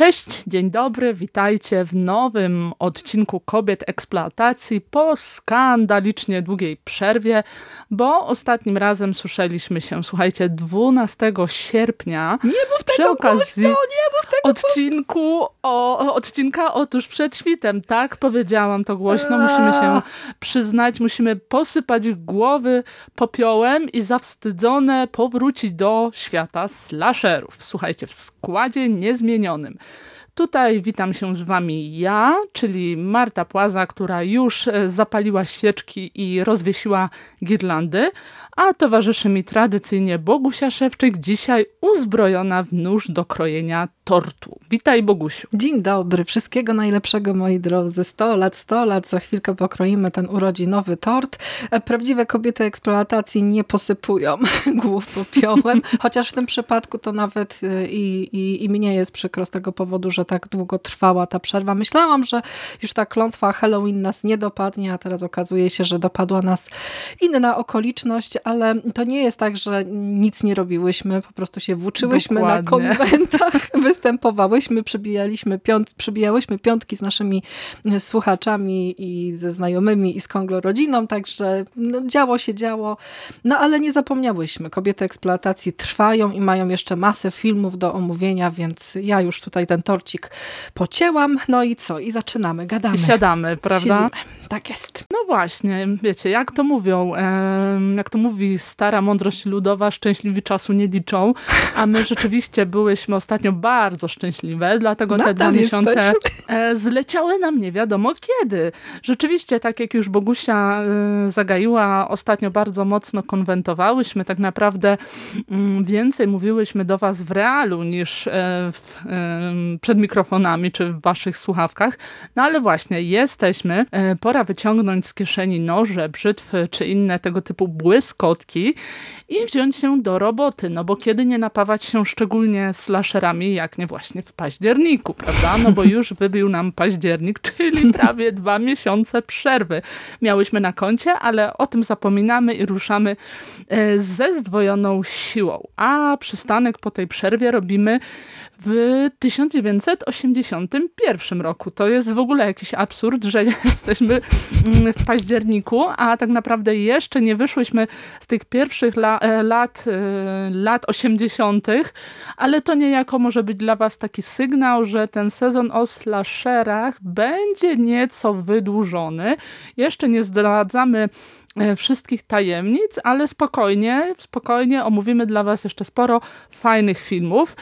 Cześć, dzień dobry, witajcie w nowym odcinku Kobiet Eksploatacji po skandalicznie długiej przerwie, bo ostatnim razem słyszeliśmy się, słuchajcie, 12 sierpnia Nie mów przy tego okazji głośno, nie mów tego odcinku o, odcinka o tuż przed świtem. Tak, powiedziałam to głośno, musimy się przyznać, musimy posypać głowy popiołem i zawstydzone powrócić do świata slasherów. Słuchajcie, w składzie niezmienionym. Tutaj witam się z wami ja, czyli Marta Płaza, która już e, zapaliła świeczki i rozwiesiła girlandy, a towarzyszy mi tradycyjnie Bogusia Szewczyk, dzisiaj uzbrojona w nóż do krojenia tortu. Witaj Bogusiu. Dzień dobry, wszystkiego najlepszego moi drodzy. 100 lat, 100 lat, za chwilkę pokroimy ten urodzinowy tort. E, Prawdziwe kobiety eksploatacji nie posypują głów popiołem, chociaż w tym przypadku to nawet e, i, i, i mnie jest przykro z tego powodu, że tak długo trwała ta przerwa. Myślałam, że już ta klątwa Halloween nas nie dopadnie, a teraz okazuje się, że dopadła nas inna okoliczność, ale to nie jest tak, że nic nie robiłyśmy, po prostu się włóczyłyśmy na Dokładnie. konwentach, występowałyśmy, przybijaliśmy, piąt, przybijałyśmy piątki z naszymi e, słuchaczami i ze znajomymi i z Konglo rodziną, także no, działo się działo, no ale nie zapomniałyśmy. Kobiety eksploatacji trwają i mają jeszcze masę filmów do omówienia, więc ja już tutaj ten torcik pocięłam, no i co? I zaczynamy, gadamy. I siadamy, prawda? Siedzimy. Tak jest. No właśnie, wiecie, jak to mówią, jak to mówi stara mądrość ludowa, szczęśliwi czasu nie liczą, a my rzeczywiście byłyśmy ostatnio bardzo szczęśliwe, dlatego te Nadal dwa miesiące jesteśmy. e, zleciały nam nie wiadomo kiedy. Rzeczywiście, tak jak już Bogusia e, zagaiła, ostatnio bardzo mocno konwentowałyśmy, tak naprawdę mm, więcej mówiłyśmy do was w realu niż e, w, przed mikrofonami czy w waszych słuchawkach, no ale właśnie, jesteśmy, pora wyciągnąć z kieszeni noże, brzytwy czy inne tego typu błyskotki i wziąć się do roboty, no bo kiedy nie napawać się szczególnie slasherami, jak nie właśnie w październiku, prawda? No bo już wybił nam październik, czyli prawie dwa miesiące przerwy miałyśmy na koncie, ale o tym zapominamy i ruszamy e, ze zdwojoną siłą. A przystanek po tej przerwie robimy w 1981 roku. To jest w ogóle jakiś absurd, że jesteśmy mm, w październiku, a tak naprawdę jeszcze nie wyszłyśmy z tych pierwszych la, e, lat, e, lat 80., ale to niejako może być dla was taki sygnał, że ten sezon o slasherach będzie nieco wydłużony. Jeszcze nie zdradzamy wszystkich tajemnic, ale spokojnie, spokojnie omówimy dla was jeszcze sporo fajnych filmów.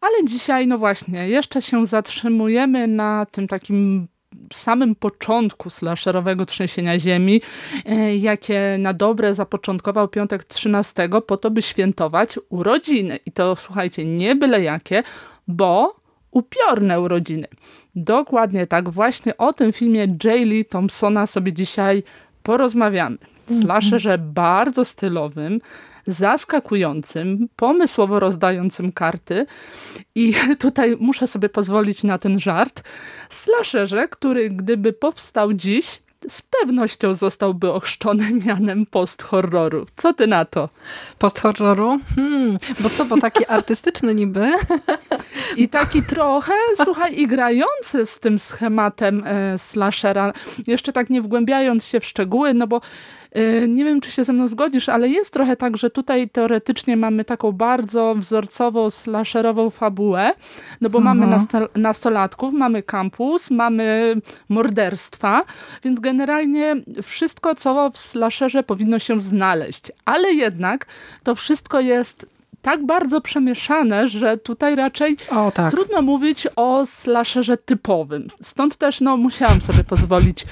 Ale dzisiaj, no właśnie, jeszcze się zatrzymujemy na tym takim samym początku slasherowego trzęsienia ziemi, e, jakie na dobre zapoczątkował piątek 13 po to, by świętować urodziny. I to, słuchajcie, nie byle jakie, bo upiorne urodziny. Dokładnie tak, właśnie o tym filmie J. Lee Thompsona sobie dzisiaj porozmawiamy. Slasherze bardzo stylowym, zaskakującym, pomysłowo rozdającym karty i tutaj muszę sobie pozwolić na ten żart. Slasherze, który gdyby powstał dziś, z pewnością zostałby ochrzczony mianem post-horroru. Co ty na to? Post-horroru? Hmm, bo co, bo taki artystyczny niby? I taki trochę, słuchaj, i grający z tym schematem e, slashera, jeszcze tak nie wgłębiając się w szczegóły, no bo nie wiem, czy się ze mną zgodzisz, ale jest trochę tak, że tutaj teoretycznie mamy taką bardzo wzorcową, slasherową fabułę, no bo mhm. mamy nastolatków, mamy kampus, mamy morderstwa, więc generalnie wszystko, co w slasherze powinno się znaleźć. Ale jednak to wszystko jest tak bardzo przemieszane, że tutaj raczej o, tak. trudno mówić o slasherze typowym. Stąd też no, musiałam sobie pozwolić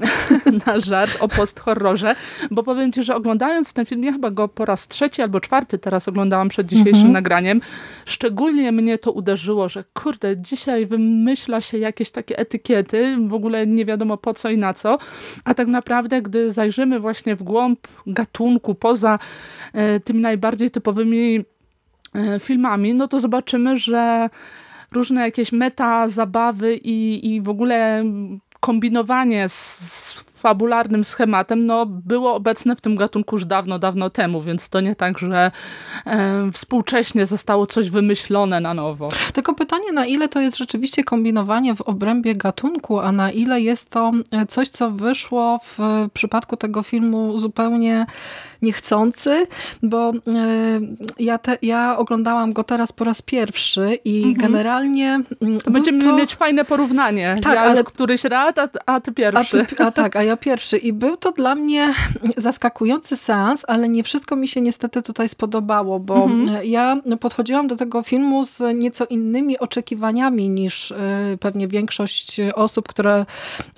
na żart o post-horrorze, bo powiem ci, że oglądając ten film, ja chyba go po raz trzeci albo czwarty teraz oglądałam przed dzisiejszym mhm. nagraniem, szczególnie mnie to uderzyło, że kurde, dzisiaj wymyśla się jakieś takie etykiety, w ogóle nie wiadomo po co i na co, a tak naprawdę, gdy zajrzymy właśnie w głąb gatunku, poza e, tymi najbardziej typowymi e, filmami, no to zobaczymy, że różne jakieś meta zabawy i, i w ogóle kombinowanie z fabularnym schematem no, było obecne w tym gatunku już dawno, dawno temu, więc to nie tak, że e, współcześnie zostało coś wymyślone na nowo. Tylko pytanie, na ile to jest rzeczywiście kombinowanie w obrębie gatunku, a na ile jest to coś, co wyszło w przypadku tego filmu zupełnie niechcący, bo e, ja, te, ja oglądałam go teraz po raz pierwszy i mhm. generalnie... Mm, to będziemy to... mieć fajne porównanie. Tak, ja ale... któryś rad, a, a ty pierwszy. A, ty, a tak, a ja pierwszy. I był to dla mnie zaskakujący seans, ale nie wszystko mi się niestety tutaj spodobało, bo mhm. ja podchodziłam do tego filmu z nieco innymi oczekiwaniami niż e, pewnie większość osób, które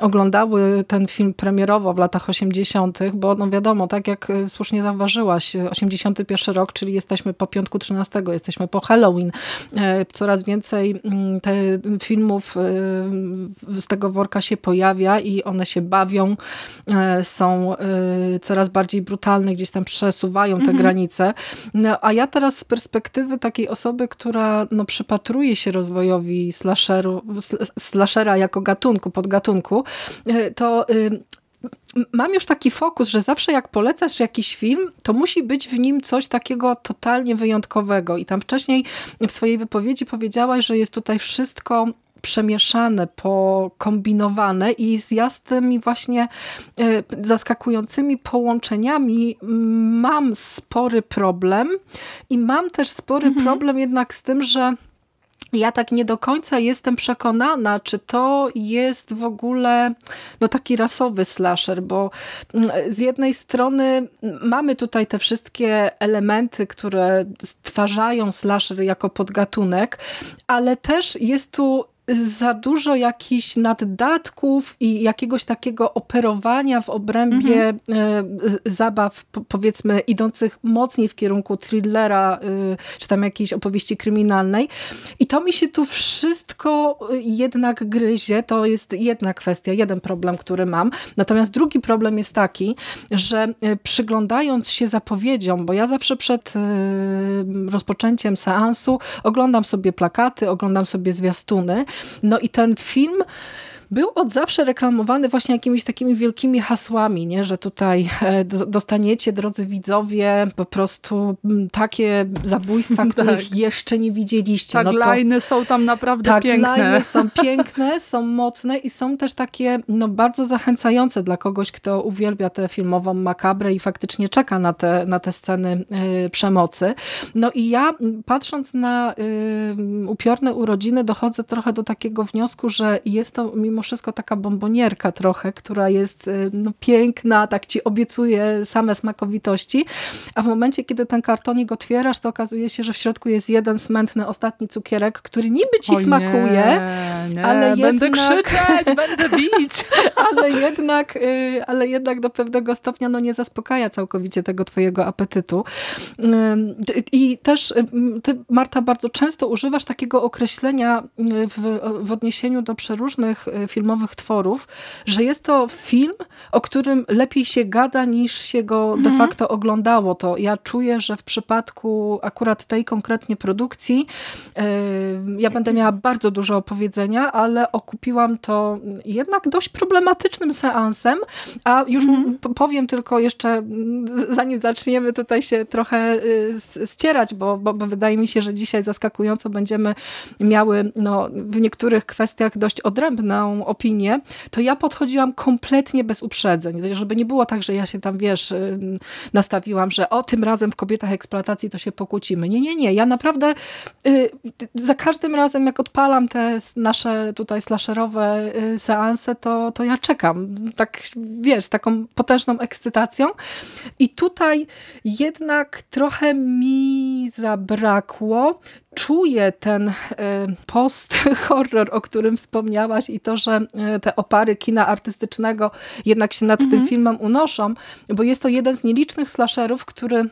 oglądały ten film premierowo w latach 80., bo no wiadomo, tak jak słusznie słusznie zauważyłaś, 81 rok, czyli jesteśmy po piątku 13, jesteśmy po Halloween. E, coraz więcej mm, te filmów e, z tego worka się pojawia i one się bawią, są coraz bardziej brutalne, gdzieś tam przesuwają te mhm. granice. No, a ja teraz z perspektywy takiej osoby, która no, przypatruje się rozwojowi slasheru, slashera jako gatunku, podgatunku, to mam już taki fokus, że zawsze jak polecasz jakiś film, to musi być w nim coś takiego totalnie wyjątkowego. I tam wcześniej w swojej wypowiedzi powiedziałaś, że jest tutaj wszystko przemieszane, pokombinowane i z jasnymi właśnie e, zaskakującymi połączeniami mam spory problem i mam też spory mhm. problem jednak z tym, że ja tak nie do końca jestem przekonana, czy to jest w ogóle no taki rasowy slasher, bo mm, z jednej strony mamy tutaj te wszystkie elementy, które stwarzają slasher jako podgatunek, ale też jest tu za dużo jakichś naddatków i jakiegoś takiego operowania w obrębie mhm. E, zabaw, powiedzmy, idących mocniej w kierunku thrillera, e, czy tam jakiejś opowieści kryminalnej. I to mi się tu wszystko jednak gryzie. To jest jedna kwestia, jeden problem, który mam. Natomiast drugi problem jest taki, że e, przyglądając się zapowiedziom, bo ja zawsze przed rozpoczęciem seansu oglądam sobie plakaty, oglądam sobie zwiastuny no i ten film był od zawsze reklamowany właśnie jakimiś takimi wielkimi hasłami, nie? że tutaj e, dostaniecie, drodzy widzowie, po prostu takie zabójstwa, tak. których jeszcze nie widzieliście. Tagliny no są tam naprawdę tak, piękne. Tagliny są piękne, są mocne i są też takie no, bardzo zachęcające dla kogoś, kto uwielbia tę filmową makabrę i faktycznie czeka na te, na te sceny y, przemocy. No i ja patrząc na y, upiorne urodziny dochodzę trochę do takiego wniosku, że jest to mimo mimo wszystko taka bombonierka trochę, która jest y, no, piękna, tak ci obiecuje same smakowitości, a w momencie, kiedy ten kartonik otwierasz, to okazuje się, że w środku jest jeden smętny ostatni cukierek, który niby ci smakuje, nie, nie. ale będę jednak... krzyczeć, będę bić. ale, jednak, y, ale jednak do pewnego stopnia no, nie zaspokaja całkowicie tego twojego apetytu. I też ty, Marta, bardzo często używasz takiego określenia w, w odniesieniu do przeróżnych filmowych tworów, że jest to film, o którym lepiej się gada niż się go de mhm. facto oglądało. To ja czuję, że w przypadku akurat tej konkretnie produkcji ja będę miała bardzo dużo opowiedzenia, ale okupiłam to jednak dość problematycznym seansem, a już mhm. powiem tylko jeszcze, zanim zaczniemy tutaj się trochę y, ścierać, bo, bo, bo wydaje mi się, że dzisiaj zaskakująco będziemy miały no, w niektórych kwestiach dość odrębną opinię, to ja podchodziłam kompletnie bez uprzedzeń, żeby nie było tak, że ja się tam, wiesz, y, nastawiłam, że o, tym razem w kobietach eksploatacji to się pokłócimy. Nie, nie, nie. Ja naprawdę y, za każdym razem, jak odpalam te nasze tutaj slasherowe seanse, to, to ja czekam. Tak, wiesz, z taką potężną ekscytacją. I tutaj jednak trochę mi zabrakło. Czuję ten e, post-horror, o którym wspomniałaś i to, że e, te opary kina artystycznego jednak się nad mhm. tym filmem unoszą, bo jest to jeden z nielicznych slasherów, który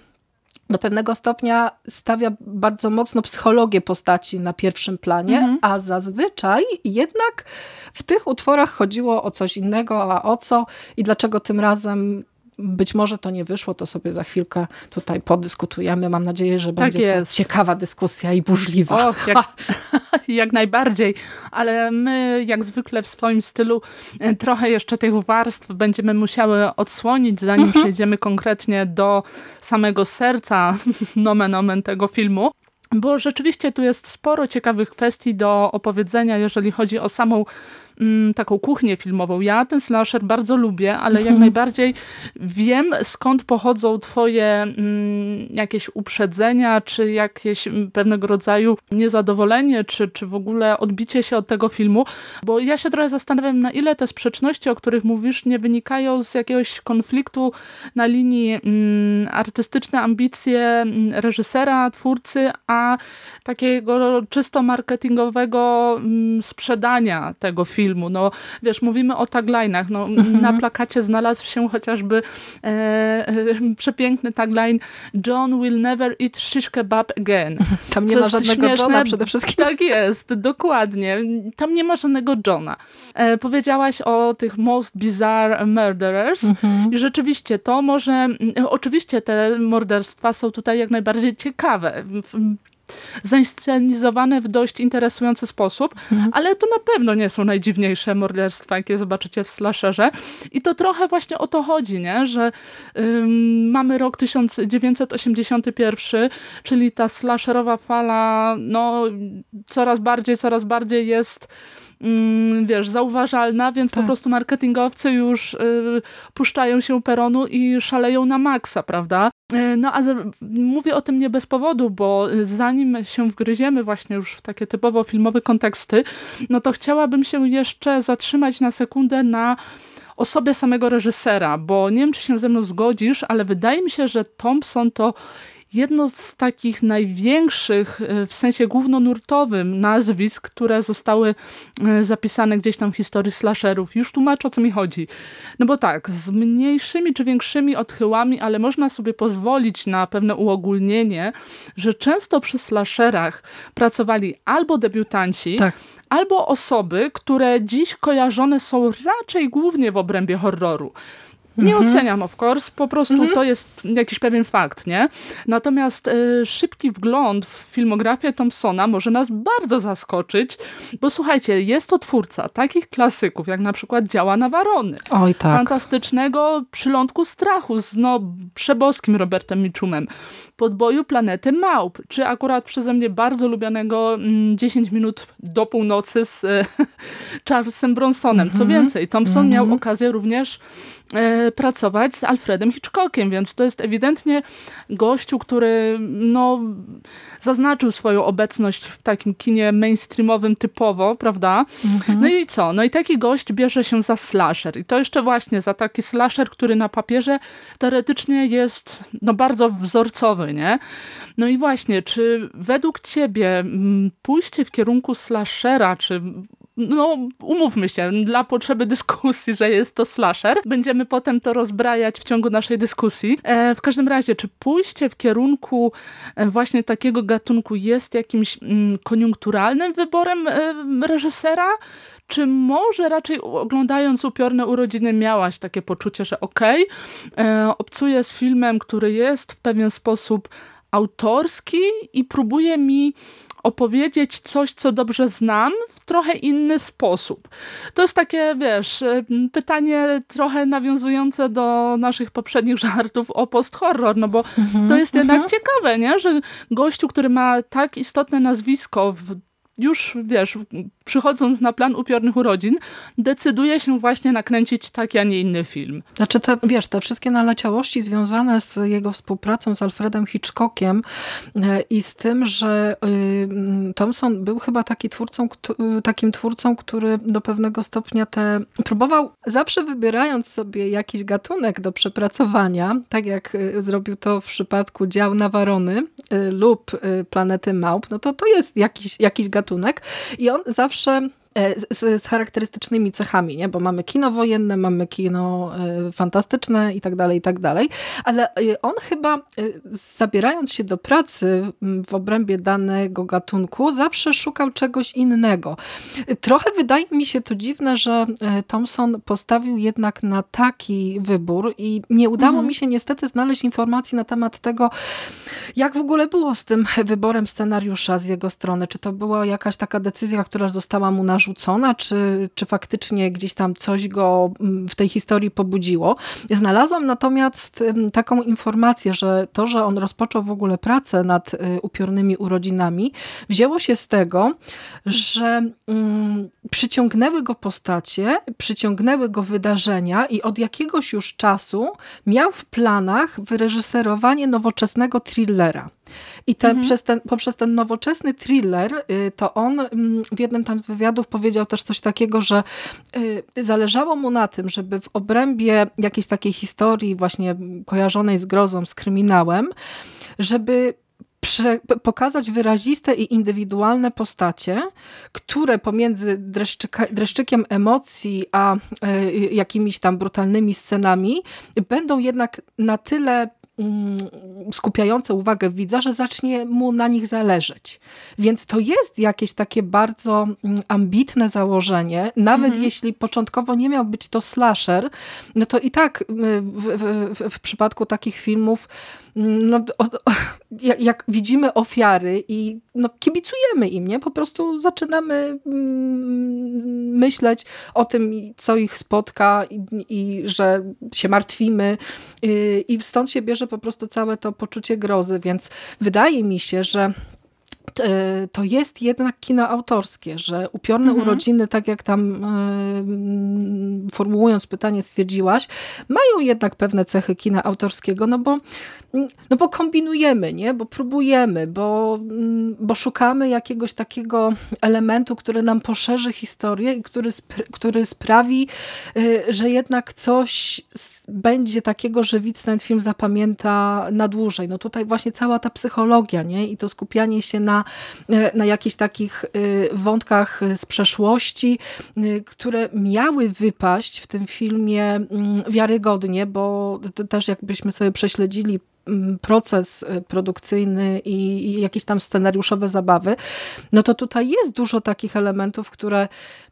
do pewnego stopnia stawia bardzo mocno psychologię postaci na pierwszym planie, mhm. a zazwyczaj jednak w tych utworach chodziło o coś innego, a o co i dlaczego tym razem być może to nie wyszło, to sobie za chwilkę tutaj podyskutujemy. Mam nadzieję, że tak będzie jest. to ciekawa dyskusja i burzliwa. Och, jak, jak najbardziej, ale my jak zwykle w swoim stylu e, trochę jeszcze tych warstw będziemy musiały odsłonić, zanim mhm. przejdziemy konkretnie do samego serca nomen omen tego filmu. Bo rzeczywiście tu jest sporo ciekawych kwestii do opowiedzenia, jeżeli chodzi o samą taką kuchnię filmową. Ja ten slasher bardzo lubię, ale jak mhm. najbardziej wiem, skąd pochodzą twoje mm, jakieś uprzedzenia, czy jakieś mm, pewnego rodzaju niezadowolenie, czy, czy w ogóle odbicie się od tego filmu, bo ja się trochę zastanawiam, na ile te sprzeczności, o których mówisz, nie wynikają z jakiegoś konfliktu na linii mm, artystyczne ambicje mm, reżysera, twórcy, a takiego czysto marketingowego mm, sprzedania tego filmu filmu. No, wiesz, mówimy o tagline'ach. No, mhm. Na plakacie znalazł się chociażby e, e, przepiękny tagline John will never eat shish kebab again. Tam nie ma żadnego śmieszne. Johna przede wszystkim. Tak jest, dokładnie. Tam nie ma żadnego Johna. E, powiedziałaś o tych most bizarre murderers mhm. i rzeczywiście to może, oczywiście te morderstwa są tutaj jak najbardziej ciekawe zainscenizowane w dość interesujący sposób, mhm. ale to na pewno nie są najdziwniejsze morderstwa, jakie zobaczycie w slasherze. I to trochę właśnie o to chodzi, nie? że ym, mamy rok 1981, czyli ta slasherowa fala no, coraz bardziej, coraz bardziej jest wiesz, zauważalna, więc tak. po prostu marketingowcy już y, puszczają się peronu i szaleją na maksa, prawda? Y, no a mówię o tym nie bez powodu, bo zanim się wgryziemy właśnie już w takie typowo filmowe konteksty, no to chciałabym się jeszcze zatrzymać na sekundę na osobie samego reżysera, bo nie wiem, czy się ze mną zgodzisz, ale wydaje mi się, że Thompson to jedno z takich największych e, w sensie głównonurtowym nazwisk, które zostały e, zapisane gdzieś tam w historii slasherów. Już tłumaczę o co mi chodzi. No bo tak, z mniejszymi czy większymi odchyłami, ale można sobie pozwolić na pewne uogólnienie, że często przy slasherach pracowali albo debiutanci, tak albo osoby, które dziś kojarzone są raczej głównie w obrębie horroru. Nie mhm. oceniam, of course, po prostu mhm. to jest jakiś pewien fakt, nie? Natomiast y, szybki wgląd w filmografię Thompsona może nas bardzo zaskoczyć, bo słuchajcie, jest to twórca takich klasyków, jak na przykład Działa na Warony. Oj, tak. Fantastycznego Przylądku Strachu z no, przeboskim Robertem Mitchumem. Podboju Planety Małp, czy akurat przeze mnie bardzo lubianego mm, 10 minut do północy z e, Charlesem Bronsonem. Co mhm. więcej, Thompson miał mhm. okazję również E, pracować z Alfredem Hitchcockiem, więc to jest ewidentnie gościu, który no, zaznaczył swoją obecność w takim kinie mainstreamowym typowo, prawda? Mhm. No i co? No i taki gość bierze się za slasher i to jeszcze właśnie za taki slasher, który na papierze teoretycznie jest no, bardzo wzorcowy, nie? No i właśnie, czy według ciebie pójście w kierunku slashera, czy no umówmy się, dla potrzeby dyskusji, że jest to slasher. Będziemy potem to rozbrajać w ciągu naszej dyskusji. E, w każdym razie, czy pójście w kierunku e, właśnie takiego gatunku jest jakimś mm, koniunkturalnym wyborem e, reżysera, czy może raczej oglądając Upiorne Urodziny miałaś takie poczucie, że okej, okay, e, obcuję z filmem, który jest w pewien sposób autorski i próbuje mi opowiedzieć coś, co dobrze znam w trochę inny sposób. To jest takie, wiesz, e, pytanie trochę nawiązujące do naszych poprzednich żartów o post-horror, no bo mm -hmm, to jest jednak mm -hmm. ciekawe, nie? że gościu, który ma tak istotne nazwisko w już, wiesz, przychodząc na plan upiornych urodzin, decyduje się właśnie nakręcić taki, a nie inny film. Znaczy, te, wiesz, te wszystkie naleciałości związane z jego współpracą z Alfredem Hitchcockiem e, i z tym, że y, Thompson był chyba taki twórcą, takim twórcą, który do pewnego stopnia te próbował, zawsze wybierając sobie jakiś gatunek do przepracowania, tak jak y, zrobił to w przypadku Dział Nawarony y, lub Planety Małp, no to to jest jakiś, jakiś gatunek i on zawsze z, z, charakterystycznymi cechami, nie? bo mamy kino wojenne, mamy kino e, fantastyczne i tak dalej, i tak dalej, ale e, on chyba zabierając się do pracy w obrębie danego gatunku, zawsze szukał czegoś innego. Trochę wydaje mi się to dziwne, że Thompson postawił jednak na taki wybór i nie udało mhm. mi się niestety znaleźć informacji na temat tego, jak w ogóle było z tym wyborem scenariusza z jego strony. Czy to była jakaś taka decyzja, która została mu narzucona narzucona, czy, czy faktycznie gdzieś tam coś go mm, w tej historii pobudziło. Znalazłam natomiast mm, taką informację, że to, że on rozpoczął w ogóle pracę nad y, upiornymi urodzinami, wzięło się z tego, że um, przyciągnęły go postacie, przyciągnęły go wydarzenia i od jakiegoś już czasu miał w planach wyreżyserowanie nowoczesnego thrillera. I te, mhm. przez ten, poprzez ten nowoczesny thriller, y, to on mm, w jednym tam z wywiadów powiedział też coś takiego, że y, zależało mu na tym, żeby w obrębie jakiejś takiej historii właśnie kojarzonej z grozą, z kryminałem, żeby pokazać wyraziste i indywidualne postacie, które pomiędzy dreszczykiem emocji a y, jakimiś tam brutalnymi scenami będą jednak na tyle skupiające uwagę widza, że zacznie mu na nich zależeć. Więc to jest jakieś takie bardzo mm, ambitne założenie. Nawet mhm. jeśli początkowo nie miał być to slasher, no to i tak y, w, w, w przypadku takich filmów mm, no, o, o, jak, jak, widzimy ofiary i no, kibicujemy im, nie? Po prostu zaczynamy myśleć o tym, co ich spotka i, i że się martwimy y, i stąd się bierze po prostu całe to poczucie grozy, więc wydaje mi się, że to jest jednak kino autorskie, że upiorne mhm. urodziny, tak jak tam e, formułując pytanie stwierdziłaś, mają jednak pewne cechy kina autorskiego, no bo, no bo kombinujemy, nie? bo próbujemy, bo, bo szukamy jakiegoś takiego elementu, który nam poszerzy historię i który, spr który sprawi, e, że jednak coś będzie takiego, że widz ten film zapamięta na dłużej. No tutaj właśnie cała ta psychologia nie? i to skupianie się na Na jakichś takich e, wątkach z przeszłości, e, które miały wypaść w tym filmie mm, wiarygodnie, bo też jakbyśmy sobie prześledzili mm, proces produkcyjny i, jakieś tam scenariuszowe zabawy, no to tutaj jest dużo takich elementów, które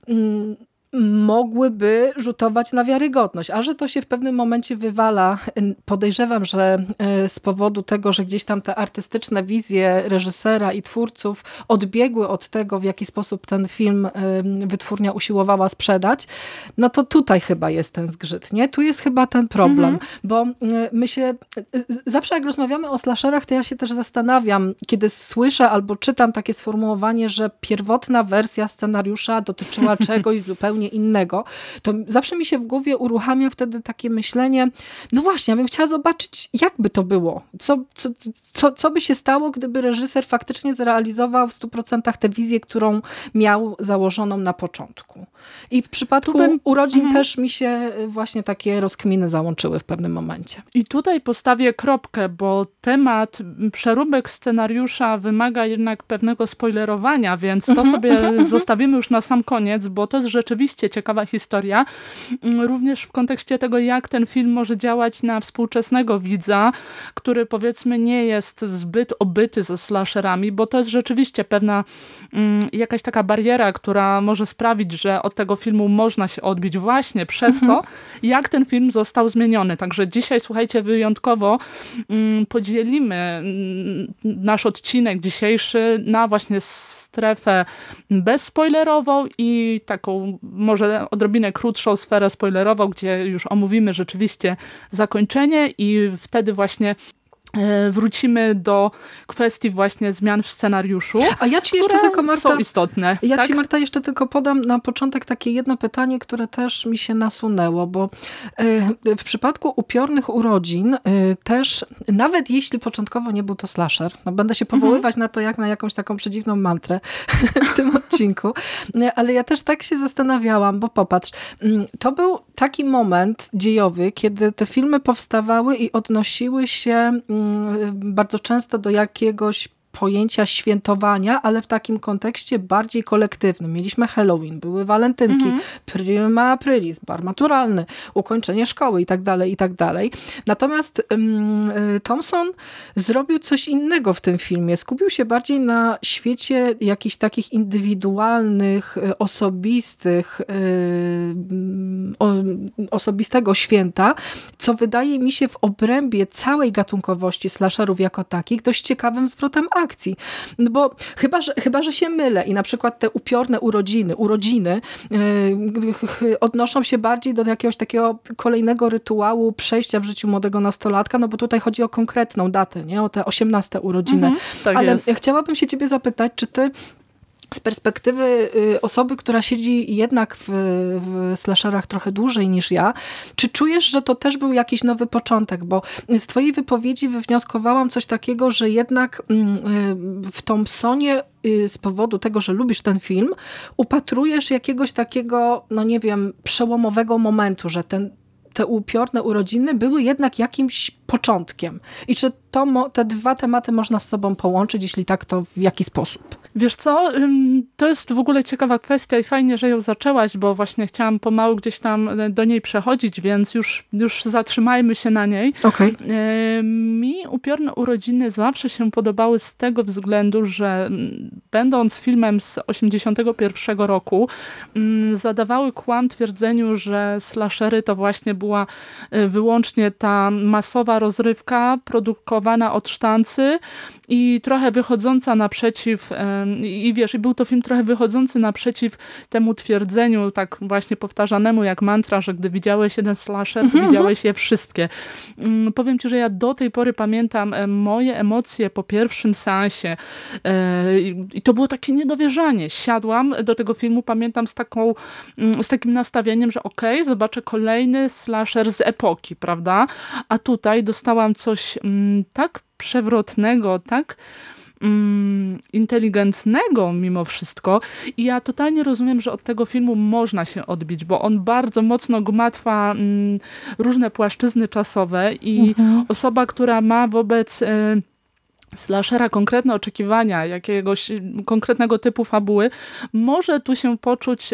mm, mogłyby rzutować na wiarygodność, a że to się w pewnym momencie wywala, podejrzewam, że e, z powodu tego, że gdzieś tam te artystyczne wizje reżysera i twórców odbiegły od tego, w jaki sposób ten film wytwórnia usiłowała sprzedać, no to tutaj chyba jest ten zgrzyt, nie? Tu jest chyba ten problem, mhm. bo my się, zawsze jak rozmawiamy o slasherach, to ja się też zastanawiam, kiedy słyszę albo czytam takie sformułowanie, że pierwotna wersja scenariusza dotyczyła czegoś zupełnie zupełnie innego, to zawsze mi się w głowie uruchamia wtedy takie myślenie, no właśnie, ja bym chciała zobaczyć, jak by to było. Co, co, co, co by się stało, gdyby reżyser faktycznie zrealizował w 100% tę wizję, którą miał założoną na początku. I w przypadku bym... urodzin mhm. też mi się właśnie takie rozkminy załączyły w pewnym momencie. I tutaj postawię kropkę, bo temat przeróbek scenariusza wymaga jednak pewnego spoilerowania, więc to mhm, sobie mhm. zostawimy już na sam koniec, bo to jest rzeczywiście ciekawa historia. Mm, również w kontekście tego, jak ten film może działać na współczesnego widza, który powiedzmy nie jest zbyt obyty ze slasherami, bo to jest rzeczywiście pewna mm, jakaś taka bariera, która może sprawić, że od tego filmu można się odbić właśnie przez to, jak ten film został zmieniony. Także dzisiaj, słuchajcie, wyjątkowo mm, podzielimy nasz odcinek dzisiejszy na właśnie strefę bezspoilerową i taką może odrobinę krótszą sferę spoilerową, gdzie już omówimy rzeczywiście zakończenie i wtedy właśnie wrócimy do kwestii właśnie zmian w scenariuszu, A ja ci jeszcze tylko, Marta, są istotne. Ja tak? ci, Marta, jeszcze tylko podam na początek takie jedno pytanie, które też mi się nasunęło, bo e, w przypadku upiornych urodzin e, też, nawet jeśli początkowo nie był to slasher, no będę się mhm. powoływać mhm. na to jak na jakąś taką przedziwną mantrę w tym odcinku, ale ja też tak się zastanawiałam, bo popatrz, mm, to był taki moment dziejowy, kiedy te filmy powstawały i odnosiły się mm, bardzo często do jakiegoś pojęcia świętowania, ale w takim kontekście bardziej kolektywnym. Mieliśmy Halloween, były walentynki, mhm. Prima Aprilis, bar maturalny, ukończenie szkoły i tak dalej, i tak dalej. Natomiast um, Thompson zrobił coś innego w tym filmie. Skupił się bardziej na świecie jakichś takich indywidualnych, y, osobistych, yy, o, osobistego święta, co wydaje mi się w obrębie całej gatunkowości slasherów jako takich dość ciekawym zwrotem akcji No bo chyba że, chyba, że się mylę i na przykład te upiorne urodziny, urodziny yy, odnoszą się bardziej do jakiegoś takiego kolejnego rytuału przejścia w życiu młodego nastolatka, no bo tutaj chodzi o konkretną datę, nie? o te 18 urodziny. Mhm, tak Ale jest. chciałabym się ciebie zapytać, czy ty z perspektywy y, osoby, która siedzi jednak w, w slasherach trochę dłużej niż ja, czy czujesz, że to też był jakiś nowy początek? Bo z twojej wypowiedzi wywnioskowałam coś takiego, że jednak mm, y, w Thompsonie y, z powodu tego, że lubisz ten film, upatrujesz jakiegoś takiego, no nie wiem, przełomowego momentu, że ten te upiorne urodziny były jednak jakimś początkiem. I czy to, te dwa tematy można z sobą połączyć, jeśli tak, to w jaki sposób? Wiesz co, to jest w ogóle ciekawa kwestia i fajnie, że ją zaczęłaś, bo właśnie chciałam pomału gdzieś tam e, do niej przechodzić, więc już, już zatrzymajmy się na niej. Okay. Mi upiorne urodziny zawsze się podobały z tego względu, że będąc filmem z 81 roku, zadawały kłam twierdzeniu, że slashery to właśnie była e, wyłącznie ta masowa rozrywka produkowana od sztancy i trochę wychodząca naprzeciw i wiesz, i był to film trochę wychodzący naprzeciw temu twierdzeniu, tak właśnie powtarzanemu jak mantra, że gdy widziałeś jeden slasher, to mhm, widziałeś je wszystkie. Mm, powiem ci, że ja do tej pory pamiętam moje emocje po pierwszym seansie e, i to było takie niedowierzanie. Siadłam do tego filmu, pamiętam z, taką, mm, z takim nastawieniem, że okej, okay, zobaczę kolejny slasher z epoki, prawda? A tutaj dostałam coś mm, tak przewrotnego, tak mm, inteligentnego mimo wszystko i ja totalnie rozumiem, że od tego filmu można się odbić, bo on bardzo mocno gmatwa mm, różne płaszczyzny czasowe i mhm. osoba, która ma wobec... Y, slashera konkretne oczekiwania, jakiegoś konkretnego typu fabuły, może tu się poczuć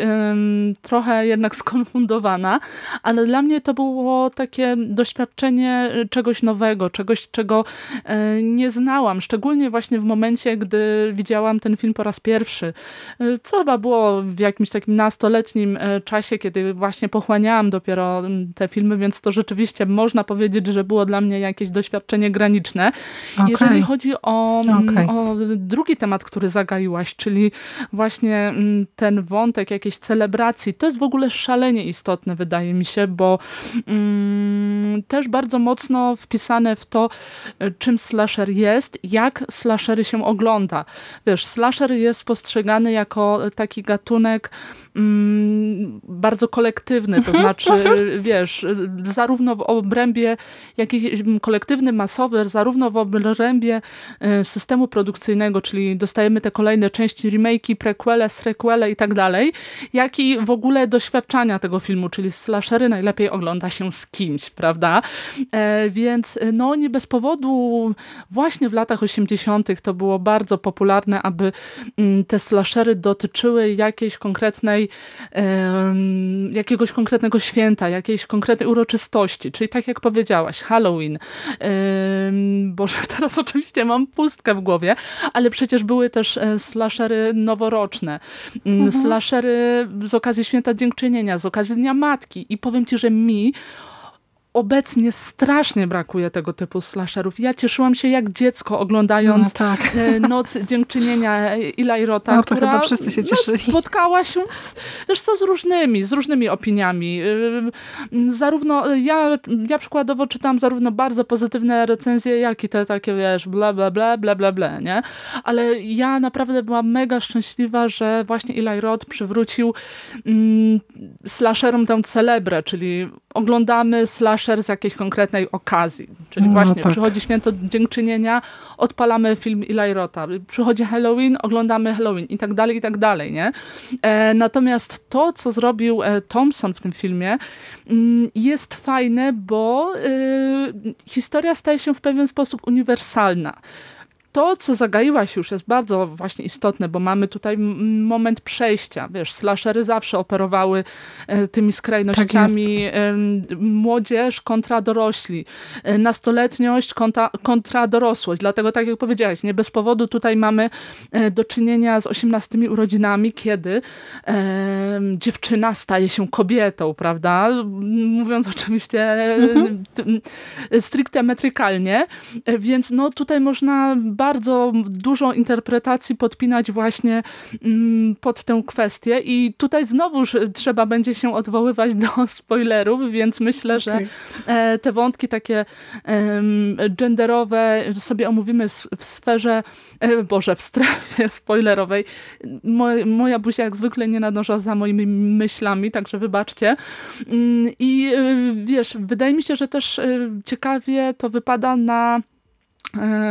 trochę jednak skonfundowana, ale dla mnie to było takie doświadczenie czegoś nowego, czegoś, czego e, nie znałam, szczególnie właśnie w momencie, gdy widziałam ten film po raz pierwszy, e, co chyba było w jakimś takim nastoletnim e, czasie, kiedy właśnie pochłaniałam dopiero te filmy, więc to rzeczywiście można powiedzieć, że było dla mnie jakieś doświadczenie graniczne. Okay. Jeżeli chodzi chodzi o, okay. o drugi temat, który zagaiłaś, czyli właśnie mm, ten wątek jakiejś celebracji, to jest w ogóle szalenie istotne, wydaje mi się, bo mm, mm, też bardzo mocno wpisane w to, czym slasher jest, jak slashery się ogląda. Wiesz, slasher jest postrzegany jako taki gatunek mm, bardzo kolektywny, to znaczy, wiesz, zarówno w obrębie jakiś kolektywny, masowy, zarówno w obrębie e, systemu produkcyjnego, czyli dostajemy te kolejne części, remake'i, prequele, sequele i tak dalej, jak i w ogóle doświadczania tego filmu, czyli slashery najlepiej ogląda się z kimś, prawda? E, więc no nie bez powodu właśnie w latach 80. to było bardzo popularne, aby mm, te slashery dotyczyły jakiejś konkretnej, jakiegoś konkretnego święta, jakiejś konkretnej uroczystości, czyli tak jak powiedziałaś, Halloween. Boże, teraz oczywiście mam pustkę w głowie, ale przecież były też e, slashery noworoczne, mm, mhm. slashery z okazji Święta Dziękczynienia, z okazji Dnia Matki i powiem Ci, że mi obecnie strasznie brakuje tego typu slasherów. Ja cieszyłam się jak dziecko oglądając no, tak. E, Noc Dziękczynienia Eli Rota, no, która wszyscy się no, cieszyli. No, spotkała się z, wiesz co, z różnymi, z różnymi opiniami. E, zarówno, ja, ja przykładowo czytam zarówno bardzo pozytywne recenzje, jak i te takie, wiesz, bla, bla, bla, bla, bla, bla, nie? Ale ja naprawdę byłam mega szczęśliwa, że właśnie Eli Roth przywrócił mm, slasherom tę celebrę, czyli oglądamy slasher z jakiejś konkretnej okazji. Czyli no właśnie tak. przychodzi święto dziękczynienia, odpalamy film Eli Rota. Przychodzi Halloween, oglądamy Halloween i tak dalej, i tak dalej, nie? E, natomiast to, co zrobił e, Thompson w tym filmie mm, jest fajne, bo e, historia staje się w pewien sposób uniwersalna to, co zagaiłaś już jest bardzo właśnie istotne, bo mamy tutaj moment przejścia. Wiesz, slashery zawsze operowały e, tymi skrajnościami tak młodzież kontra dorośli, e, nastoletniość kontra, kontra dorosłość. Dlatego, tak jak powiedziałaś, nie bez powodu tutaj mamy e, do czynienia z osiemnastymi urodzinami, kiedy e, dziewczyna staje się kobietą, prawda? Mówiąc oczywiście mhm. stricte metrykalnie, więc no tutaj można bardzo dużą interpretacji podpinać właśnie mm, pod tę kwestię i tutaj znowuż trzeba będzie się odwoływać do spoilerów, więc myślę, że okay. te wątki takie genderowe sobie omówimy w sferze, e, Boże, w strefie spoilerowej. Moja buzia jak zwykle nie nadąża za moimi myślami, także wybaczcie. Mm, I e, wiesz, wydaje mi się, że też e, ciekawie to wypada na E,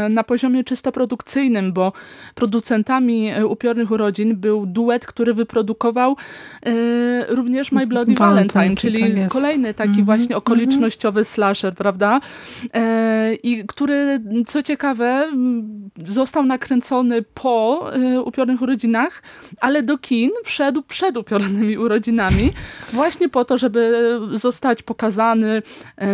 na poziomie czysto produkcyjnym, bo producentami e, Upiornych Urodzin był duet, który wyprodukował e, również My Bloody Valentine, Valentine czyli tak kolejny taki mm -hmm. właśnie okolicznościowy slasher, prawda? I który, co ciekawe, został nakręcony po Upiornych Urodzinach, ale do kin wszedł przed Upiornymi Urodzinami, właśnie po to, żeby zostać pokazany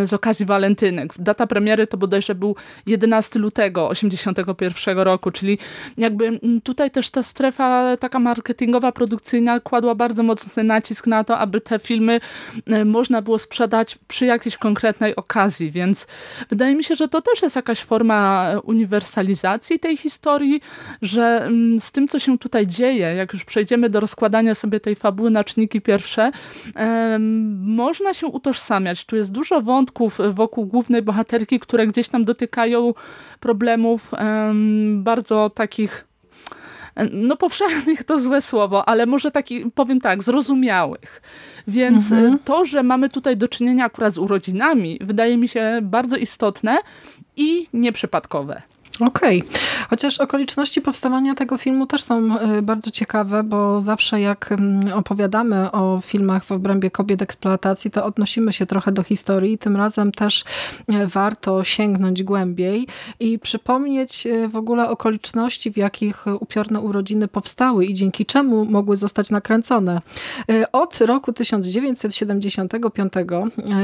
z okazji walentynek. Data premiery to bodajże był 11 lutego 81 roku, czyli jakby mm, tutaj też ta strefa taka marketingowa, produkcyjna kładła bardzo mocny nacisk na to, aby te filmy e, można było sprzedać przy jakiejś konkretnej okazji, więc wydaje mi się, że to też jest jakaś forma uniwersalizacji tej historii, że mm, z tym, co się tutaj dzieje, jak już przejdziemy do rozkładania sobie tej fabuły na czynniki pierwsze, można się utożsamiać. Tu jest dużo wątków wokół głównej bohaterki, które gdzieś tam dotykają problemów bardzo takich no powszechnych to złe słowo, ale może taki, powiem tak, zrozumiałych. Więc mhm. to, że mamy tutaj do czynienia akurat z urodzinami, wydaje mi się bardzo istotne i nieprzypadkowe. Okej, okay. chociaż okoliczności powstawania tego filmu też są e, bardzo ciekawe, bo zawsze jak mm, opowiadamy o filmach w obrębie kobiet eksploatacji, to odnosimy się trochę do historii. Tym razem też e, warto sięgnąć głębiej i przypomnieć e, w ogóle okoliczności, w jakich upiorne urodziny powstały i dzięki czemu mogły zostać nakręcone. Od roku 1975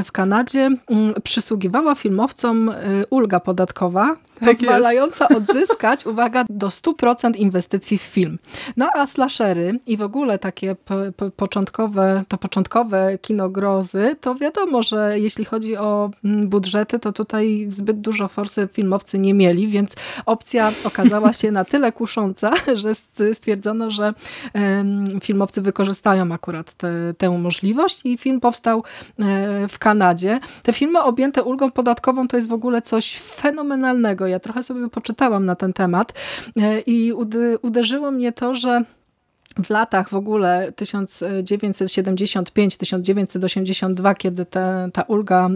w Kanadzie mm, przysługiwała filmowcom ulga podatkowa Tak pozwalająca odzyskać, uwaga, do 100% inwestycji w film. No a slashery i w ogóle takie początkowe, to początkowe kino grozy, to wiadomo, że jeśli chodzi o mm, budżety, to tutaj zbyt dużo forsy filmowcy nie mieli, więc opcja okazała się na tyle kusząca, że stwierdzono, że filmowcy wykorzystają akurat te, tę możliwość i film powstał e, w Kanadzie. Te filmy objęte ulgą podatkową to jest w ogóle coś fenomenalnego. Ja trochę sobie poczytałam na ten temat e, i uderzyło mnie to, że w latach w ogóle 1975-1982, kiedy te, ta ulga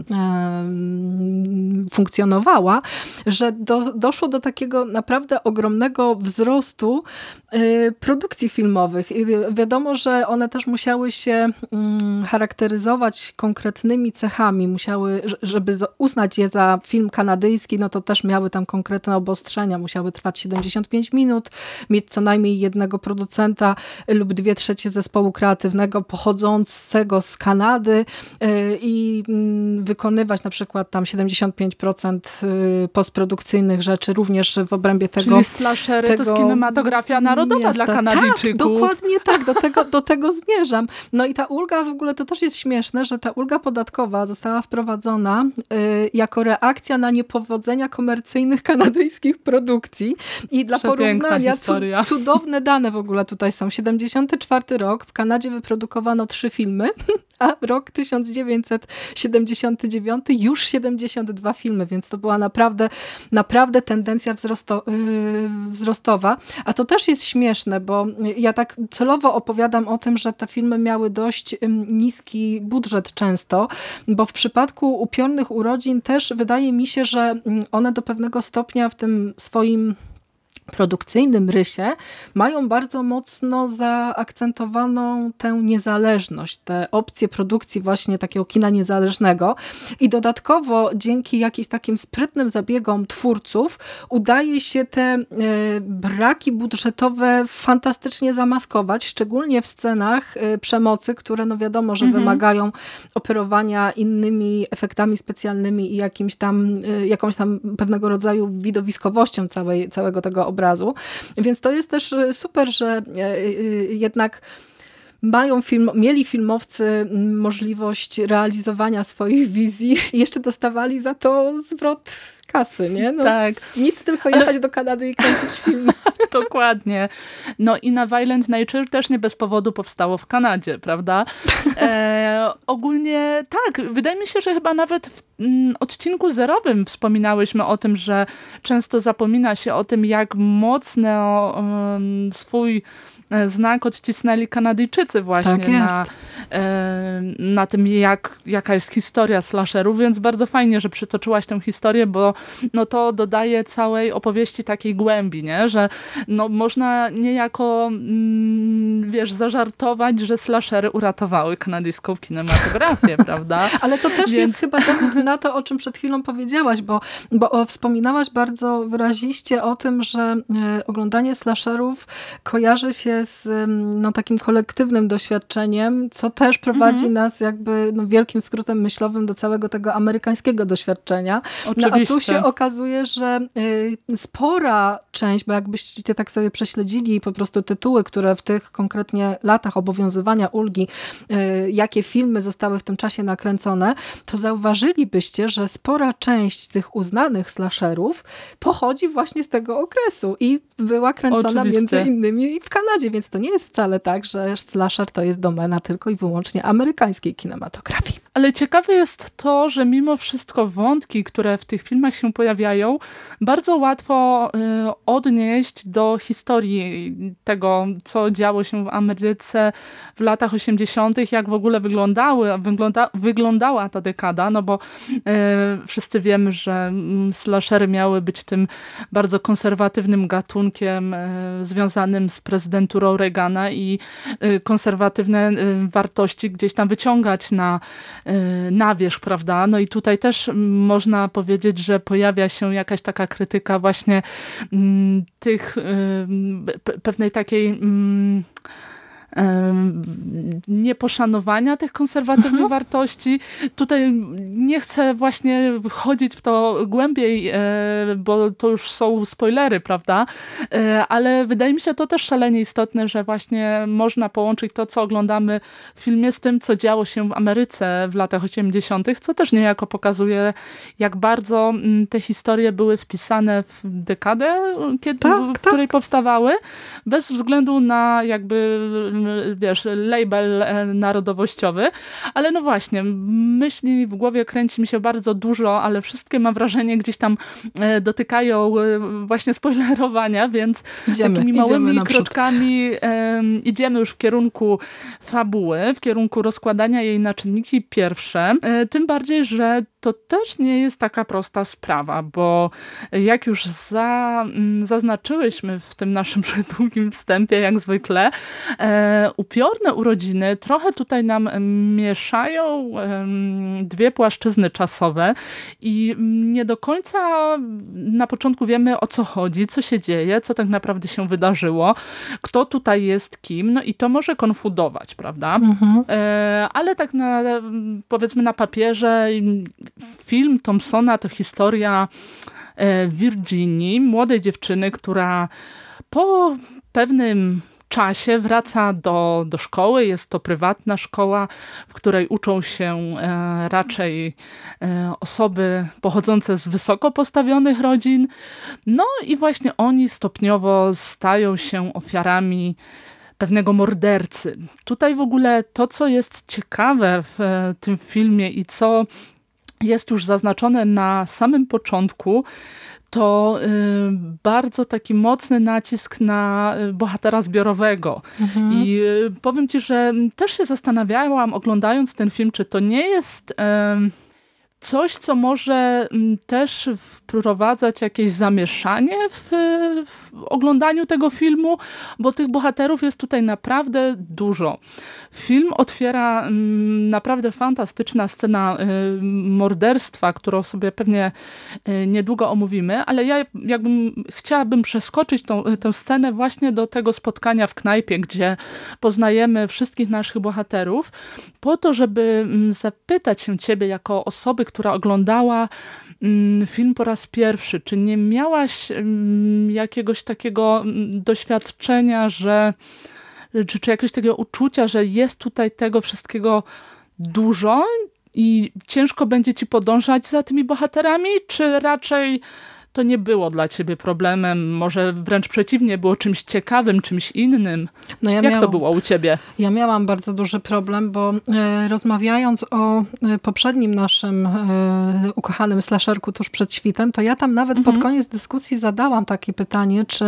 funkcjonowała, że do, doszło do takiego naprawdę ogromnego wzrostu e, produkcji filmowych. I wiadomo, że one też musiały się mm, charakteryzować konkretnymi cechami, musiały, żeby uznać je za film kanadyjski, no to też miały tam konkretne obostrzenia, musiały trwać 75 minut, mieć co najmniej jednego producenta, lub dwie trzecie zespołu kreatywnego pochodzącego z Kanady y, i mm, wykonywać na przykład tam 75% y, postprodukcyjnych rzeczy również w obrębie tego. Czyli slashery tego to jest kinematografia narodowa miasta. dla Kanadyjczyków. Tak, dokładnie tak, do tego, do tego zmierzam. No i ta ulga w ogóle to też jest śmieszne, że ta ulga podatkowa została wprowadzona y, jako reakcja na niepowodzenia komercyjnych kanadyjskich produkcji i dla Przepiękna porównania cudowne dane w ogóle tutaj są. 70 1994 rok w Kanadzie wyprodukowano trzy filmy, a rok 1979 już 72 filmy, więc to była naprawdę, naprawdę tendencja wzrosto, yy, wzrostowa. A to też jest śmieszne, bo ja tak celowo opowiadam o tym, że te filmy miały dość niski budżet często, bo w przypadku upiornych urodzin też wydaje mi się, że one do pewnego stopnia w tym swoim produkcyjnym rysie mają bardzo mocno zaakcentowaną tę niezależność, te opcje produkcji właśnie takiego kina niezależnego i dodatkowo dzięki jakimś takim sprytnym zabiegom twórców udaje się te e, braki budżetowe fantastycznie zamaskować, szczególnie w scenach e, przemocy, które no wiadomo, że mhm. wymagają operowania innymi efektami specjalnymi i jakimś tam, e, jakąś tam pewnego rodzaju widowiskowością całej, całego tego obrazu. Więc to jest też e, super, że e, e, jednak mają film, mieli filmowcy możliwość realizowania swoich wizji i jeszcze dostawali za to zwrot kasy, nie? No, tak. Nic, tylko jechać Ale... do Kanady i kręcić film. Dokładnie. No i na Violent Nature też nie bez powodu powstało w Kanadzie, prawda? E, ogólnie tak, wydaje mi się, że chyba nawet w mm, odcinku zerowym wspominałyśmy o tym, że często zapomina się o tym, jak mocno um, swój znak odcisnęli Kanadyjczycy właśnie tak na, e, na tym, jak, jaka jest historia slasherów, więc bardzo fajnie, że przytoczyłaś tę historię, bo no to dodaje całej opowieści takiej głębi, nie? że no można niejako mm, wiesz, zażartować, że slashery uratowały kanadyjską kinematografię, prawda? Ale to też więc... jest chyba dowód na to, o czym przed chwilą powiedziałaś, bo, bo wspominałaś bardzo wyraziście o tym, że e, oglądanie slasherów kojarzy się z no, takim kolektywnym doświadczeniem, co też prowadzi mhm. nas jakby no, wielkim skrótem myślowym do całego tego amerykańskiego doświadczenia. Oczywiście. No, a tu się okazuje, że y, spora część, bo jakbyście tak sobie prześledzili po prostu tytuły, które w tych konkretnie latach obowiązywania ulgi, y, jakie filmy zostały w tym czasie nakręcone, to zauważylibyście, że spora część tych uznanych slasherów pochodzi właśnie z tego okresu i była kręcona Oczywiste. między innymi w Kanadzie więc to nie jest wcale tak, że slasher to jest domena tylko i wyłącznie amerykańskiej kinematografii. Ale ciekawe jest to, że mimo wszystko wątki, które w tych filmach się pojawiają, bardzo łatwo y, odnieść do historii tego, co działo się w Ameryce w latach 80., jak w ogóle wyglądały, wygląda, wyglądała ta dekada, no bo y, wszyscy wiemy, że mm, slashery miały być tym bardzo konserwatywnym gatunkiem y, związanym z prezydenturą Reagana i konserwatywne wartości gdzieś tam wyciągać na Y, na wierzch, prawda? No i tutaj też można powiedzieć, że pojawia się jakaś taka krytyka właśnie mm, tych y, pewnej takiej mm, nieposzanowania tych konserwatywnych mhm. wartości. Tutaj nie chcę właśnie wchodzić w to głębiej, e, bo to już są spoilery, prawda? E, ale wydaje mi się to też szalenie istotne, że właśnie można połączyć to, co oglądamy w filmie z tym, co działo się w Ameryce w latach 80., co też niejako pokazuje, jak bardzo mm, te historie były wpisane w dekadę, kiedy, tak, w której tak. powstawały, bez względu na jakby wiesz, label e, narodowościowy, ale no właśnie, myśli w głowie kręci mi się bardzo dużo, ale wszystkie mam wrażenie gdzieś tam e, dotykają e, właśnie spoilerowania, więc idziemy, takimi małymi kroczkami idziemy już w kierunku fabuły, w kierunku rozkładania jej na czynniki pierwsze, tym bardziej, że to też nie jest taka prosta sprawa, bo jak już za, mm, zaznaczyłyśmy w tym naszym długim wstępie, jak zwykle, e, upiorne urodziny trochę tutaj nam mieszają e, dwie płaszczyzny czasowe i nie do końca na początku wiemy o co chodzi, co się dzieje, co tak naprawdę się wydarzyło, kto tutaj jest kim, no i to może konfudować, prawda? Mhm. E, ale tak na, powiedzmy na papierze film Thompsona to historia e, Virginii, młodej dziewczyny, która po pewnym czasie wraca do, do szkoły. Jest to prywatna szkoła, w której uczą się e, raczej e, osoby pochodzące z wysoko postawionych rodzin. No i właśnie oni stopniowo stają się ofiarami pewnego mordercy. Tutaj w ogóle to, co jest ciekawe w tym filmie i co jest już zaznaczone na samym początku, to y, bardzo taki mocny nacisk na y, bohatera zbiorowego. Mhm. I y, powiem ci, że też się zastanawiałam oglądając ten film, czy to nie jest coś, co może mm, też wprowadzać jakieś zamieszanie w, w, oglądaniu tego filmu, bo tych bohaterów jest tutaj naprawdę dużo. Film otwiera mm, naprawdę fantastyczna scena y, morderstwa, którą sobie pewnie y, niedługo omówimy, ale ja jakbym chciałabym przeskoczyć tą, tę scenę właśnie do tego spotkania w knajpie, gdzie poznajemy wszystkich naszych bohaterów, po to, żeby mm, zapytać się ciebie jako osoby, która oglądała mm, film po raz pierwszy, czy nie miałaś mm, jakiegoś takiego mm, doświadczenia, że czy, czy jakiegoś takiego uczucia, że jest tutaj tego wszystkiego dużo i ciężko będzie ci podążać za tymi bohaterami, czy raczej to nie było dla ciebie problemem, może wręcz przeciwnie, było czymś ciekawym, czymś innym. No ja Jak miał, to było u ciebie? Ja miałam bardzo duży problem, bo e, rozmawiając o e, poprzednim naszym e, ukochanym slasherku tuż przed świtem, to ja tam nawet mhm. pod koniec dyskusji zadałam takie pytanie, czy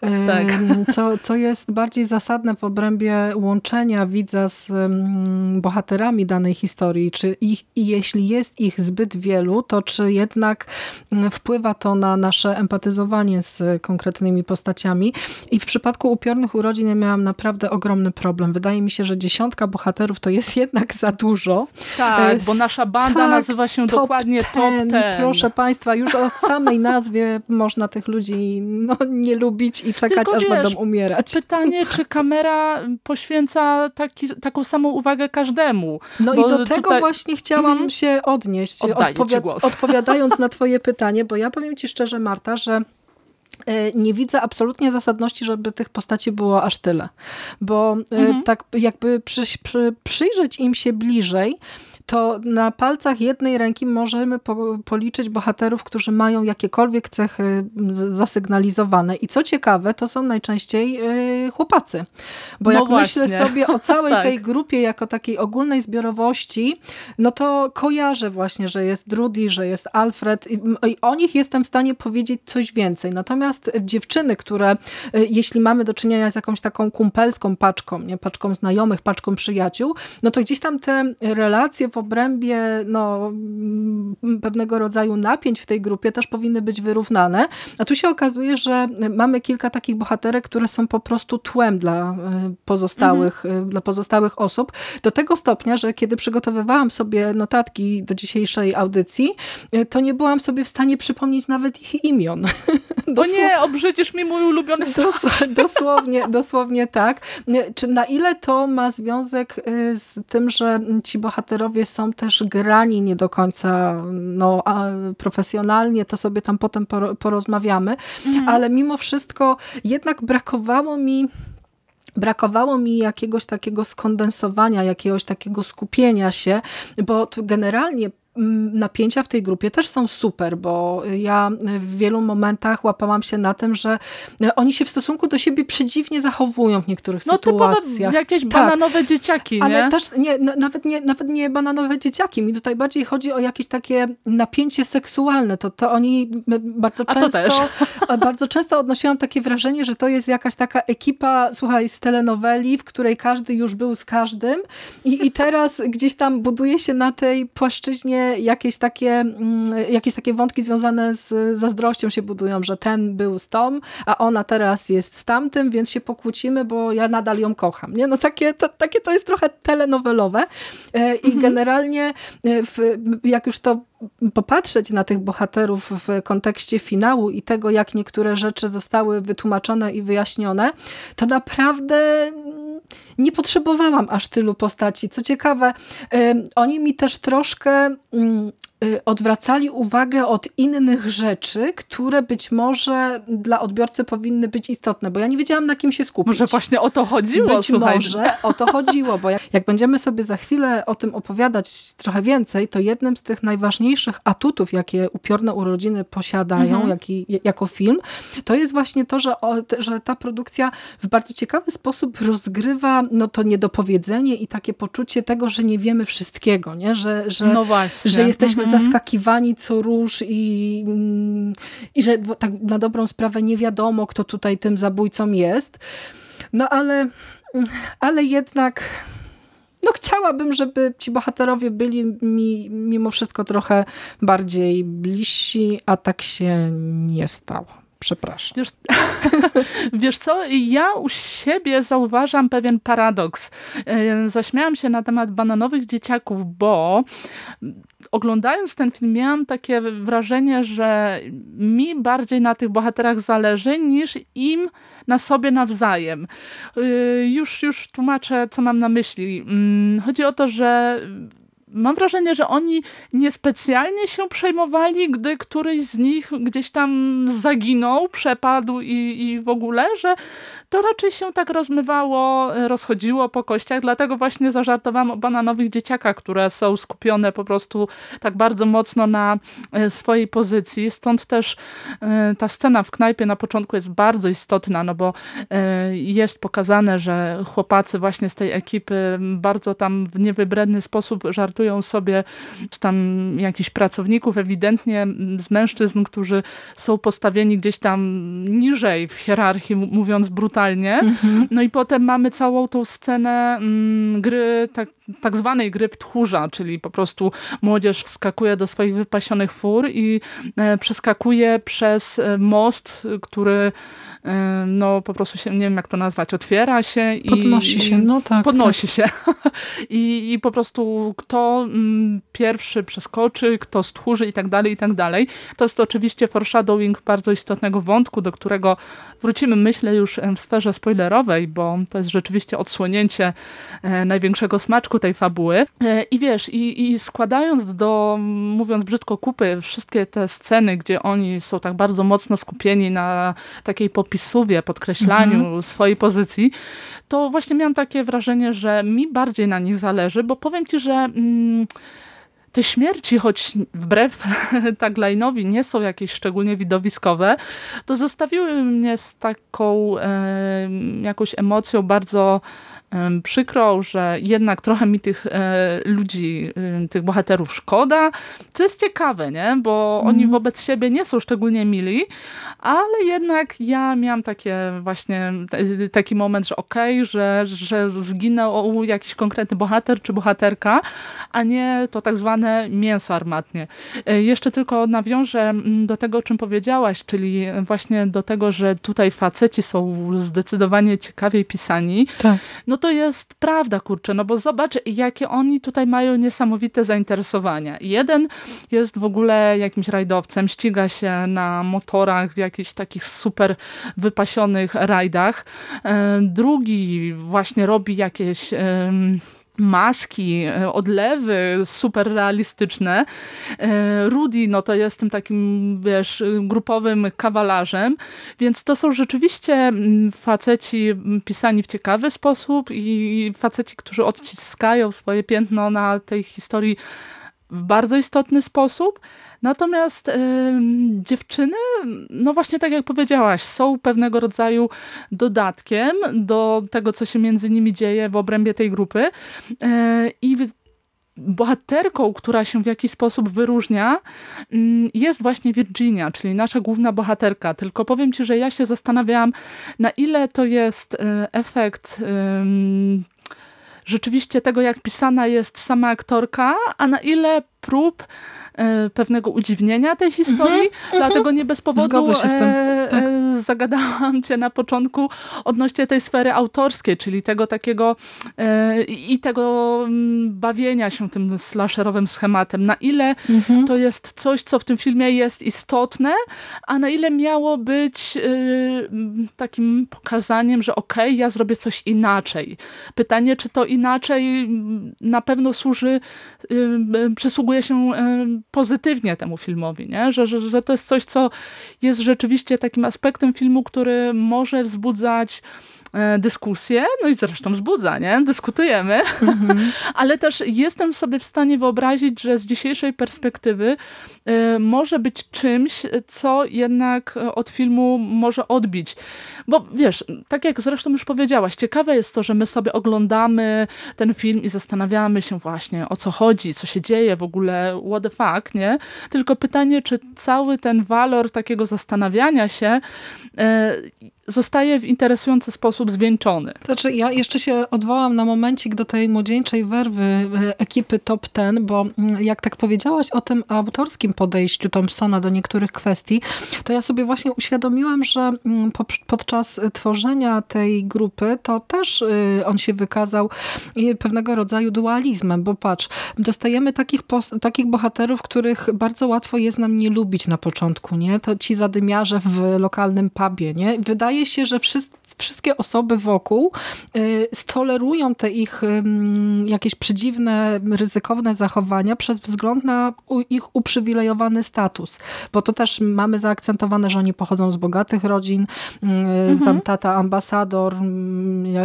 e, tak. co, co jest bardziej zasadne w obrębie łączenia widza z mm, bohaterami danej historii, czy ich, i jeśli jest ich zbyt wielu, to czy jednak mm, wpływa to na nasze empatyzowanie z konkretnymi postaciami. I w przypadku upiornych urodzin ja miałam naprawdę ogromny problem. Wydaje mi się, że dziesiątka bohaterów to jest jednak za dużo. Tak, e, bo nasza banda tak, nazywa się top dokładnie ten, Top Ten. Proszę Państwa, już o samej nazwie można tych ludzi no, nie lubić i czekać, Tylko aż wiesz, będą umierać. Pytanie, czy kamera poświęca taki, taką samą uwagę każdemu. No i do tego tutaj... właśnie chciałam mm -hmm. się odnieść, odpowi odpowiadając na twoje pytanie, bo ja powiem ci szczerze, Marta, że e, nie widzę absolutnie zasadności, żeby tych postaci było aż tyle. Bo e, mhm. tak jakby przy, przy, przyjrzeć im się bliżej, to na palcach jednej ręki możemy po, policzyć bohaterów, którzy mają jakiekolwiek cechy zasygnalizowane. I co ciekawe, to są najczęściej y, chłopacy. Bo no jak właśnie. myślę sobie o całej tak. tej grupie jako takiej ogólnej zbiorowości, no to kojarzę właśnie, że jest Drudy, że jest Alfred i, i o nich jestem w stanie powiedzieć coś więcej. Natomiast dziewczyny, które y, jeśli mamy do czynienia z jakąś taką kumpelską paczką, nie paczką znajomych, paczką przyjaciół, no to gdzieś tam te relacje obrębie no, pewnego rodzaju napięć w tej grupie też powinny być wyrównane. A tu się okazuje, że mamy kilka takich bohaterek, które są po prostu tłem dla pozostałych, mhm. dla pozostałych osób. Do tego stopnia, że kiedy przygotowywałam sobie notatki do dzisiejszej audycji, to nie byłam sobie w stanie przypomnieć nawet ich imion. Bo nie, obrzydzisz mi mój ulubiony Dosłownie, dosłownie tak. Czy na ile to ma związek y, z tym, że ci bohaterowie są też grani nie do końca no, profesjonalnie, to sobie tam potem porozmawiamy, mhm. ale mimo wszystko jednak brakowało mi brakowało mi jakiegoś takiego skondensowania, jakiegoś takiego skupienia się, bo generalnie napięcia w tej grupie też są super, bo ja w wielu momentach łapałam się na tym, że oni się w stosunku do siebie przedziwnie zachowują w niektórych no, sytuacjach. No jakieś tak. bananowe dzieciaki, nie? Ale też nie, nawet, nie, nawet nie bananowe dzieciaki. Mi tutaj bardziej chodzi o jakieś takie napięcie seksualne. To, to oni bardzo często, bardzo często odnosiłam takie wrażenie, że to jest jakaś taka ekipa, słuchaj, z telenoweli, w której każdy już był z każdym i, i teraz gdzieś tam buduje się na tej płaszczyźnie jakieś takie, mm, jakieś takie wątki związane z zazdrością się budują, że ten był z tą, a ona teraz jest z tamtym, więc się pokłócimy, bo ja nadal ją kocham. Nie? No takie, to, takie to jest trochę telenowelowe e, i mhm. generalnie e, w, jak już to popatrzeć na tych bohaterów w kontekście finału i tego, jak niektóre rzeczy zostały wytłumaczone i wyjaśnione, to naprawdę nie potrzebowałam aż tylu postaci. Co ciekawe, oni mi też troszkę mm, Y, odwracali uwagę od innych rzeczy, które być może dla odbiorcy powinny być istotne, bo ja nie wiedziałam na kim się skupić. Może właśnie o to chodziło, Być słuchaj. może o to chodziło, bo jak, jak, będziemy sobie za chwilę o tym opowiadać trochę więcej, to jednym z tych najważniejszych atutów, jakie upiorne urodziny posiadają mhm. jak i, jako film, to jest właśnie to, że, o, że ta produkcja w bardzo ciekawy sposób rozgrywa no, to niedopowiedzenie i takie poczucie tego, że nie wiemy wszystkiego, nie? Że, że, no że jesteśmy Mhm. zaskakiwani co róż i, mm, i że tak na dobrą sprawę nie wiadomo, kto tutaj tym zabójcą jest. No ale, ale jednak no chciałabym, żeby ci bohaterowie byli mi mimo wszystko trochę bardziej bliżsi, a tak się nie stało. Przepraszam. Wiesz, wiesz co, ja u siebie zauważam pewien paradoks. Zaśmiałam się na temat bananowych dzieciaków, bo oglądając ten film miałam takie wrażenie, że mi bardziej na tych bohaterach zależy niż im na sobie nawzajem. Y, już, już tłumaczę, co mam na myśli. Mm, chodzi o to, że mam wrażenie, że oni niespecjalnie się przejmowali, gdy któryś z nich gdzieś tam zaginął, przepadł i, i w ogóle, że to raczej się tak rozmywało, rozchodziło po kościach, dlatego właśnie zażartowałam o bananowych dzieciakach, które są skupione po prostu tak bardzo mocno na e, swojej pozycji, stąd też e, ta scena w knajpie na początku jest bardzo istotna, no bo e, jest pokazane, że chłopacy właśnie z tej ekipy bardzo tam w niewybredny sposób żartują sobie z tam jakichś pracowników, ewidentnie z mężczyzn, którzy są postawieni gdzieś tam niżej w hierarchii, mówiąc brutalnie. Mhm. No i potem mamy całą tą scenę mm, gry, tak, tak zwanej gry w tchórza, czyli po prostu młodzież wskakuje do swoich wypasionych fur i e, przeskakuje przez e, most, który no po prostu się, nie wiem jak to nazwać, otwiera się i... Podnosi się, no tak. Podnosi tak. się. I, I po prostu kto mm, pierwszy przeskoczy, kto stchórzy i tak dalej, i tak dalej. To jest oczywiście foreshadowing bardzo istotnego wątku, do którego wrócimy, myślę, już w sferze spoilerowej, bo to jest rzeczywiście odsłonięcie e, największego smaczku tej fabuły. E, I wiesz, i, i składając do, mówiąc brzydko, kupy wszystkie te sceny, gdzie oni są tak bardzo mocno skupieni na takiej popisówie, podkreślaniu mhm. swojej pozycji, to właśnie miałam takie wrażenie, że mi bardziej na nich zależy, bo powiem ci, że mm, te śmierci, choć wbrew tagline'owi nie są jakieś szczególnie widowiskowe, to zostawiły mnie z taką e, jakąś emocją bardzo przykro, że jednak trochę mi tych e, ludzi, tych bohaterów szkoda, co jest ciekawe, nie? bo mm. oni mhm. wobec siebie nie są szczególnie mili, ale jednak ja miałam takie właśnie taki moment, że okej, okay, że, że zginął jakiś konkretny bohater czy bohaterka, a nie to tak zwane mięso armatnie. E, jeszcze tylko nawiążę do tego, o czym powiedziałaś, czyli właśnie do tego, że tutaj faceci są zdecydowanie ciekawiej pisani. Tak. No to jest prawda, kurczę, no bo zobacz, jakie oni tutaj mają niesamowite zainteresowania. Jeden jest w ogóle jakimś rajdowcem, ściga się na motorach w jakichś takich super wypasionych rajdach. E, drugi właśnie robi jakieś maski, e, odlewy super realistyczne. E, Rudy, no to jest tym takim, wiesz, grupowym kawalarzem, więc to są rzeczywiście mm, faceci pisani w ciekawy sposób i faceci, którzy odciskają swoje piętno na tej historii w bardzo istotny sposób. Natomiast dziewczyny, no właśnie tak jak powiedziałaś, są pewnego rodzaju dodatkiem do tego, co się między nimi dzieje w obrębie tej grupy. Y, I bohaterką, która się w jakiś sposób wyróżnia, jest właśnie Virginia, czyli nasza główna bohaterka. Tylko powiem Ci, że ja się zastanawiałam, na ile to jest efekt rzeczywiście tego, jak pisana jest sama aktorka, a na ile prób E, pewnego udziwnienia tej historii, mm -hmm, dlatego nie bez powodu Zgodzę się z tym. E, tak. E, zagadałam cię na początku odnośnie tej sfery autorskiej, czyli tego takiego i tego mm, bawienia się tym slasherowym schematem. Na ile mm -hmm. to jest coś, co w tym filmie jest istotne, a na ile miało być takim pokazaniem, że okej, okay, ja zrobię coś inaczej. Pytanie, czy to inaczej na pewno służy, przysługuje się pozytywnie temu filmowi, nie? Że, że, że to jest coś, co jest rzeczywiście takim aspektem filmu, który może wzbudzać E, dyskusję, no i zresztą wzbudza, nie? Dyskutujemy, mhm. ale też jestem sobie w stanie wyobrazić, że z dzisiejszej perspektywy y, może być czymś, co jednak od filmu może odbić. Bo wiesz, tak jak zresztą już powiedziałaś, ciekawe jest to, że my sobie oglądamy ten film i zastanawiamy się właśnie o co chodzi, co się dzieje w ogóle, what the fuck, nie? Tylko pytanie, czy cały ten walor takiego zastanawiania się y, zostaje w interesujący sposób zwieńczony. Znaczy, ja jeszcze się odwołam na momencik do tej młodzieńczej werwy e, ekipy Top Ten, bo mm, jak tak powiedziałaś o tym autorskim podejściu Thompsona do niektórych kwestii, to ja sobie właśnie uświadomiłam, że mm, podczas tworzenia tej grupy to też y, on się wykazał pewnego rodzaju dualizmem, bo patrz, dostajemy takich, takich bohaterów, których bardzo łatwo jest nam nie lubić na początku, nie? To ci zadymiarze w lokalnym pubie, nie? Wydaje się, że wszyscy wszystkie osoby wokół y, stolerują te ich jakieś przedziwne, ryzykowne zachowania przez wzgląd na ich uprzywilejowany status. Bo to też mamy zaakcentowane, że oni pochodzą z bogatych rodzin, y, mhm. tam tata ambasador,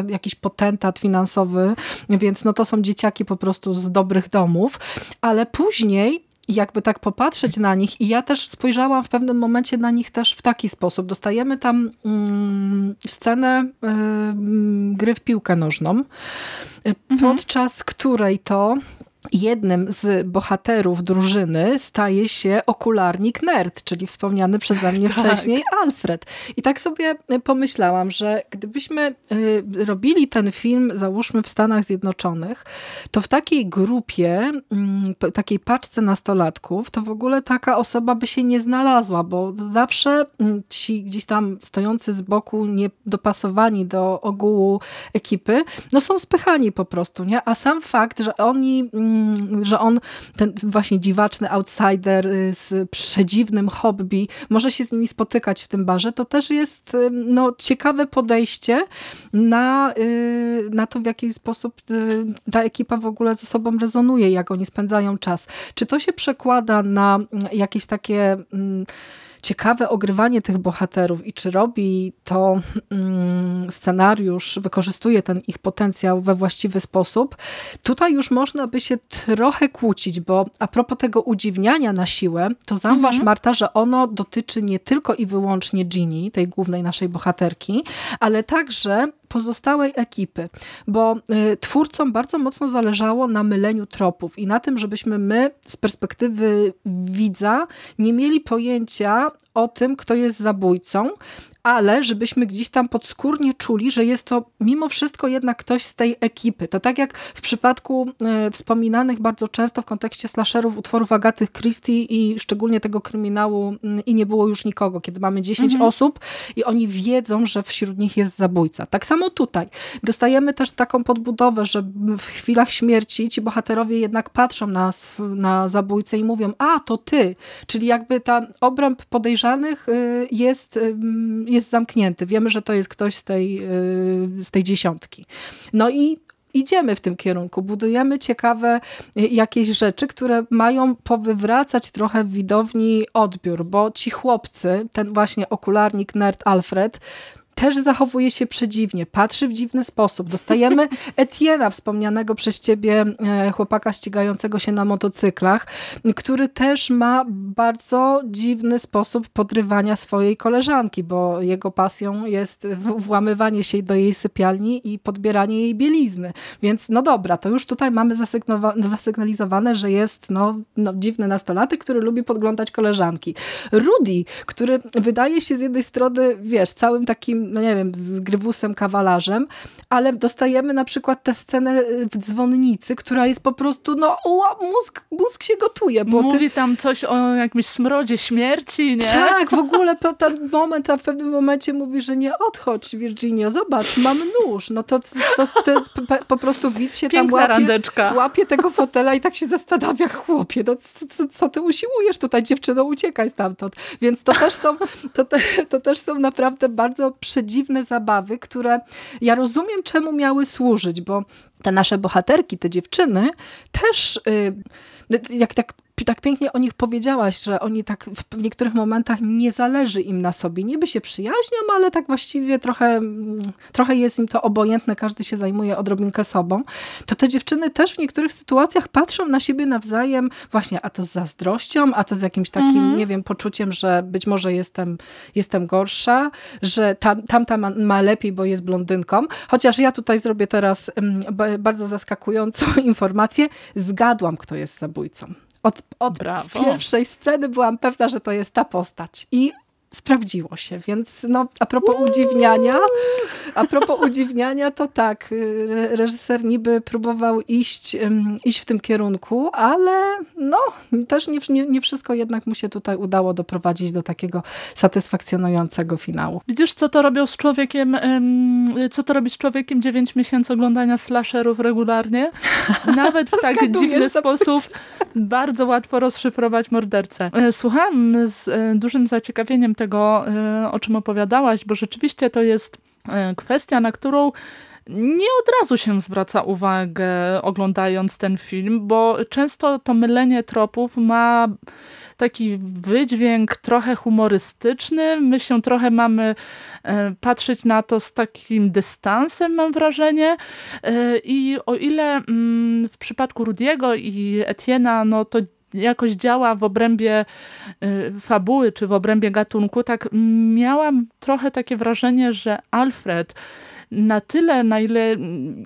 jakiś potentat finansowy, więc no to są dzieciaki po prostu z dobrych domów, ale później jakby tak popatrzeć na nich i ja też spojrzałam w pewnym momencie na nich też w taki sposób. Dostajemy tam mm, scenę y, gry w piłkę nożną, y, mhm. podczas której to jednym z bohaterów drużyny staje się okularnik nerd, czyli wspomniany przeze mnie tak. wcześniej Alfred. I tak sobie pomyślałam, że gdybyśmy y, robili ten film, załóżmy w Stanach Zjednoczonych, to w takiej grupie, mm, takiej paczce nastolatków, to w ogóle taka osoba by się nie znalazła, bo zawsze mm, ci gdzieś tam stojący z boku, niedopasowani do ogółu ekipy, no są spychani po prostu, nie? A sam fakt, że oni Mm, że on, ten właśnie dziwaczny outsider y, z przedziwnym hobby, może się z nimi spotykać w tym barze, to też jest y, no, ciekawe podejście na, y, na to, w jaki sposób ta ekipa w ogóle ze sobą rezonuje, jak oni spędzają czas. Czy to się przekłada na mm, jakieś takie mm, ciekawe ogrywanie tych bohaterów i czy robi to mm, scenariusz, wykorzystuje ten ich potencjał we właściwy sposób, tutaj już można by się trochę kłócić, bo a propos tego udziwniania na siłę, to zauważ mhm. Marta, że ono dotyczy nie tylko i wyłącznie Ginny, tej głównej naszej bohaterki, ale także pozostałej ekipy, bo y, twórcom bardzo mocno zależało na myleniu tropów i na tym, żebyśmy my z perspektywy widza nie mieli pojęcia o tym, kto jest zabójcą, ale żebyśmy gdzieś tam podskórnie czuli, że jest to mimo wszystko jednak ktoś z tej ekipy. To tak jak w przypadku e, wspominanych bardzo często w kontekście slasherów utworów Agaty Christie i szczególnie tego kryminału mm, i nie było już nikogo, kiedy mamy 10 mhm. osób i oni wiedzą, że wśród nich jest zabójca. Tak samo tutaj. Dostajemy też taką podbudowę, że w chwilach śmierci ci bohaterowie jednak patrzą na, na zabójcę i mówią, a to ty. Czyli jakby ta obręb podejrzanych y, jest jest zamknięty. Wiemy, że to jest ktoś z tej, y, z tej dziesiątki. No i idziemy w tym kierunku, budujemy ciekawe y, jakieś rzeczy, które mają powywracać trochę w widowni odbiór, bo ci chłopcy, ten właśnie okularnik nerd Alfred, też zachowuje się przedziwnie, patrzy w dziwny sposób. Dostajemy Etiena, wspomnianego przez ciebie e, chłopaka ścigającego się na motocyklach, który też ma bardzo dziwny sposób podrywania swojej koleżanki, bo jego pasją jest włamywanie się do jej sypialni i podbieranie jej bielizny. Więc no dobra, to już tutaj mamy zasygnalizowane, że jest no, no, dziwny nastolatek, który lubi podglądać koleżanki. Rudy, który wydaje się z jednej strony, wiesz, całym takim no nie wiem, z Grywusem Kawalarzem, ale dostajemy na przykład tę scenę y, w dzwonnicy, która jest po prostu, no mózg, mózg się gotuje. Bo Mówi ty... tam coś o jakimś smrodzie śmierci, nie? Tak, w ogóle ten moment, a w pewnym momencie mówi, że nie odchodź Virginia, zobacz, mam nóż. No to, to, to, po prostu widz się Piękna tam łapie, łapie tego fotela i tak się zastanawia, chłopie, no co, co ty usiłujesz tutaj, dziewczyno, uciekaj stamtąd. Więc to też są, to, te, to też są naprawdę bardzo przedziwne zabawy, które ja rozumiem, czemu miały służyć, bo te nasze bohaterki, te dziewczyny też, y, jak tak tak pięknie o nich powiedziałaś, że oni tak w niektórych momentach nie zależy im na sobie. Niby się przyjaźnią, ale tak właściwie trochę, trochę jest im to obojętne, każdy się zajmuje odrobinkę sobą. To te dziewczyny też w niektórych sytuacjach patrzą na siebie nawzajem właśnie, a to z zazdrością, a to z jakimś takim, mhm. nie wiem, poczuciem, że być może jestem, jestem gorsza, że tam, tamta ma, ma lepiej, bo jest blondynką. Chociaż ja tutaj zrobię teraz bardzo zaskakującą informację. Zgadłam, kto jest zabójcą. Od, od pierwszej sceny byłam pewna, że to jest ta postać. I sprawdziło się, więc no, a propos Uuu. udziwniania, a propos udziwniania, to tak, y, reżyser niby próbował iść, iść w tym kierunku, ale no, też nie, nie, nie wszystko jednak mu się tutaj udało doprowadzić do takiego satysfakcjonującego finału. Widzisz, co to robią z człowiekiem, co to robi z człowiekiem 9 miesięcy oglądania slasherów regularnie? Nawet w tak dziwny sposób bardzo łatwo rozszyfrować mordercę. E, słucham z e, dużym zaciekawieniem tego, e, o czym opowiadałaś, bo rzeczywiście to jest e, kwestia, na którą nie od razu się zwraca uwagę oglądając ten film, bo często to mylenie tropów ma taki wydźwięk trochę humorystyczny. My się trochę mamy e, patrzeć na to z takim dystansem, mam wrażenie. I o ile mm, w przypadku Rudiego i Etiena, no to jakoś działa w obrębie y, fabuły, czy w obrębie gatunku, tak miałam trochę takie wrażenie, że Alfred na tyle, na ile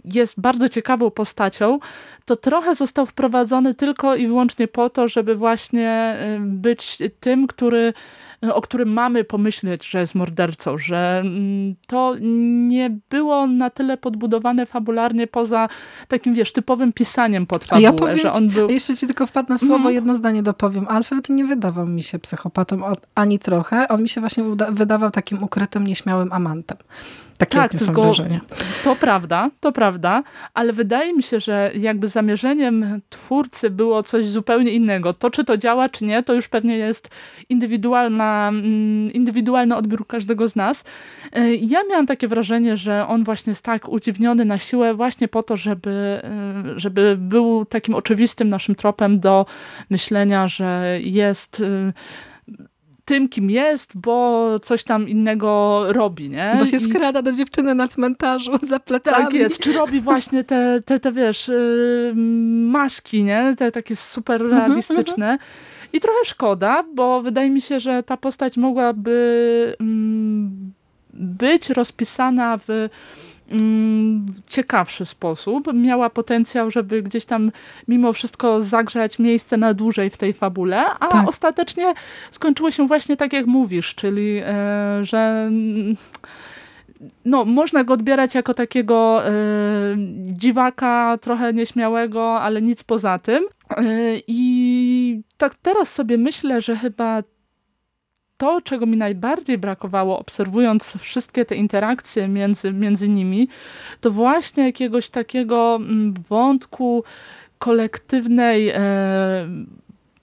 jest bardzo ciekawą postacią, to trochę został wprowadzony tylko i wyłącznie po to, żeby właśnie y, być tym, który o którym mamy pomyśleć, że jest mordercą, że mm, to nie było na tyle podbudowane fabularnie poza takim, wiesz, typowym pisaniem pod fabułę, ja powiem że on był... Jeszcze ci tylko wpadnę w słowo, mm. jedno zdanie dopowiem. Alfred nie wydawał mi się psychopatą ani trochę. On mi się właśnie wydawał takim ukrytym, nieśmiałym amantem. Takie tak, tylko wrażenie. to prawda, to prawda, ale wydaje mi się, że jakby zamierzeniem twórcy było coś zupełnie innego. To, czy to działa, czy nie, to już pewnie jest indywidualna, mm, indywidualny odbiór każdego z nas. E, ja miałam takie wrażenie, że on właśnie jest tak udziwniony na siłę właśnie po to, żeby, e, żeby był takim oczywistym naszym tropem do myślenia, że jest e, tym, kim jest, bo coś tam innego robi, nie? Bo się I... skrada do dziewczyny na cmentarzu za plecami. Tak jest, czy robi właśnie te, te, te wiesz, yy, maski, nie? Te takie super mhm, realistyczne. Mm -hmm. I trochę szkoda, bo wydaje mi się, że ta postać mogłaby mm, być rozpisana w ciekawszy sposób. Miała potencjał, żeby gdzieś tam mimo wszystko zagrzać miejsce na dłużej w tej fabule, a tak. ostatecznie skończyło się właśnie tak jak mówisz, czyli e, że no, można go odbierać jako takiego e, dziwaka, trochę nieśmiałego, ale nic poza tym. E, I tak teraz sobie myślę, że chyba to, czego mi najbardziej brakowało, obserwując wszystkie te interakcje między, między nimi, to właśnie jakiegoś takiego mm, wątku kolektywnej e,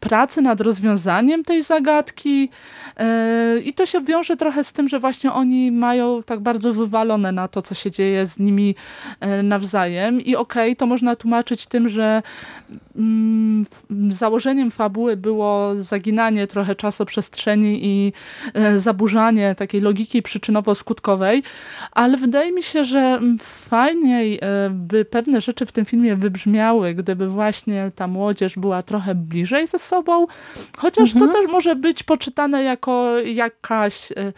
pracy nad rozwiązaniem tej zagadki e, i to się wiąże trochę z tym, że właśnie oni mają tak bardzo wywalone na to, co się dzieje z nimi e, nawzajem. I okej, okay, to można tłumaczyć tym, że założeniem fabuły było zaginanie trochę czasoprzestrzeni i e, zaburzanie takiej logiki przyczynowo-skutkowej, ale wydaje mi się, że fajniej by pewne rzeczy w tym filmie wybrzmiały, gdyby właśnie ta młodzież była trochę bliżej ze sobą, sobą, chociaż mhm. to też może być poczytane jako jakaś e,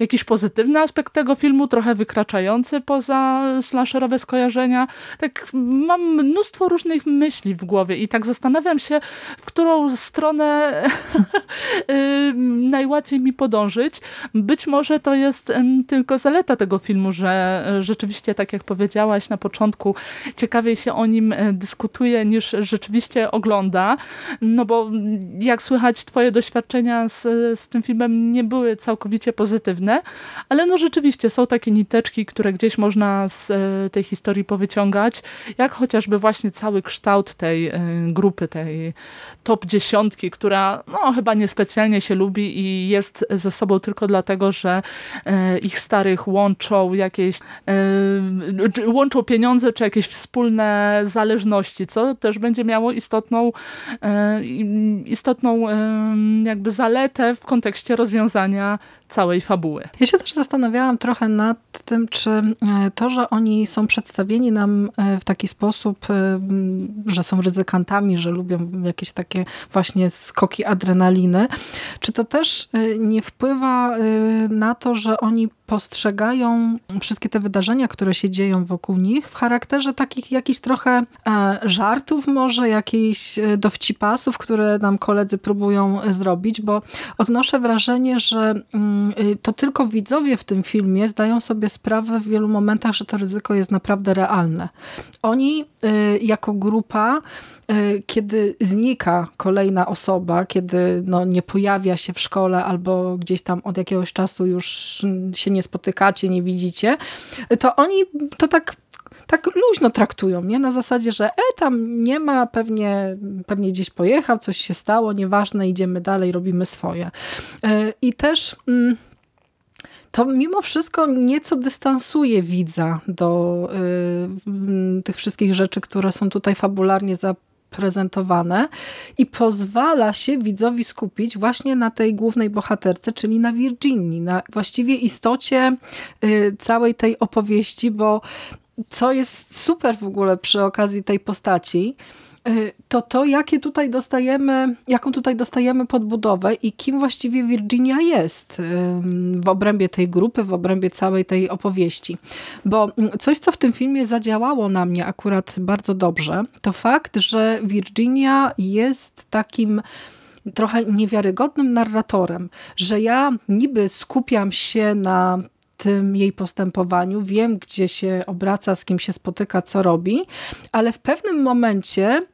jakiś pozytywny aspekt tego filmu, trochę wykraczający poza slasherowe skojarzenia. Tak mam mnóstwo różnych myśli w głowie i tak zastanawiam się, w którą stronę y, najłatwiej mi podążyć. Być może to jest tylko zaleta tego filmu, że rzeczywiście, tak jak powiedziałaś na początku, ciekawiej się o nim e, dyskutuje niż rzeczywiście ogląda. No bo jak słychać, twoje doświadczenia z, z tym filmem nie były całkowicie pozytywne ale no rzeczywiście są takie niteczki, które gdzieś można z e, tej historii powyciągać, jak chociażby właśnie cały kształt tej e, grupy, tej top dziesiątki, która no chyba niespecjalnie się lubi i jest ze sobą tylko dlatego, że e, ich starych łączą jakieś łączą pieniądze czy jakieś wspólne zależności, co też będzie miało istotną istotną jakby zaletę w kontekście rozwiązania całej fabuły. Ja się też zastanawiałam trochę nad tym, czy e, to, że oni są przedstawieni nam e, w taki sposób, e, że są ryzykantami, że lubią jakieś takie właśnie skoki adrenaliny, czy to też nie wpływa na to, że oni postrzegają wszystkie te wydarzenia, które się dzieją wokół nich w charakterze takich jakichś trochę żartów może, jakichś dowcipasów, które nam koledzy próbują zrobić, bo odnoszę wrażenie, że mm, Y, to tylko widzowie w tym filmie zdają sobie sprawę w wielu momentach, że to ryzyko jest naprawdę realne. Oni y, jako grupa kiedy znika kolejna osoba, kiedy no, nie pojawia się w szkole albo gdzieś tam od jakiegoś czasu już się nie spotykacie, nie widzicie, to oni to tak tak luźno traktują, nie? Na zasadzie, że e, tam nie ma, pewnie, pewnie gdzieś pojechał, coś się stało, nieważne, idziemy dalej, robimy swoje. E, I też... Mm, to mimo wszystko nieco dystansuje widza do y, tych wszystkich rzeczy, które są tutaj fabularnie zaprezentowane i pozwala się widzowi skupić właśnie na tej głównej bohaterce, czyli na Virginii, na właściwie istocie y, całej tej opowieści, bo co jest super w ogóle przy okazji tej postaci, to to, jakie tutaj dostajemy, jaką tutaj dostajemy podbudowę i kim właściwie Virginia jest w obrębie tej grupy, w obrębie całej tej opowieści. Bo mm, coś, co w tym filmie zadziałało na mnie akurat bardzo dobrze, to fakt, że Virginia jest takim trochę niewiarygodnym narratorem, że ja niby skupiam się na tym jej postępowaniu, wiem gdzie się obraca, z kim się spotyka, co robi, ale w pewnym momencie,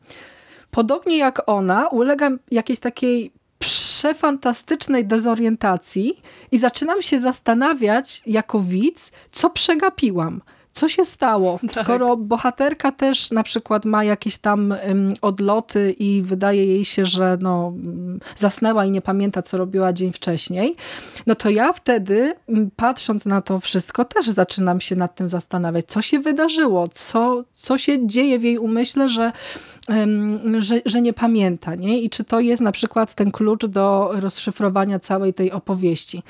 podobnie jak ona, ulegam jakiejś takiej przefantastycznej dezorientacji i zaczynam się zastanawiać jako widz, co przegapiłam co się stało? Tak. Skoro bohaterka też na przykład ma jakieś tam odloty i wydaje jej się, że no, zasnęła i nie pamięta, co robiła dzień wcześniej, no to ja wtedy, patrząc na to wszystko, też zaczynam się nad tym zastanawiać, co się wydarzyło, co, co się dzieje w jej umyśle, że że, że nie pamięta. Nie? I czy to jest na przykład ten klucz do rozszyfrowania całej tej opowieści.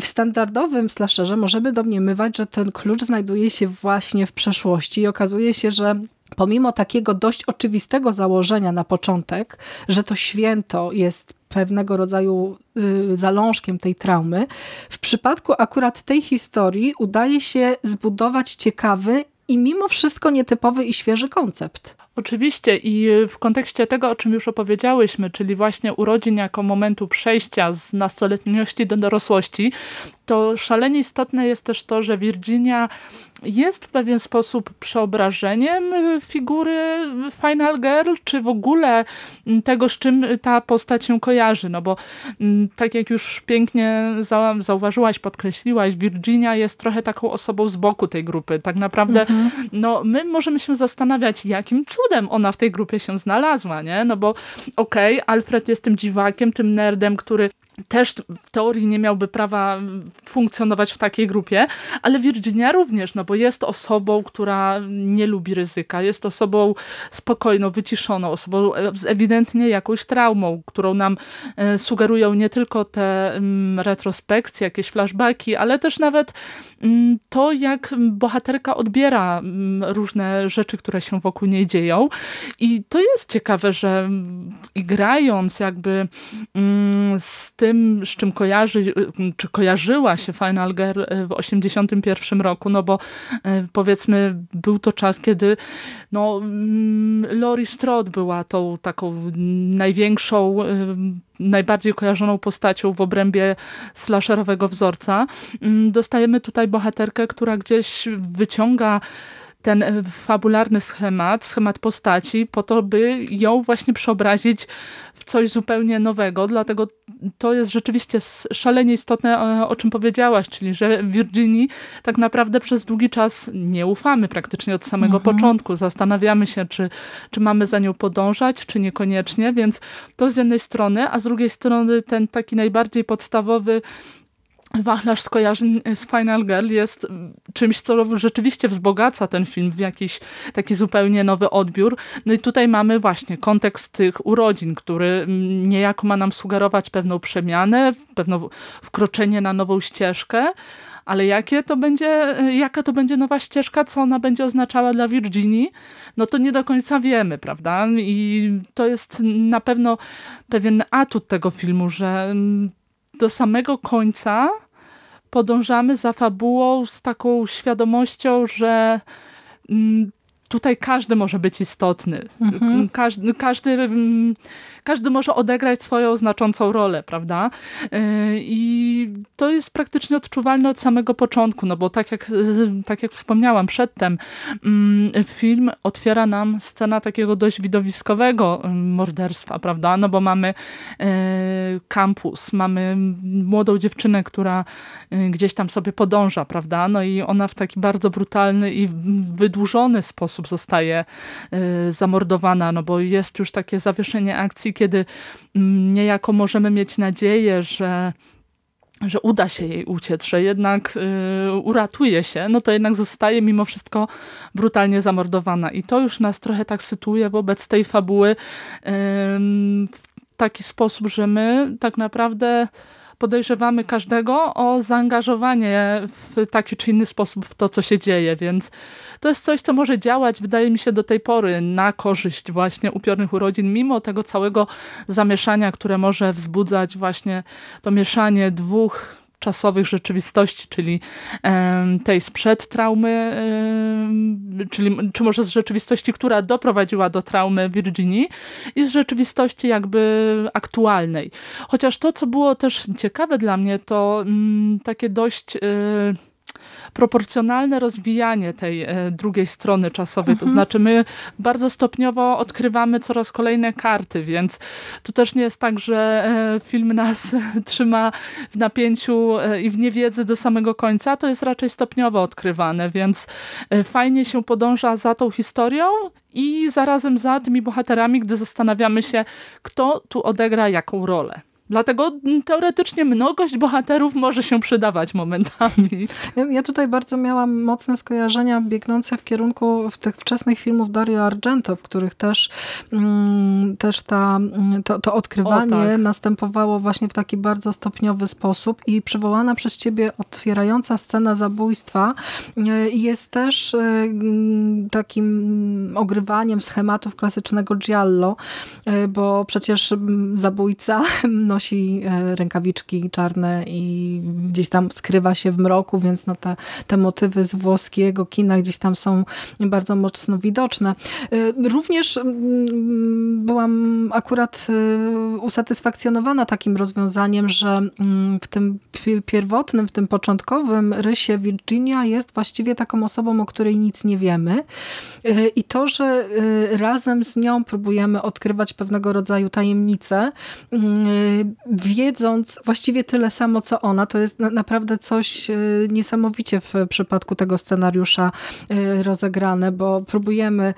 W standardowym slasherze możemy domniemywać, że ten klucz znajduje się właśnie w przeszłości i okazuje się, że pomimo takiego dość oczywistego założenia na początek, że to święto jest pewnego rodzaju y, zalążkiem tej traumy, w przypadku akurat tej historii udaje się zbudować ciekawy i mimo wszystko nietypowy i świeży koncept. Oczywiście i w kontekście tego, o czym już opowiedziałyśmy, czyli właśnie urodzin jako momentu przejścia z nastoletniości do dorosłości, to szalenie istotne jest też to, że Virginia jest w pewien sposób przeobrażeniem figury Final Girl, czy w ogóle tego, z czym ta postać się kojarzy. No bo mm, tak jak już pięknie zauważyłaś, podkreśliłaś, Virginia jest trochę taką osobą z boku tej grupy. Tak naprawdę mhm. no, my możemy się zastanawiać, jakim cudem ona w tej grupie się znalazła, nie? No bo okej, okay, Alfred jest tym dziwakiem, tym nerdem, który też w teorii nie miałby prawa funkcjonować w takiej grupie, ale Virginia również, no bo jest osobą, która nie lubi ryzyka, jest osobą spokojną, wyciszoną, osobą z ewidentnie jakąś traumą, którą nam e, sugerują nie tylko te mm, retrospekcje, jakieś flashbacki, ale też nawet mm, to, jak bohaterka odbiera mm, różne rzeczy, które się wokół niej dzieją. I to jest ciekawe, że grając jakby z tym tym, z czym kojarzy, czy kojarzyła się Final Girl w 81 roku, no bo e, powiedzmy był to czas, kiedy no, mm, Lori Strode była tą taką największą najbardziej kojarzoną postacią w obrębie slasherowego wzorca. Mm, dostajemy tutaj bohaterkę, która gdzieś wyciąga ten fabularny schemat, schemat postaci, po to, by ją właśnie przeobrazić w coś zupełnie nowego. Dlatego to jest rzeczywiście szalenie istotne, o czym powiedziałaś, czyli że Virginii tak naprawdę przez długi czas nie ufamy praktycznie od samego mhm. początku. Zastanawiamy się, czy, czy mamy za nią podążać, czy niekoniecznie, więc to z jednej strony, a z drugiej strony ten taki najbardziej podstawowy wachlarz skojarzeń z Final Girl jest czymś, co rzeczywiście wzbogaca ten film w jakiś taki zupełnie nowy odbiór. No i tutaj mamy właśnie kontekst tych urodzin, który niejako ma nam sugerować pewną przemianę, pewne wkroczenie na nową ścieżkę, ale jakie to będzie, jaka to będzie nowa ścieżka, co ona będzie oznaczała dla Virginii, no to nie do końca wiemy, prawda? I to jest na pewno pewien atut tego filmu, że do samego końca podążamy za fabułą z taką świadomością, że mm, tutaj każdy może być istotny. Mhm. Każdy, każdy, mm, każdy może odegrać swoją znaczącą rolę, prawda? E, I to jest praktycznie odczuwalne od samego początku, no bo tak jak, tak jak wspomniałam przedtem, mm, film otwiera nam scena takiego dość widowiskowego mm, morderstwa, prawda? No bo mamy e, kampus, mamy młodą dziewczynę, która e, gdzieś tam sobie podąża, prawda? No i ona w taki bardzo brutalny i wydłużony sposób zostaje zamordowana, no bo jest już takie zawieszenie akcji, kiedy mm, niejako możemy mieć nadzieję, że że uda się jej uciec, że jednak y, uratuje się, no to jednak zostaje mimo wszystko brutalnie zamordowana. I to już nas trochę tak sytuuje wobec tej fabuły y, w taki sposób, że my tak naprawdę podejrzewamy każdego o zaangażowanie w taki czy inny sposób w to, co się dzieje, więc to jest coś, co może działać, wydaje mi się, do tej pory na korzyść właśnie upiornych urodzin, mimo tego całego zamieszania, które może wzbudzać właśnie to mieszanie dwóch czasowych rzeczywistości, czyli tej sprzed traumy, czyli, czy może z rzeczywistości, która doprowadziła do traumy Virginii i z rzeczywistości jakby aktualnej. Chociaż to, co było też ciekawe dla mnie, to mm, takie dość y, proporcjonalne rozwijanie tej e, drugiej strony czasowej. Mhm. To znaczy my bardzo stopniowo odkrywamy coraz kolejne karty, więc to też nie jest tak, że e, film nas trzyma w napięciu e, i w niewiedzy do samego końca. To jest raczej stopniowo odkrywane, więc fajnie się podąża za tą historią i zarazem za tymi bohaterami, gdy zastanawiamy się, kto tu odegra jaką rolę. Dlatego teoretycznie mnogość bohaterów może się przydawać momentami. Ja tutaj bardzo miałam mocne skojarzenia biegnące w kierunku w tych wczesnych filmów Dario Argento, w których też, mm, też ta, mm, to, to odkrywanie o, tak. następowało właśnie w taki bardzo stopniowy sposób i przywołana przez ciebie otwierająca scena zabójstwa y, jest też y, mm, takim ogrywaniem schematów klasycznego giallo, y, bo przecież zabójca nosi rękawiczki czarne i gdzieś tam skrywa się w mroku, więc no te, te motywy z włoskiego kina gdzieś tam są bardzo mocno widoczne. Y, również byłam akurat y, usatysfakcjonowana takim rozwiązaniem, że w tym pierwotnym, w tym początkowym rysie Virginia jest właściwie taką osobą, o której nic nie wiemy. Y, I to, że razem z nią próbujemy odkrywać pewnego rodzaju tajemnice, wiedząc właściwie tyle samo, co ona, to jest naprawdę coś niesamowicie w przypadku tego scenariusza rozegrane, bo próbujemy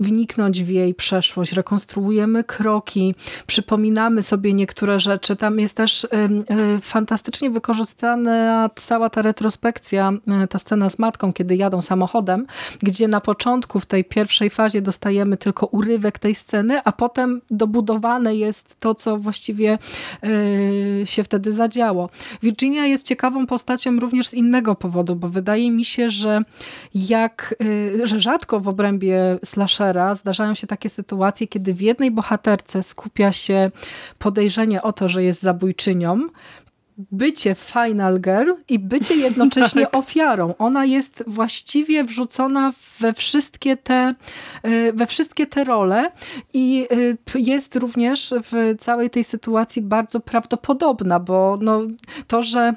wniknąć w jej przeszłość, rekonstruujemy kroki, przypominamy sobie niektóre rzeczy. Tam jest też fantastycznie wykorzystana cała ta retrospekcja, e, ta scena z matką, kiedy jadą samochodem, gdzie na początku w tej pierwszej fazie dostajemy tylko urywek tej sceny, a potem dobudowane jest to, co właściwie e, się wtedy zadziało. Virginia jest ciekawą postacią również z innego powodu, bo wydaje mi się, że jak, e, że rzadko w obrębie slashera zdarzają się takie sytuacje, kiedy w jednej bohaterce skupia się podejrzenie o to, że jest zabójczynią, bycie final girl i bycie jednocześnie tak. ofiarą. Ona jest właściwie wrzucona we wszystkie te, e, we wszystkie te role i e, jest również w całej tej sytuacji bardzo prawdopodobna, bo no, to, że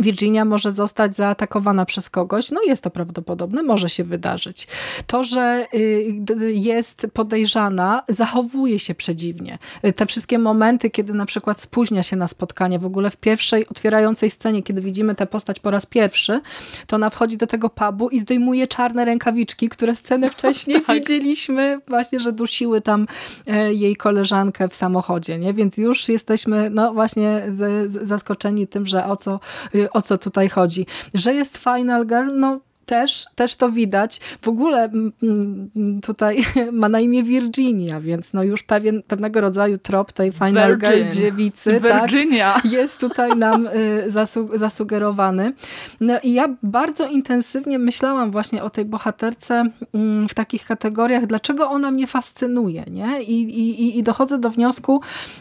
Virginia może zostać zaatakowana przez kogoś, no jest to prawdopodobne, może się wydarzyć. To, że y, jest podejrzana, zachowuje się przedziwnie. Te wszystkie momenty, kiedy na przykład spóźnia się na spotkanie, w ogóle w pierwszej otwierającej scenie, kiedy widzimy tę postać po raz pierwszy, to ona wchodzi do tego pubu i zdejmuje czarne rękawiczki, które scenę wcześniej tak. widzieliśmy właśnie, że dusiły tam e, jej koleżankę w samochodzie, nie? Więc już jesteśmy no właśnie zaskoczeni tym, że o co y, o co tutaj chodzi. Że jest Final Girl, no też, też to widać. W ogóle mm, mm, tutaj ma na imię Virginia, więc no już pewien, pewnego rodzaju trop tej Final Virgin. Dziewicy Virginia. Tak, jest tutaj nam y, zasu zasugerowany. No i ja bardzo intensywnie myślałam właśnie o tej bohaterce mm, w takich kategoriach, dlaczego ona mnie fascynuje. Nie? I, i, I dochodzę do wniosku,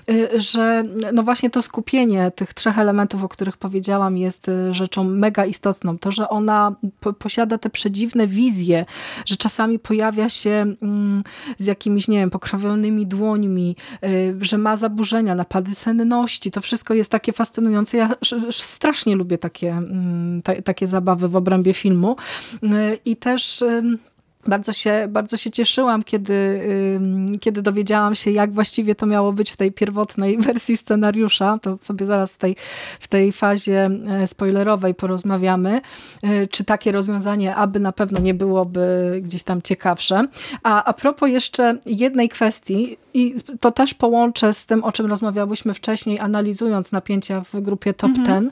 y, że no właśnie to skupienie tych trzech elementów, o których powiedziałam, jest y, rzeczą mega istotną. To, że ona po, posiada te przedziwne wizje, że czasami pojawia się mm, z jakimiś, nie wiem, pokrwawionymi dłońmi, y, że ma zaburzenia, napady senności. To wszystko jest takie fascynujące. Ja strasznie lubię takie, mm, takie zabawy w obrębie filmu. Y, I też bardzo się, bardzo się cieszyłam, kiedy, kiedy dowiedziałam się, jak właściwie to miało być w tej pierwotnej wersji scenariusza. To sobie zaraz w tej, w tej fazie e, spoilerowej porozmawiamy, e, czy takie rozwiązanie aby na pewno nie byłoby gdzieś tam ciekawsze. A, a propos jeszcze jednej kwestii, i to też połączę z tym, o czym rozmawiałyśmy wcześniej, analizując napięcia w grupie Top mhm. Ten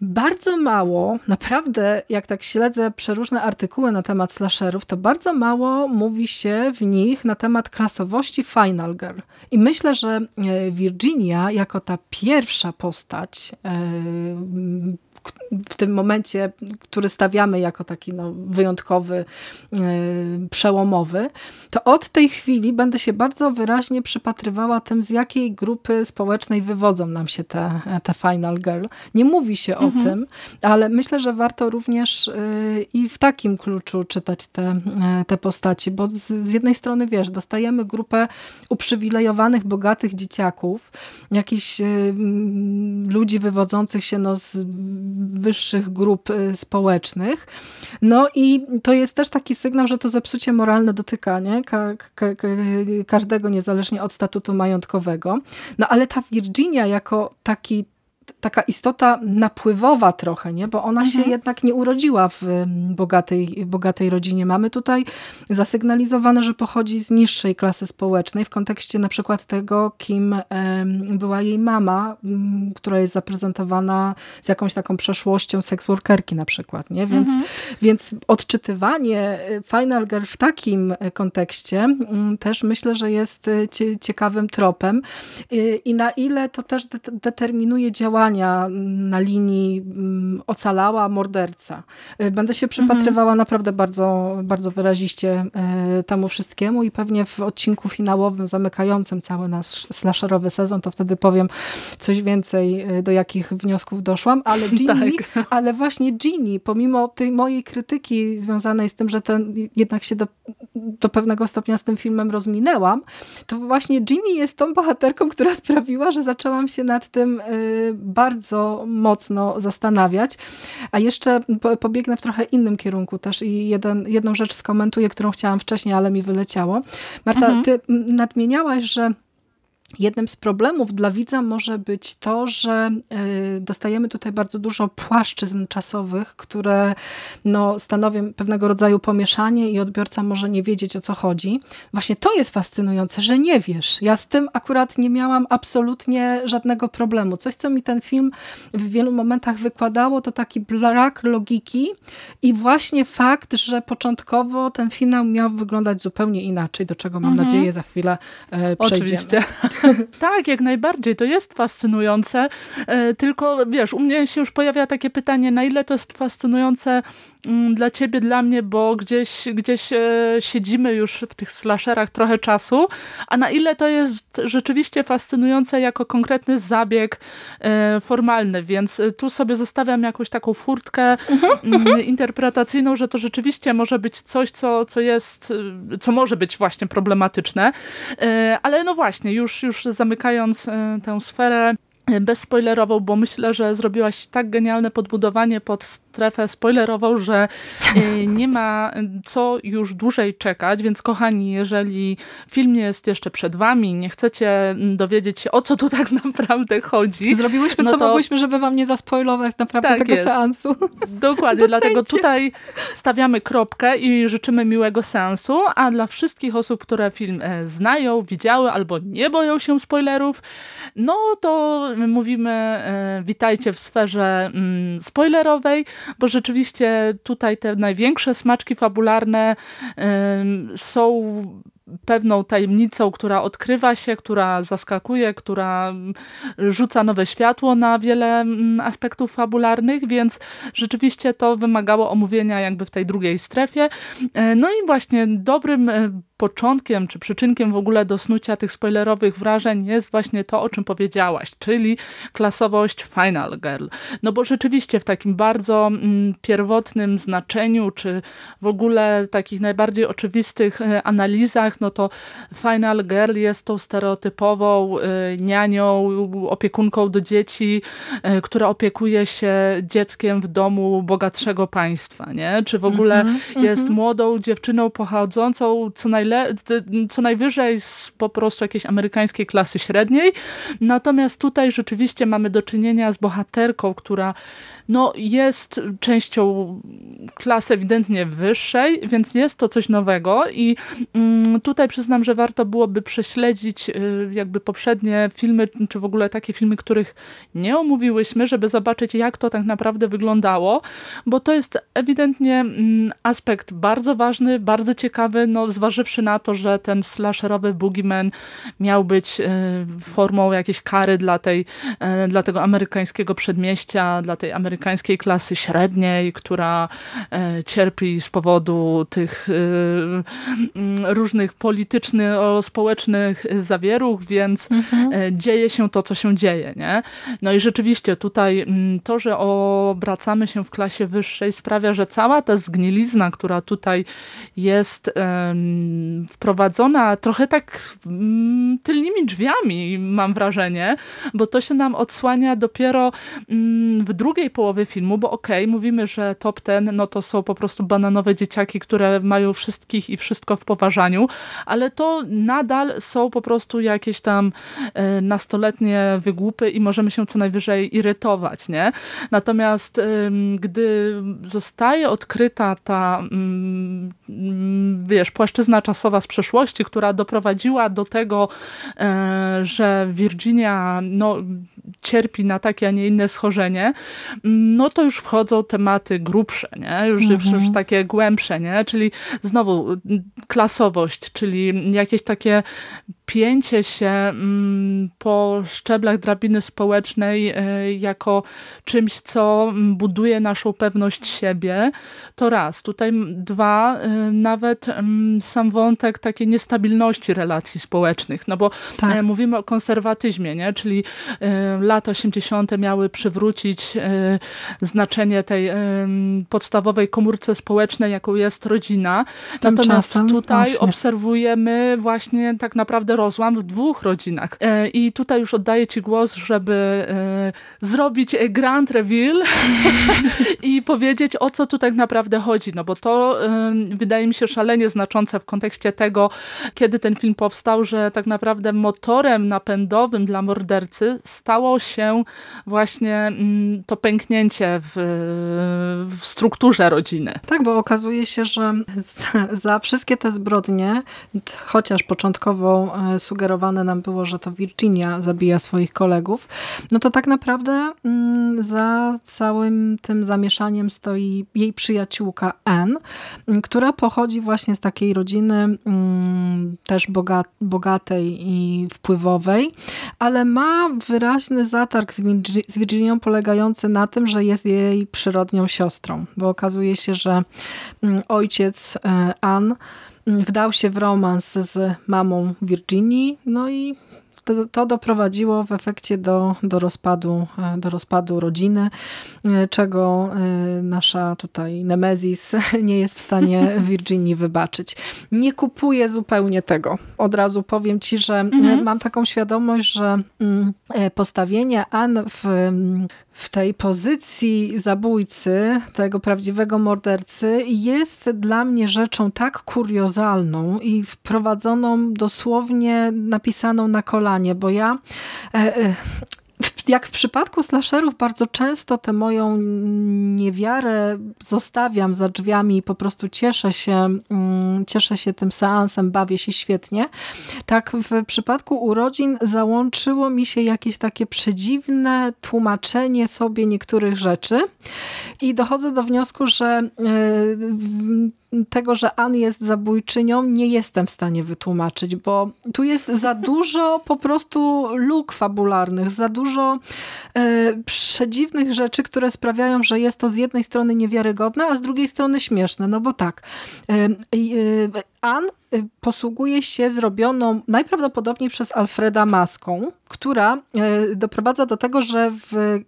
bardzo mało, naprawdę jak tak śledzę przeróżne artykuły na temat slasherów, to bardzo mało mówi się w nich na temat klasowości Final Girl. I myślę, że e, Virginia jako ta pierwsza postać e, w tym momencie, który stawiamy jako taki no, wyjątkowy, yy, przełomowy, to od tej chwili będę się bardzo wyraźnie przypatrywała tym, z jakiej grupy społecznej wywodzą nam się te, te Final Girl. Nie mówi się mhm. o tym, ale myślę, że warto również yy, i w takim kluczu czytać te, yy, te postaci, bo z, z jednej strony, wiesz, dostajemy grupę uprzywilejowanych, bogatych dzieciaków, jakichś ludzi wywodzących się no, z wyższych grup y, społecznych. No i to jest też taki sygnał, że to zepsucie moralne dotyka nie? Ka ka każdego niezależnie od statutu majątkowego. No ale ta Virginia jako taki taka istota napływowa trochę, nie? bo ona mhm. się jednak nie urodziła w bogatej, bogatej rodzinie. Mamy tutaj zasygnalizowane, że pochodzi z niższej klasy społecznej w kontekście na przykład tego, kim była jej mama, która jest zaprezentowana z jakąś taką przeszłością seksworkerki na przykład. Nie? Więc, mhm. więc odczytywanie y, Final Girl w takim kontekście też myślę, że jest y, ciekawym tropem i na ile to też determinuje działania na linii ocalała morderca. Będę się przypatrywała mhm. naprawdę bardzo, bardzo wyraziście temu wszystkiemu i pewnie w odcinku finałowym zamykającym cały nasz slasherowy sezon, to wtedy powiem coś więcej, do jakich wniosków doszłam, ale Ginny, tak. ale właśnie Ginny, pomimo tej mojej krytyki związanej z tym, że ten jednak się do, do pewnego stopnia z tym filmem rozminęłam, to właśnie Ginny jest tą bohaterką, która sprawiła, że zaczęłam się nad tym y, bardzo mocno zastanawiać. A jeszcze pobiegnę w trochę innym kierunku też i jeden, jedną rzecz skomentuję, którą chciałam wcześniej, ale mi wyleciało. Marta, mhm. ty nadmieniałaś, że Jednym z problemów dla widza może być to, że y, dostajemy tutaj bardzo dużo płaszczyzn czasowych, które no, stanowią pewnego rodzaju pomieszanie i odbiorca może nie wiedzieć o co chodzi. Właśnie to jest fascynujące, że nie wiesz. Ja z tym akurat nie miałam absolutnie żadnego problemu. Coś, co mi ten film w wielu momentach wykładało, to taki brak logiki i właśnie fakt, że początkowo ten finał miał wyglądać zupełnie inaczej, do czego mam mhm. nadzieję za chwilę e, przejdziemy. Oczywiście. tak, jak najbardziej. To jest fascynujące. E, tylko wiesz, u mnie się już pojawia takie pytanie, na ile to jest fascynujące dla ciebie, dla mnie, bo gdzieś, gdzieś e, siedzimy już w tych slasherach trochę czasu, a na ile to jest rzeczywiście fascynujące jako konkretny zabieg e, formalny, więc tu sobie zostawiam jakąś taką furtkę mhm, mm, mhm. interpretacyjną, że to rzeczywiście może być coś, co, co jest, co może być właśnie problematyczne, ale no właśnie, już już zamykając e, tę sferę bezspoilerową, bo myślę, że zrobiłaś tak genialne podbudowanie pod strefę spoilerową, że e, nie ma co już dłużej czekać, więc kochani, jeżeli film jest jeszcze przed wami, nie chcecie dowiedzieć się o co tu tak naprawdę chodzi. Zrobiłyśmy no co to... mogłyśmy, żeby wam nie zaspoilować naprawdę tak tego jest. seansu. Dokładnie, dlatego tutaj stawiamy kropkę i życzymy miłego seansu, a dla wszystkich osób, które film e, znają, widziały albo nie boją się spoilerów, no to mówimy e, witajcie w sferze mm, spoilerowej, bo rzeczywiście tutaj te największe smaczki fabularne są pewną tajemnicą, która odkrywa się, która zaskakuje, która rzuca nowe światło na wiele mm, aspektów fabularnych, więc rzeczywiście to wymagało omówienia jakby w tej drugiej strefie. E, no i właśnie dobrym e, początkiem czy przyczynkiem w ogóle do snucia tych spoilerowych wrażeń jest właśnie to, o czym powiedziałaś, czyli klasowość Final Girl. No bo rzeczywiście w takim bardzo mm, pierwotnym znaczeniu, czy w ogóle takich najbardziej oczywistych e, analizach, no to Final Girl jest tą stereotypową e, nianią, opiekunką do dzieci, e, która opiekuje się dzieckiem w domu bogatszego państwa, nie? Czy w ogóle mm -hmm, jest mm -hmm. młodą dziewczyną pochodzącą co najlepiej co najwyżej z po prostu jakiejś amerykańskiej klasy średniej. Natomiast tutaj rzeczywiście mamy do czynienia z bohaterką, która no, jest częścią klasy ewidentnie wyższej, więc jest to coś nowego i mm, tutaj przyznam, że warto byłoby prześledzić y, jakby poprzednie filmy, czy w ogóle takie filmy, których nie omówiłyśmy, żeby zobaczyć jak to tak naprawdę wyglądało, bo to jest ewidentnie mm, aspekt bardzo ważny, bardzo ciekawy, no zważywszy na to, że ten slasherowy Boogeyman miał być y, formą jakiejś kary dla, tej, y, dla tego amerykańskiego przedmieścia, dla tej amerykańskiej amerykańskiej klasy średniej, która e, cierpi z powodu tych e, różnych politycznych, społecznych zawieruch, więc mhm. E, dzieje się to, co się dzieje. Nie? No i rzeczywiście tutaj to, że obracamy się w klasie wyższej sprawia, że cała ta zgnilizna, która tutaj jest wprowadzona trochę tak tylnymi drzwiami, mam wrażenie, bo to się nam odsłania dopiero w drugiej połowie filmu, bo okej, okay, mówimy, że top ten, no to są po prostu bananowe dzieciaki, które mają wszystkich i wszystko w poważaniu, ale to nadal są po prostu jakieś tam e, nastoletnie wygłupy i możemy się co najwyżej irytować, nie? Natomiast gdy zostaje odkryta ta mm, wiesz, płaszczyzna czasowa z przeszłości, która doprowadziła do tego, e, że Virginia no, cierpi na takie, a nie inne schorzenie, no to już wchodzą tematy grubsze, nie? Już, mhm. już, już takie głębsze, nie? Czyli znowu klasowość, czyli jakieś takie pięcie się mm, po szczeblach drabiny społecznej e, jako czymś, co buduje naszą pewność siebie, to raz. Tutaj dwa, e, nawet mm, sam wątek takiej niestabilności relacji społecznych, no bo tak. E, mówimy o konserwatyzmie, nie? czyli lata 80. miały przywrócić znaczenie tej podstawowej komórce społecznej, jaką jest rodzina. Natomiast tutaj właśnie. obserwujemy właśnie tak naprawdę rozłam w dwóch rodzinach. E, I tutaj już oddaję Ci głos, żeby e, zrobić grand reveal i powiedzieć, o co tu tak naprawdę chodzi. No bo to wydaje mi się szalenie znaczące w kontekście tego, kiedy ten film powstał, że tak naprawdę motorem napędowym dla mordercy stało się właśnie mm, to pęknięcie w, w strukturze rodziny. Tak, bo okazuje się, że za wszystkie te zbrodnie, chociaż początkowo e, sugerowane nam było, że to Virginia zabija swoich kolegów, no to tak naprawdę mm, za całym tym zamieszaniem stoi jej przyjaciółka Anne, mm, która pochodzi właśnie z takiej rodziny mm, też bogatej i wpływowej, ale ma wyraźny zatarg z Virginią polegający na tym, że jest jej przyrodnią siostrą, bo okazuje się, że ojciec e, Anne wdał się w romans z mamą Virginii, no i to, to, doprowadziło w efekcie do, do, rozpadu, e, do rozpadu rodziny, e, czego e, nasza tutaj Nemezis nie jest w stanie Virginii wybaczyć. Nie kupuję zupełnie tego. Od razu powiem ci, że mhm. mam taką świadomość, że mm, postawienie Ann w w tej pozycji zabójcy, tego prawdziwego mordercy jest dla mnie rzeczą tak kuriozalną i wprowadzoną dosłownie napisaną na kolanie, bo ja e, e, jak w przypadku slasherów bardzo często tę moją niewiarę zostawiam za drzwiami i po prostu cieszę się, mm, cieszę się tym seansem, bawię się świetnie. Tak w przypadku urodzin załączyło mi się jakieś takie przedziwne tłumaczenie sobie niektórych rzeczy i dochodzę do wniosku, że e, tego, że Ann jest zabójczynią, nie jestem w stanie wytłumaczyć, bo tu jest za dużo po prostu luk fabularnych, za dużo e, przedziwnych rzeczy, które sprawiają, że jest to z jednej strony niewiarygodne, a z drugiej strony śmieszne. No bo tak, e, e, e, posługuje się zrobioną najprawdopodobniej przez Alfreda maską, która e, doprowadza do tego, że w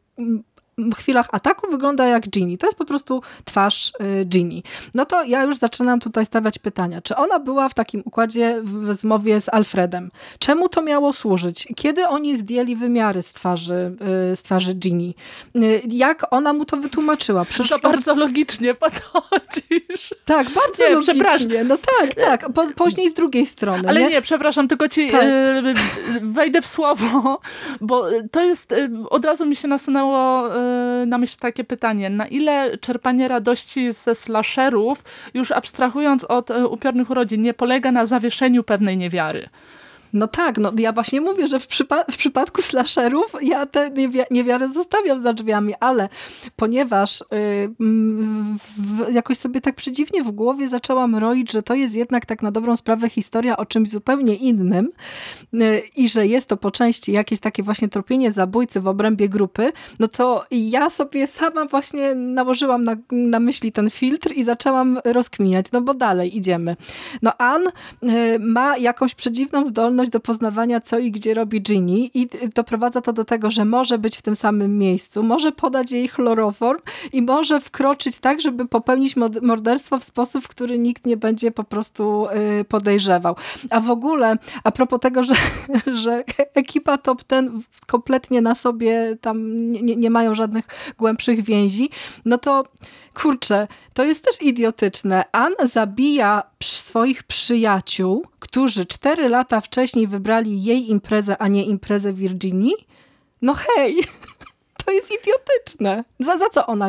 chwilach ataku wygląda jak Ginny. To jest po prostu twarz y, Ginny. No to ja już zaczynam tutaj stawiać pytania. Czy ona była w takim układzie w zmowie z Alfredem? Czemu to miało służyć? Kiedy oni zdjęli wymiary z twarzy, y, z twarzy Ginny? Y, jak ona mu to wytłumaczyła? Przecież to bardzo logicznie podchodzisz. Tak, bardzo nie, logicznie. No tak, tak. Po, później z drugiej strony. Ale nie, nie przepraszam, tylko ci tak. wejdę w słowo, bo to jest, od razu mi się nasunęło na myśl takie pytanie. Na ile czerpanie radości ze slasherów, już abstrahując od e, upiornych urodzin, nie polega na zawieszeniu pewnej niewiary? No tak, no ja właśnie mówię, że w, przypa w przypadku slasherów ja tę niewi niewiarę zostawiam za drzwiami, ale ponieważ yy, jakoś sobie tak przedziwnie w głowie zaczęłam roić, że to jest jednak tak na dobrą sprawę historia o czymś zupełnie innym yy, i że jest to po części jakieś takie właśnie tropienie zabójcy w obrębie grupy, no to ja sobie sama właśnie nałożyłam na, na myśli ten filtr i zaczęłam rozkminiać, no bo dalej idziemy. No Ann yy, ma jakąś przedziwną zdolność zdolność do poznawania, co i gdzie robi Ginny i doprowadza to do tego, że może być w tym samym miejscu, może podać jej chloroform i może wkroczyć tak, żeby popełnić morderstwo w sposób, w który nikt nie będzie po prostu y, podejrzewał. A w ogóle, a propos tego, że, że ekipa top ten kompletnie na sobie tam nie, nie mają żadnych głębszych więzi, no to kurczę, to jest też idiotyczne. Ann zabija swoich przyjaciół, którzy cztery lata wcześniej wybrali jej imprezę, a nie imprezę Virginii? No hej, to jest idiotyczne. Za, za, co ona,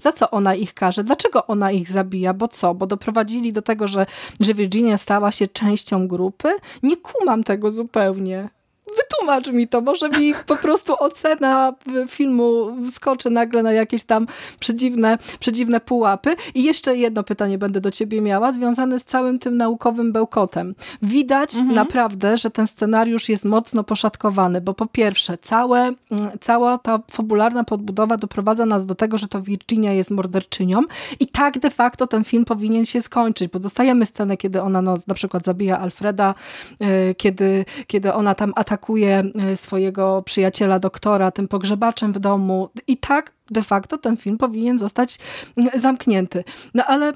za co ona ich każe? Dlaczego ona ich zabija? Bo co? Bo doprowadzili do tego, że, że Virginia stała się częścią grupy? Nie kumam tego zupełnie wytłumacz mi to, może mi po prostu ocena filmu skoczy nagle na jakieś tam przedziwne, przedziwne pułapy. I jeszcze jedno pytanie będę do ciebie miała, związane z całym tym naukowym bełkotem. Widać mhm. naprawdę, że ten scenariusz jest mocno poszatkowany, bo po pierwsze, całe, mm, cała ta fabularna podbudowa doprowadza nas do tego, że to Virginia jest morderczynią i tak de facto ten film powinien się skończyć, bo dostajemy scenę, kiedy ona no, na przykład zabija Alfreda, yy, kiedy, kiedy ona tam atakuje atakuje e, swojego przyjaciela doktora tym pogrzebaczem w domu i tak de facto ten film powinien zostać zamknięty. No ale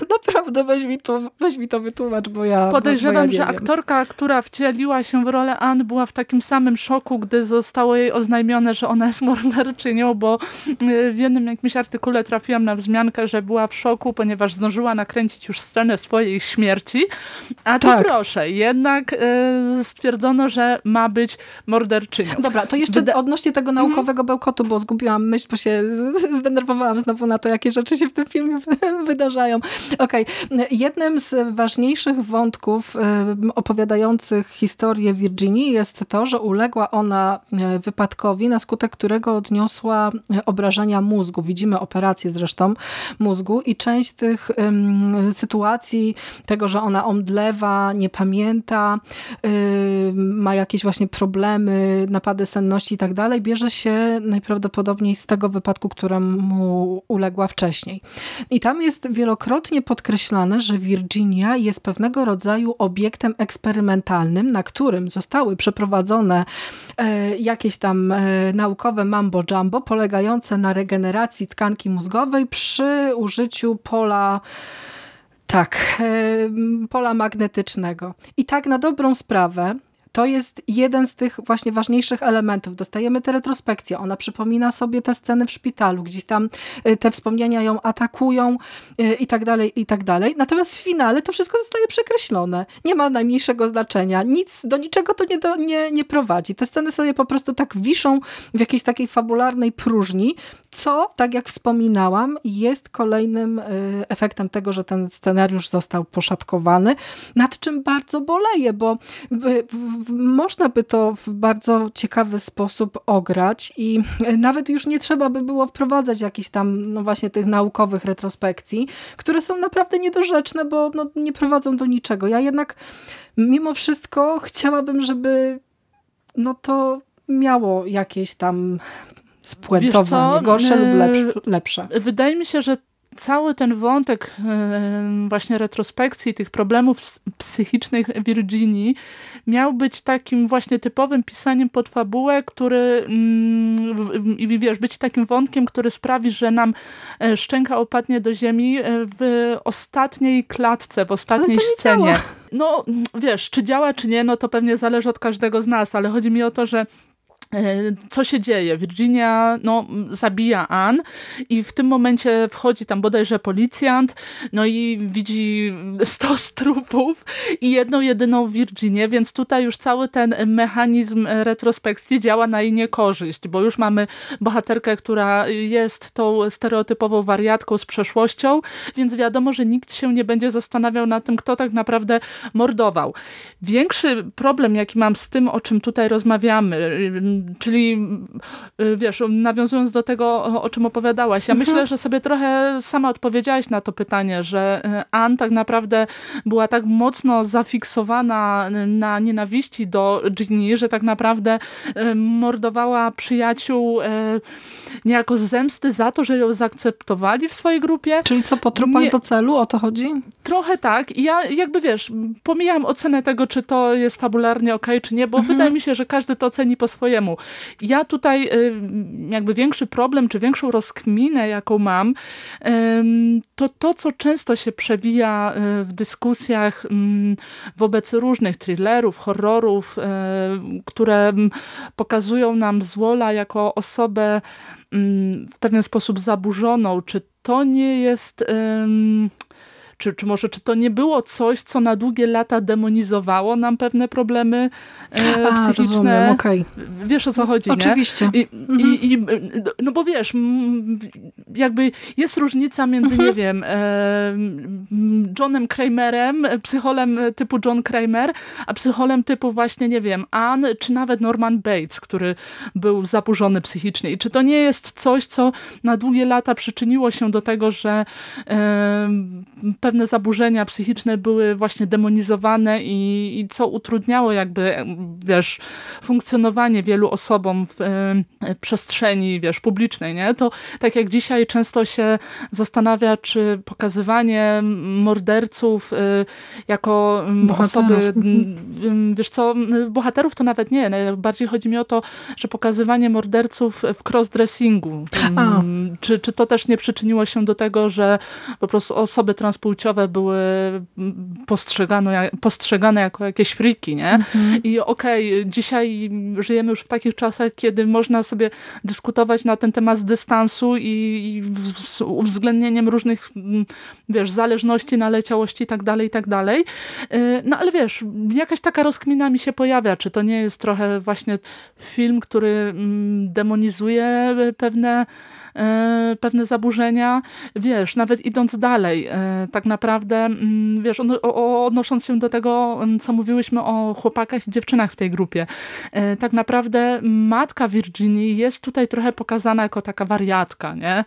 Naprawdę, weź mi, to, weź mi to wytłumacz, bo ja Podejrzewam, bo ja że aktorka, która wcieliła się w rolę Ann, była w takim samym szoku, gdy zostało jej oznajmione, że ona jest morderczynią, bo y, w jednym jakimś artykule trafiłam na wzmiankę, że była w szoku, ponieważ zdążyła nakręcić już scenę swojej śmierci. A tu tak. proszę, jednak y, stwierdzono, że ma być morderczynią. Dobra, to jeszcze Wyda odnośnie tego mhm. naukowego bełkotu, bo zgubiłam myśl, bo się zdenerwowałam znowu na to, jakie rzeczy się w tym filmie wydarzają. Okej, okay. jednym z ważniejszych wątków opowiadających historię Virginii jest to, że uległa ona e, wypadkowi, na skutek którego odniosła e, obrażenia mózgu. Widzimy operację zresztą mózgu i część tych sytuacji, tego, że ona omdlewa, nie pamięta, ma jakieś właśnie problemy, napady senności i tak dalej, bierze się najprawdopodobniej z tego wypadku, któremu uległa wcześniej. I tam jest wielokrotnie podkreślane, że Virginia jest pewnego rodzaju obiektem eksperymentalnym, na którym zostały przeprowadzone e, jakieś tam e, naukowe mambo-jumbo polegające na regeneracji tkanki mózgowej przy użyciu pola tak, e, pola magnetycznego. I tak na dobrą sprawę to jest jeden z tych właśnie ważniejszych elementów. Dostajemy tę retrospekcję, ona przypomina sobie te sceny w szpitalu, gdzieś tam y, te wspomnienia ją atakują y, i tak dalej, i tak dalej. Natomiast w finale to wszystko zostaje przekreślone. Nie ma najmniejszego znaczenia. Nic, do niczego to nie, do, nie, nie prowadzi. Te sceny sobie po prostu tak wiszą w jakiejś takiej fabularnej próżni, co, tak jak wspominałam, jest kolejnym y, efektem tego, że ten scenariusz został poszatkowany, nad czym bardzo boleję, bo w, można by to w bardzo ciekawy sposób ograć i nawet już nie trzeba by było wprowadzać jakichś tam no właśnie tych naukowych retrospekcji, które są naprawdę niedorzeczne, bo no, nie prowadzą do niczego. Ja jednak mimo wszystko chciałabym, żeby no to miało jakieś tam spuentowanie, gorsze lub lepsze, lepsze. Wydaje mi się, że cały ten wątek e, właśnie retrospekcji tych problemów psychicznych Virginii miał być takim właśnie typowym pisaniem pod fabułę, który mm, wiesz, być takim wątkiem, który sprawi, że nam e, szczęka opadnie do ziemi e, w ostatniej klatce, w ostatniej scenie. No wiesz, czy działa, czy nie, no to pewnie zależy od każdego z nas, ale chodzi mi o to, że co się dzieje? Virginia no, zabija Ann i w tym momencie wchodzi tam bodajże policjant, no i widzi stos trupów i jedną jedyną Virginię, więc tutaj już cały ten mechanizm retrospekcji działa na jej niekorzyść, bo już mamy bohaterkę, która jest tą stereotypową wariatką z przeszłością, więc wiadomo, że nikt się nie będzie zastanawiał nad tym, kto tak naprawdę mordował. Większy problem, jaki mam z tym, o czym tutaj rozmawiamy, czyli y, wiesz, nawiązując do tego, o czym opowiadałaś, ja mhm. myślę, że sobie trochę sama odpowiedziałaś na to pytanie, że y, Ann tak naprawdę była tak mocno zafiksowana na nienawiści do Ginny, że tak naprawdę y, mordowała przyjaciół niejako z zemsty za to, że ją zaakceptowali w swojej grupie. Czyli co, po trupach Nie, do celu? O to chodzi? Trochę tak. I ja jakby wiesz, pomijam ocenę tego, czy to jest fabularnie ok, czy nie, bo mhm. wydaje mi się, że każdy to oceni po swojemu. Ja tutaj y, jakby większy problem, czy większą rozkminę, jaką mam, to to, co często się przewija y, w dyskusjach mm, wobec różnych thrillerów, horrorów, y, które pokazują nam Zwola jako osobę mm, w pewien sposób zaburzoną, czy to nie jest czy, czy może czy to nie było coś, co na długie lata demonizowało nam pewne problemy e, A, psychiczne? Rozumiem, okay. Wiesz o co chodzi, Oczywiście. Nie? I, mhm. i, i, no bo wiesz, jakby jest różnica między, mhm. nie wiem, e, Johnem Kramerem, psycholem typu John Kramer, a psycholem typu właśnie, nie wiem, Ann, czy nawet Norman Bates, który był zaburzony psychicznie. I czy to nie jest coś, co na długie lata przyczyniło się do tego, że e, pewne zaburzenia psychiczne były właśnie demonizowane i, i co utrudniało jakby, wiesz, funkcjonowanie wielu osobom w e, przestrzeni, wiesz, publicznej, nie? To tak jak dzisiaj często się zastanawia, czy pokazywanie morderców e, jako bohaterów. osoby, wiesz co, bohaterów to nawet nie, bardziej chodzi mi o to, że pokazywanie morderców w crossdressingu, czy, czy to też nie przyczyniło się do tego, że po prostu osoby transpłciowe płciowe były postrzegane, postrzegane jako jakieś friki, nie? Mhm. I okej, okay, dzisiaj żyjemy już w takich czasach, kiedy można sobie dyskutować na ten temat z dystansu i, i z uwzględnieniem różnych, wiesz, zależności, naleciałości i tak dalej, i tak dalej. Y, no ale wiesz, jakaś taka rozkmina mi się pojawia, czy to nie jest trochę właśnie film, który mm, demonizuje pewne pewne zaburzenia, wiesz, nawet idąc dalej, e, tak naprawdę, mm, wiesz, odnosząc się do tego, mm, co mówiłyśmy o chłopakach i dziewczynach w tej grupie, e, tak naprawdę matka Virginii jest tutaj trochę pokazana jako taka wariatka, nie?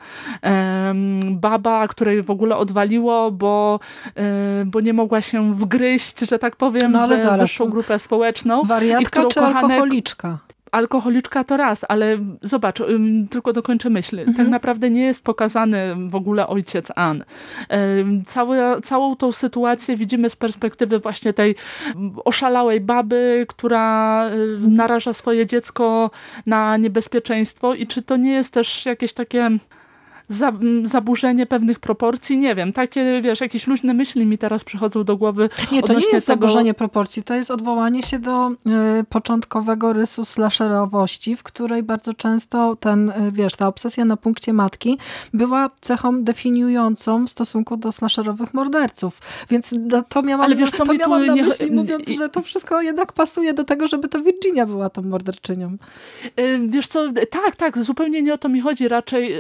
Baba, której w ogóle odwaliło, bo, bo nie mogła się wgryźć, że tak powiem, no, ale w wyższą grupę społeczną. Wariatka i czy kochanek... alkoholiczka? Alkoholiczka to raz, ale zobacz, tylko dokończę myśl. Tak mhm. Tak naprawdę nie jest pokazany w ogóle ojciec Ann. Całe, całą tą sytuację widzimy z perspektywy właśnie tej oszalałej baby, która naraża swoje dziecko na niebezpieczeństwo i czy to nie jest też jakieś takie za, zaburzenie pewnych proporcji, nie wiem, takie, wiesz, jakieś luźne myśli mi teraz przychodzą do głowy. Nie, to nie jest tego... zaburzenie proporcji, to jest odwołanie się do y, początkowego rysu slasherowości, w której bardzo często ten, y, wiesz, ta obsesja na punkcie matki była cechą definiującą w stosunku do slasherowych morderców, więc to miałam, Ale wiesz, co to mi miałam na myśli, nie... mówiąc, że to wszystko jednak pasuje do tego, żeby to Virginia była tą morderczynią. Y, wiesz co, tak, tak, zupełnie nie o to mi chodzi, raczej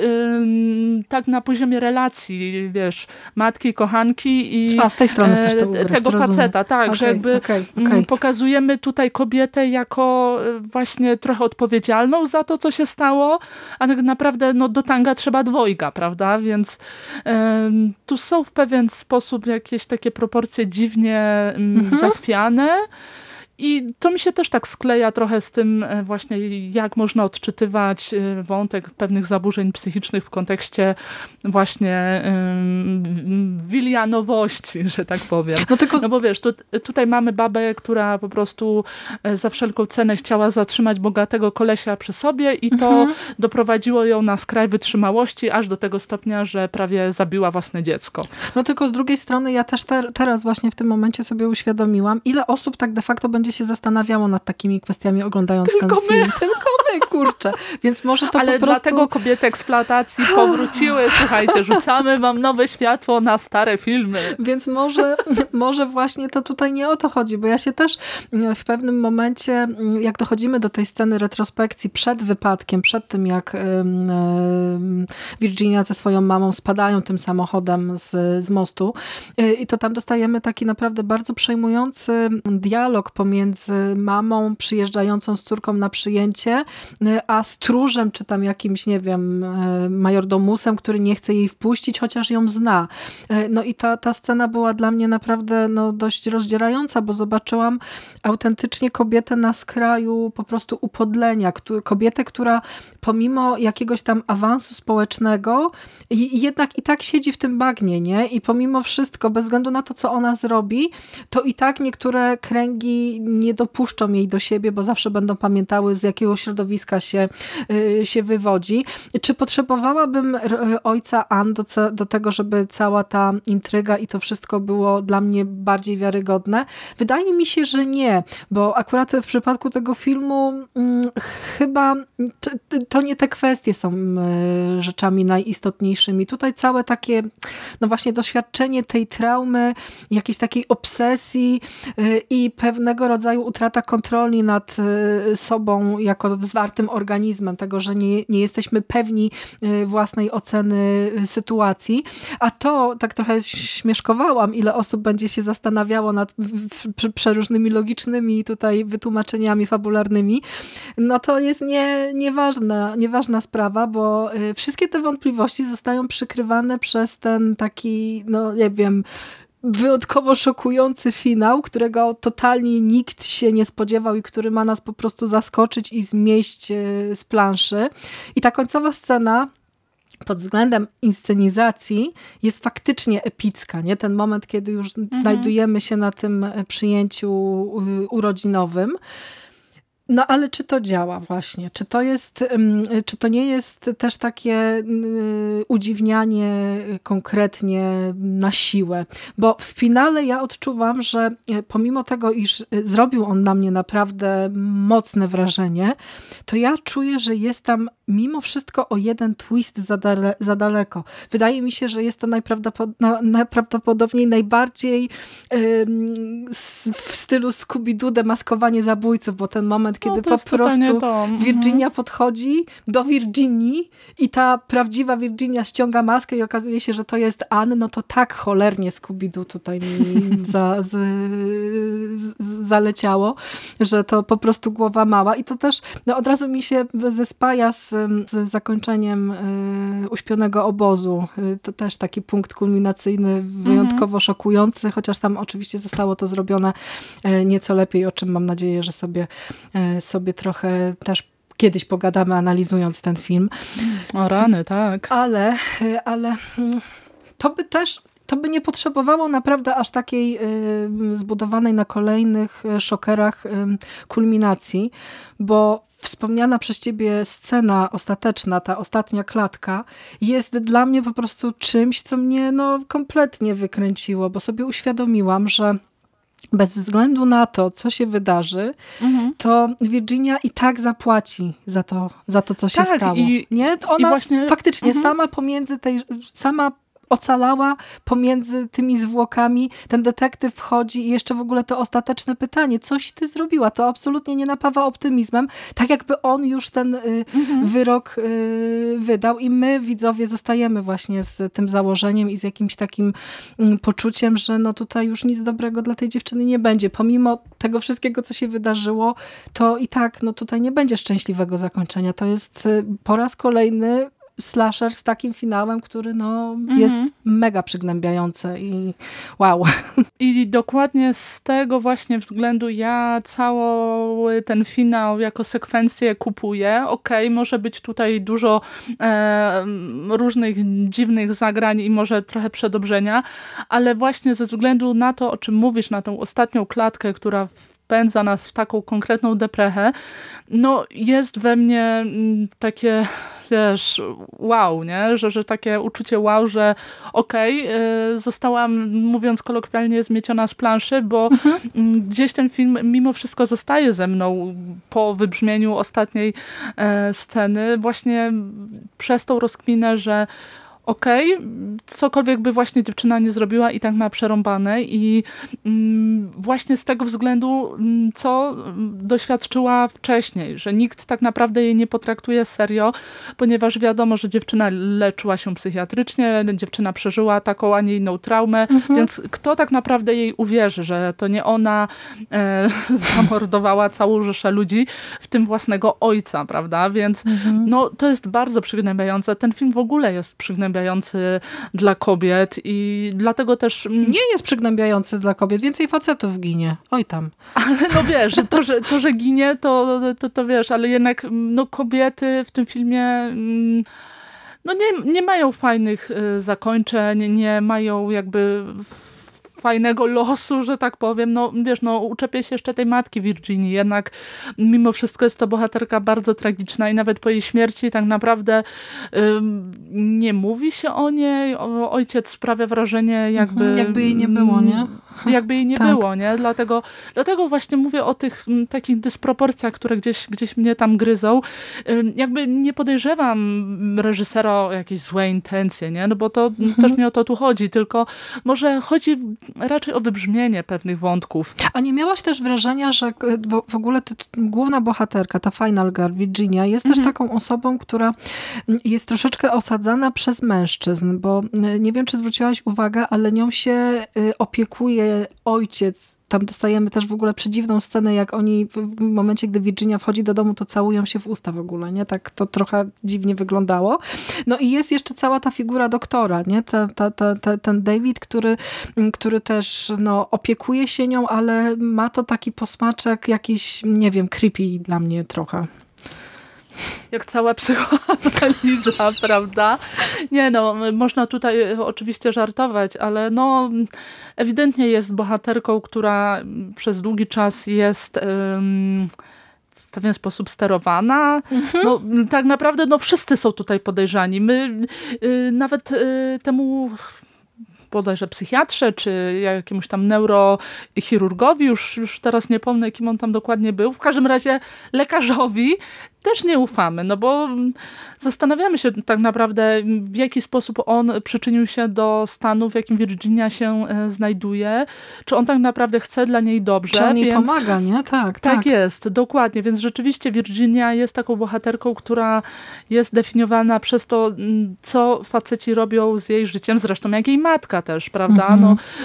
tak na poziomie relacji, wiesz, matki, kochanki i A, z tej strony też to ugrać, tego faceta, tak, okay, że jakby okay, okay. pokazujemy tutaj kobietę jako e, właśnie trochę odpowiedzialną za to, co się stało, a tak naprawdę no, do tanga trzeba dwojga, prawda, więc tu są w pewien sposób jakieś takie proporcje dziwnie mhm. zachwiane, i to mi się też tak skleja trochę z tym e, właśnie, jak można odczytywać e, wątek pewnych zaburzeń psychicznych w kontekście właśnie um, wilianowości, że tak powiem. No, tylko... no bo wiesz, tu, tutaj mamy babę, która po prostu e, za wszelką cenę chciała zatrzymać bogatego kolesia przy sobie i to mhm. doprowadziło ją na skraj wytrzymałości, aż do tego stopnia, że prawie zabiła własne dziecko. No tylko z drugiej strony ja też te, teraz właśnie w tym momencie sobie uświadomiłam, ile osób tak de facto będzie się zastanawiało nad takimi kwestiami oglądając Tylko ten film. Tylko my, kurczę. Więc może to Ale po prostu... dlatego kobiety eksploatacji powróciły. Słuchajcie, rzucamy wam nowe światło na stare filmy. Więc może, może właśnie to tutaj nie o to chodzi, bo ja się też w pewnym momencie, jak dochodzimy do tej sceny retrospekcji przed wypadkiem, przed tym jak Virginia ze swoją mamą spadają tym samochodem z, z mostu y, i to tam dostajemy taki naprawdę bardzo przejmujący dialog pomiędzy pomiędzy mamą przyjeżdżającą z córką na przyjęcie, a stróżem, czy tam jakimś, nie wiem, majordomusem, który nie chce jej wpuścić, chociaż ją zna. No i ta, ta scena była dla mnie naprawdę no, dość rozdzierająca, bo zobaczyłam autentycznie kobietę na skraju po prostu upodlenia. Kobietę, która pomimo jakiegoś tam awansu społecznego jednak i tak siedzi w tym bagnie, nie? I pomimo wszystko, bez względu na to, co ona zrobi, to i tak niektóre kręgi nie dopuszczą jej do siebie, bo zawsze będą pamiętały, z jakiego środowiska się, y, się wywodzi. Czy potrzebowałabym ojca Ann do, do tego, żeby cała ta intryga i to wszystko było dla mnie bardziej wiarygodne? Wydaje mi się, że nie, bo akurat w przypadku tego filmu hmm, chyba to, to nie te kwestie są y, rzeczami najistotniejszymi. Tutaj całe takie, no właśnie doświadczenie tej traumy, jakiejś takiej obsesji y, i pewnego rodzaju utrata kontroli nad y, sobą jako zwartym organizmem, tego, że nie, nie jesteśmy pewni własnej oceny sytuacji. A to, tak trochę śmieszkowałam, ile osób będzie się zastanawiało nad przeróżnymi logicznymi tutaj wytłumaczeniami fabularnymi, no to jest nie, nieważna, nieważna sprawa, bo y, wszystkie te wątpliwości zostają przykrywane przez ten taki, no nie wiem, wyjątkowo szokujący finał, którego totalnie nikt się nie spodziewał i który ma nas po prostu zaskoczyć i zmieść y, z planszy. I ta końcowa scena pod względem inscenizacji jest faktycznie epicka. Nie? Ten moment, kiedy już mhm. znajdujemy się na tym e, przyjęciu y, urodzinowym. No ale czy to działa właśnie? Czy to, jest, czy to nie jest też takie udziwnianie konkretnie na siłę? Bo w finale ja odczuwam, że e, pomimo tego, iż e, zrobił on na mnie naprawdę mocne wrażenie, to ja czuję, że jest tam mimo wszystko o jeden twist za, dale, za daleko. Wydaje mi się, że jest to najprawdopodobniej najbardziej w stylu Scooby-Doo demaskowanie zabójców, bo ten moment, kiedy no, po prostu to. Mhm. Virginia podchodzi do Virginii i ta prawdziwa Virginia ściąga maskę i okazuje się, że to jest Ann, no to tak cholernie Scooby-Doo tutaj mi za, z, z, zaleciało, że to po prostu głowa mała i to też no, od razu mi się zespaja z, z zakończeniem y, uśpionego obozu. Y, to też taki punkt kulminacyjny, wyjątkowo mhm. szokujący, chociaż tam oczywiście zostało to zrobione y, nieco lepiej, o czym mam nadzieję, że sobie sobie trochę też kiedyś pogadamy, analizując ten film. O rany, tak. Ale, ale mm, to by też to by nie potrzebowało naprawdę aż takiej y, zbudowanej na kolejnych y, szokerach y, kulminacji, bo wspomniana przez ciebie scena ostateczna, ta ostatnia klatka, jest dla mnie po prostu czymś, co mnie no, kompletnie wykręciło, bo sobie uświadomiłam, że bez względu na to, co się wydarzy, mhm. to Virginia i tak zapłaci za to, za to co się tak, stało. I, nie? Ona właśnie, faktycznie mhm. sama pomiędzy tej, sama ocalała pomiędzy tymi zwłokami. Ten detektyw wchodzi i jeszcze w ogóle to ostateczne pytanie, coś ty zrobiła? To absolutnie nie napawa optymizmem, tak jakby on już ten y, mhm. wyrok y, wydał i my widzowie zostajemy właśnie z tym założeniem i z jakimś takim y, poczuciem, że no tutaj już nic dobrego dla tej dziewczyny nie będzie. Pomimo tego wszystkiego, co się wydarzyło, to i tak no tutaj nie będzie szczęśliwego zakończenia. To jest y, po raz kolejny slasher z takim finałem, który no, mhm. jest mega przygnębiający i wow. I dokładnie z tego właśnie względu ja cały ten finał jako sekwencję kupuję. Okej, okay, może być tutaj dużo e, różnych dziwnych zagrań i może trochę przedobrzenia, ale właśnie ze względu na to, o czym mówisz, na tą ostatnią klatkę, która wpędza nas w taką konkretną deprechę, no jest we mnie mm, takie, wiesz, wow, nie? Że, że takie uczucie wow, że okej, okay, zostałam, mówiąc kolokwialnie, zmieciona z planszy, bo mhm. Gdzieś ten film mimo wszystko zostaje ze mną po wybrzmieniu ostatniej e, sceny, właśnie przez tą rozkminę, że okej, okay, cokolwiek by właśnie dziewczyna nie zrobiła i tak ma przerąbane i mm, właśnie z tego względu, mm, co doświadczyła wcześniej, że nikt tak naprawdę jej nie potraktuje serio, ponieważ wiadomo, że dziewczyna leczyła się psychiatrycznie, dziewczyna przeżyła taką, a nie inną traumę, mhm. więc kto tak naprawdę jej uwierzy, że to nie ona e, zamordowała całą rzeszę ludzi, w tym własnego ojca, prawda? Więc mhm. no, to jest bardzo przygnębiające. Ten film w ogóle jest przygnębiający dla kobiet i dlatego też... Nie jest przygnębiający dla kobiet, więcej facetów ginie. Oj tam. Ale no wiesz, to, że, to, że ginie, to, to, to wiesz, ale jednak no, kobiety w tym filmie mm, no nie, nie mają fajnych y, zakończeń, nie mają jakby fajnego losu, że tak powiem. No wiesz, no uczepię się jeszcze tej matki Virginii, jednak mimo wszystko jest to bohaterka bardzo tragiczna i nawet po jej śmierci tak naprawdę nie mówi się o niej. O, ojciec sprawia wrażenie jakby... Mhm, jakby jej nie było, nie? Jakby jej nie tak. było, nie? Dlatego, dlatego właśnie mówię o tych m, takich dysproporcjach, które gdzieś, gdzieś mnie tam gryzą. Ym, jakby nie podejrzewam reżysera o jakieś złe intencje, nie? No bo to mhm. też nie o to tu chodzi, tylko może chodzi raczej o wybrzmienie pewnych wątków. A nie miałaś też wrażenia, że w ogóle główna bohaterka, ta Final Girl, Virginia, jest mhm. też taką osobą, która jest troszeczkę osadzana przez mężczyzn, bo nie wiem, czy zwróciłaś uwagę, ale nią się y, opiekuje ojciec tam dostajemy też w ogóle przedziwną scenę, jak oni w momencie, gdy Virginia wchodzi do domu, to całują się w usta w ogóle, nie? Tak to trochę dziwnie wyglądało. No i jest jeszcze cała ta figura doktora, nie? Ta, ta, ta, ta, ten David, który, który też no, opiekuje się nią, ale ma to taki posmaczek jakiś, nie wiem, creepy dla mnie trochę jak cała psychoanaliza, prawda? Nie no, można tutaj oczywiście żartować, ale no ewidentnie jest bohaterką, która przez długi czas jest um, w pewien sposób sterowana. Mhm. No, tak naprawdę no, wszyscy są tutaj podejrzani. My y, nawet y, temu bodajże psychiatrze, czy jakiemuś tam neurochirurgowi, już, już teraz nie pomnę, kim on tam dokładnie był. W każdym razie lekarzowi też nie ufamy, no bo zastanawiamy się tak naprawdę, w jaki sposób on przyczynił się do stanu, w jakim Virginia się e, znajduje, czy on tak naprawdę chce dla niej dobrze. Czy on jej więc... pomaga, nie? Tak, tak. Tak jest, dokładnie, więc rzeczywiście Virginia jest taką bohaterką, która jest definiowana przez to, co faceci robią z jej życiem, zresztą jak jej matka też, prawda? Mhm.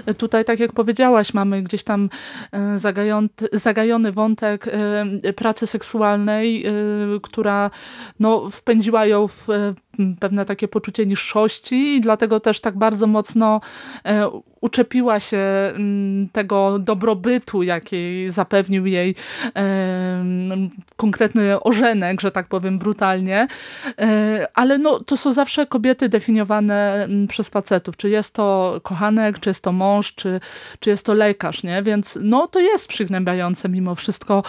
No, tutaj, tak jak powiedziałaś, mamy gdzieś tam e, zagajony, zagajony wątek e, pracy seksualnej, która no, wpędziła ją w e, pewne takie poczucie niższości i dlatego też tak bardzo mocno e, uczepiła się tego dobrobytu, jaki zapewnił jej e, konkretny ożenek, że tak powiem brutalnie. E, ale no, to są zawsze kobiety definiowane przez facetów. Czy jest to kochanek, czy jest to mąż, czy, czy jest to lekarz, nie? Więc no, to jest przygnębiające mimo wszystko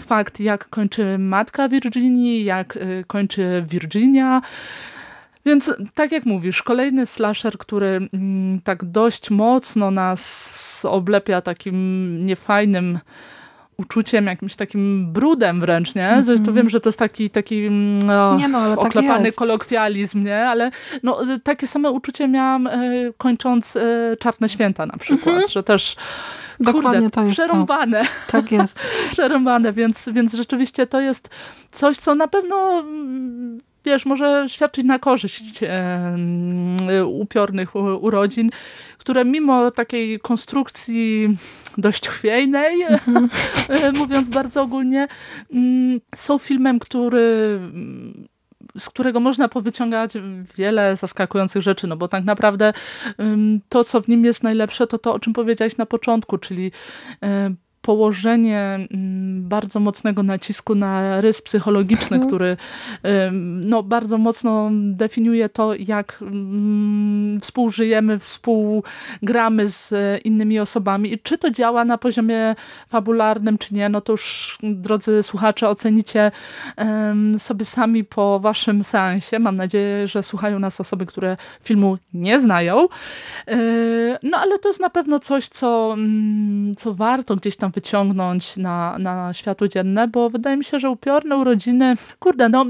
fakt, jak kończy matka Virginii, jak kończy Virginia, więc tak jak mówisz, kolejny slasher, który mm, tak dość mocno nas oblepia takim niefajnym uczuciem, jakimś takim brudem wręcz, nie? Mm -hmm. To wiem, że to jest taki, taki oh, nie no, ale tak oklepany tak kolokwializm, nie? Ale no, takie same uczucie miałam e, kończąc e, Czarne Święta na przykład, mm -hmm. że też Dokładnie kurde, to jest przerąbane. To. Tak jest. przerąbane, więc, więc rzeczywiście to jest coś, co na pewno wiesz, może świadczyć na korzyść e, upiornych urodzin, które mimo takiej konstrukcji dość chwiejnej, mm -hmm. mówiąc bardzo ogólnie, mm, są filmem, który z którego można powyciągać wiele zaskakujących rzeczy, no bo tak naprawdę to, co w nim jest najlepsze, to to, o czym powiedziałeś na początku, czyli e, położenie mm, bardzo mocnego nacisku na rys psychologiczny, mhm. który no, bardzo mocno definiuje to, jak mm, współżyjemy, współgramy z innymi osobami i czy to działa na poziomie fabularnym, czy nie, no to już drodzy słuchacze ocenicie sobie sami po waszym seansie. Mam nadzieję, że słuchają nas osoby, które filmu nie znają. E, no ale to jest na pewno coś, co, mm, co warto gdzieś tam wyciągnąć na, na światło dzienne, bo wydaje mi się, że upiorne urodziny, kurde, no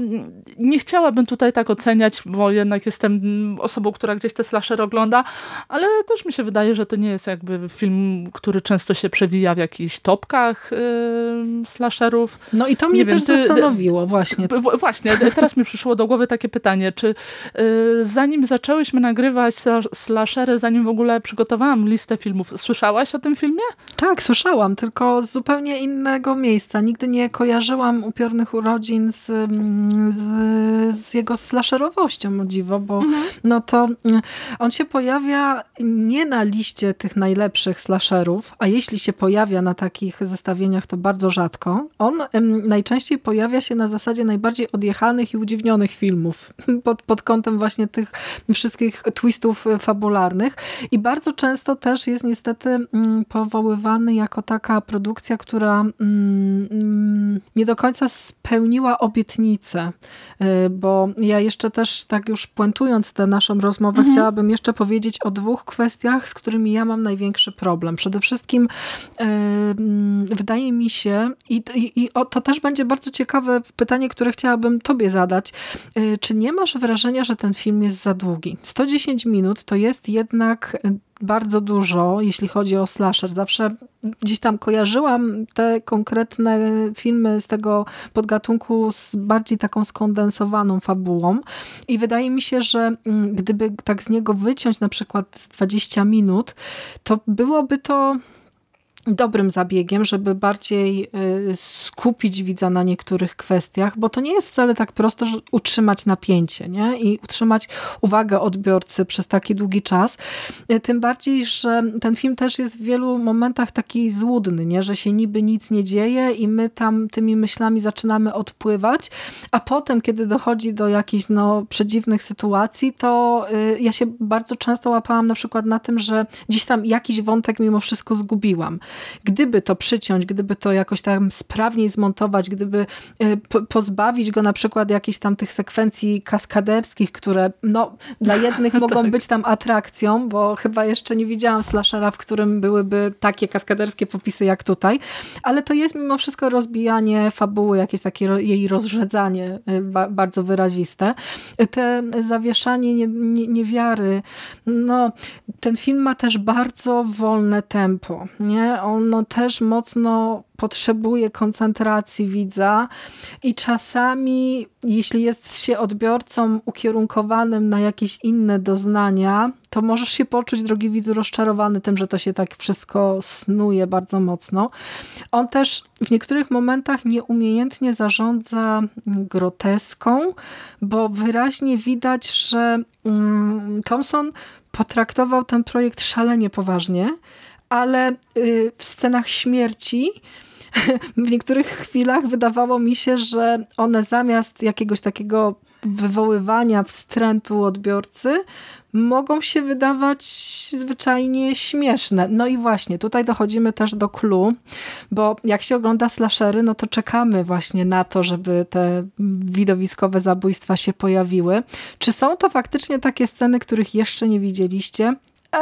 nie chciałabym tutaj tak oceniać, bo jednak jestem osobą, która gdzieś te slasher ogląda, ale też mi się wydaje, że to nie jest jakby film, który często się przewija w jakichś topkach yy, slasherów. No i to mnie nie też wiem, zastanowiło, właśnie. Właśnie, teraz mi przyszło do głowy takie pytanie, czy yy, zanim zaczęłyśmy nagrywać slashery, zanim w ogóle przygotowałam listę filmów, słyszałaś o tym filmie? Tak, słyszałam, tylko z zupełnie innego miejsca. Nigdy nie kojarzyłam upiornych urodzin z, mm, z, z jego slasherowością, o dziwo, bo mhm. no to mm, on się pojawia nie na liście tych najlepszych slasherów, a jeśli się pojawia na takich zestawieniach, to bardzo rzadko. On najczęściej pojawia się na zasadzie najbardziej odjechanych i udziwnionych filmów, pod, pod kątem właśnie tych wszystkich twistów fabularnych i bardzo często też jest niestety mm, powoływany jako taka produkcja, która mm, nie do końca spełniła obietnicę, y, bo ja jeszcze też tak już puentując tę naszą rozmowę, mhm. chciałabym jeszcze powiedzieć o dwóch kwestiach, z którymi ja mam największy problem. Przede wszystkim y, mm, wydaje mi się, i, i, i to też będzie bardzo ciekawe pytanie, które chciałabym tobie zadać, y, czy nie masz wrażenia, że ten film jest za długi? 110 minut to jest jednak bardzo dużo, jeśli chodzi o slasher. Zawsze gdzieś tam kojarzyłam te konkretne filmy z tego podgatunku z bardziej taką skondensowaną fabułą i wydaje mi się, że mm, gdyby tak z niego wyciąć na przykład z 20 minut, to byłoby to dobrym zabiegiem, żeby bardziej y, skupić widza na niektórych kwestiach, bo to nie jest wcale tak prosto, że utrzymać napięcie nie? i utrzymać uwagę odbiorcy przez taki długi czas. Y, tym bardziej, że ten film też jest w wielu momentach taki złudny, nie? że się niby nic nie dzieje i my tam tymi myślami zaczynamy odpływać, a potem, kiedy dochodzi do jakichś no, przedziwnych sytuacji, to y, ja się bardzo często łapałam na przykład na tym, że gdzieś tam jakiś wątek mimo wszystko zgubiłam. Gdyby to przyciąć, gdyby to jakoś tam sprawniej zmontować, gdyby e, pozbawić go na przykład jakichś tam tych sekwencji kaskaderskich, które no, dla jednych mogą tak. być tam atrakcją, bo chyba jeszcze nie widziałam slashera, w którym byłyby takie kaskaderskie popisy jak tutaj, ale to jest mimo wszystko rozbijanie fabuły, jakieś takie jej rozrzedzanie e, bardzo wyraziste. Te zawieszanie nie, nie, niewiary, no ten film ma też bardzo wolne tempo, nie? Ono też mocno potrzebuje koncentracji widza i czasami, jeśli jest się odbiorcą ukierunkowanym na jakieś inne doznania, to możesz się poczuć, drogi widzu, rozczarowany tym, że to się tak wszystko snuje bardzo mocno. On też w niektórych momentach nieumiejętnie zarządza groteską, bo wyraźnie widać, że mm, Thompson potraktował ten projekt szalenie poważnie ale y, w scenach śmierci w niektórych chwilach wydawało mi się, że one zamiast jakiegoś takiego wywoływania wstrętu odbiorcy, mogą się wydawać zwyczajnie śmieszne. No i właśnie, tutaj dochodzimy też do clue, bo jak się ogląda slashery, no to czekamy właśnie na to, żeby te widowiskowe zabójstwa się pojawiły. Czy są to faktycznie takie sceny, których jeszcze nie widzieliście? E,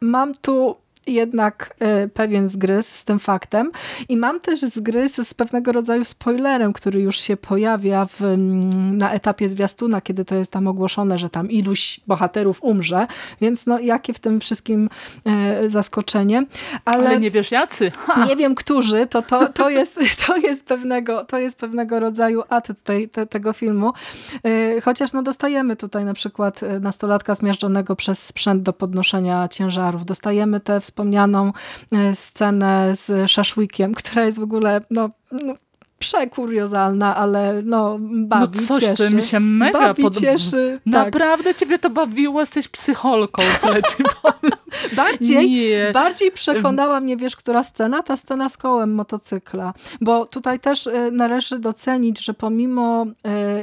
mam tu jednak e, pewien zgryz z tym faktem. I mam też zgryz z pewnego rodzaju spoilerem, który już się pojawia w, na etapie zwiastuna, kiedy to jest tam ogłoszone, że tam iluś bohaterów umrze. Więc no jakie w tym wszystkim e, zaskoczenie. Ale, Ale nie wiesz jacy. Ha. Nie wiem którzy. To, to, to, jest, to, jest pewnego, to jest pewnego rodzaju atut tej, te, tego filmu. E, chociaż no dostajemy tutaj na przykład nastolatka zmiażdżonego przez sprzęt do podnoszenia ciężarów. Dostajemy te wspomnianą e, scenę z szaszłykiem, która jest w ogóle no, no przekuriozalna, ale no bawi, no coś, cieszy. mi się mega bawi, pod... cieszy. Tak. Naprawdę tak. ciebie to bawiło? Jesteś psycholką. bardziej, Nie. bardziej przekonała mnie, wiesz, która scena? Ta scena z kołem motocykla. Bo tutaj też y, należy docenić, że pomimo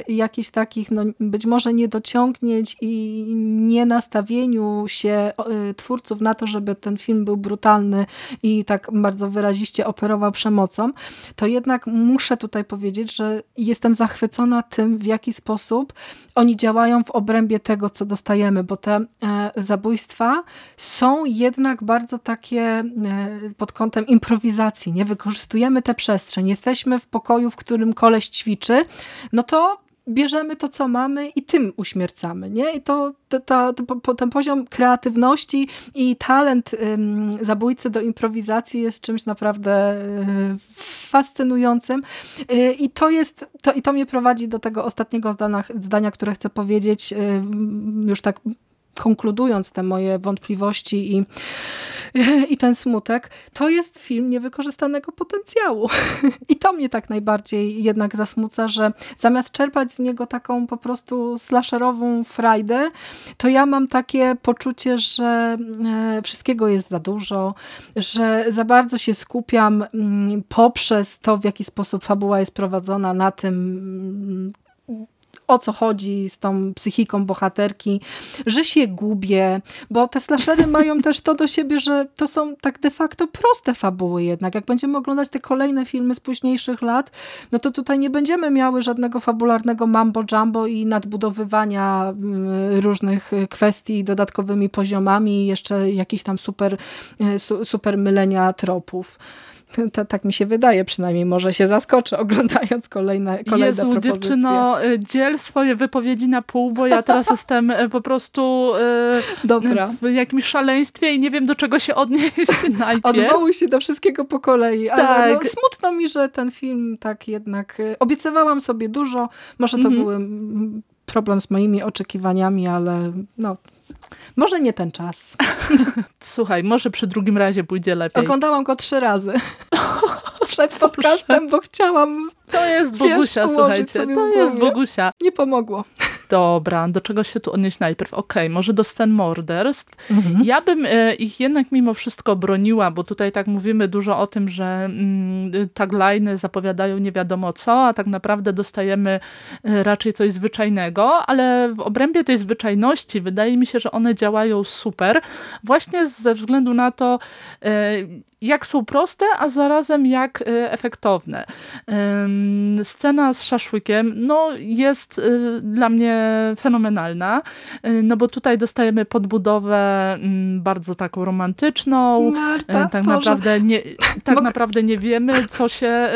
y, jakichś takich, no być może niedociągnięć i nie nastawieniu się y, twórców na to, żeby ten film był brutalny i tak bardzo wyraziście operował przemocą, to jednak muszę muszę tutaj powiedzieć, że jestem zachwycona tym, w jaki sposób oni działają w obrębie tego, co dostajemy, bo te e, zabójstwa są jednak bardzo takie e, pod kątem improwizacji. Nie wykorzystujemy tę przestrzeń. Jesteśmy w pokoju, w którym koleś ćwiczy, no to bierzemy to, co mamy i tym uśmiercamy. Nie? I to, to, to, to ten poziom kreatywności i talent ym, zabójcy do improwizacji jest czymś naprawdę y, fascynującym. Y, I to jest, to, i to mnie prowadzi do tego ostatniego zdania, zdania które chcę powiedzieć y, już tak konkludując te moje wątpliwości i, i ten smutek, to jest film niewykorzystanego potencjału. I to mnie tak najbardziej jednak zasmuca, że zamiast czerpać z niego taką po prostu slasherową frajdę, to ja mam takie poczucie, że e, wszystkiego jest za dużo, że za bardzo się skupiam mm, poprzez to, w jaki sposób fabuła jest prowadzona na tym, mm, o co chodzi z tą psychiką bohaterki, że się gubię, bo te slashery mają też to do siebie, że to są tak de facto proste fabuły jednak. Jak będziemy oglądać te kolejne filmy z późniejszych lat, no to tutaj nie będziemy miały żadnego fabularnego mambo-jumbo i nadbudowywania mm, różnych kwestii dodatkowymi poziomami jeszcze jakichś tam super, e, super mylenia tropów. To, tak mi się wydaje, przynajmniej może się zaskoczę oglądając kolejne, kolejne Jezu, propozycje. dziewczyno, y, dziel swoje wypowiedzi na pół, bo ja teraz jestem y, po prostu y, Dobra. w jakimś szaleństwie i nie wiem do czego się odnieść najpierw. Odwołuj się do wszystkiego po kolei, tak. ale no, smutno mi, że ten film tak jednak, obiecywałam sobie dużo, może to mhm. były problem z moimi oczekiwaniami, ale no, może nie ten czas. Słuchaj, może przy drugim razie pójdzie lepiej. Oglądałam go trzy razy. Przed podcastem, bo chciałam To jest Bogusia, słuchajcie. To jest Bogusia. Nie pomogło. Dobra, do czego się tu odnieść najpierw? Okej, okay, może do scen morderstw. Mhm. Ja bym e, ich jednak mimo wszystko broniła, bo tutaj tak mówimy dużo o tym, że mm, tagliny zapowiadają nie wiadomo co, a tak naprawdę dostajemy e, raczej coś zwyczajnego, ale w obrębie tej zwyczajności wydaje mi się, że one działają super, właśnie ze względu na to, e, jak są proste, a zarazem jak e, efektowne. Scena z szaszłykiem no, jest e, dla mnie fenomenalna, no bo tutaj dostajemy podbudowę bardzo taką romantyczną. Marta, tak, naprawdę nie, tak naprawdę nie wiemy, co się,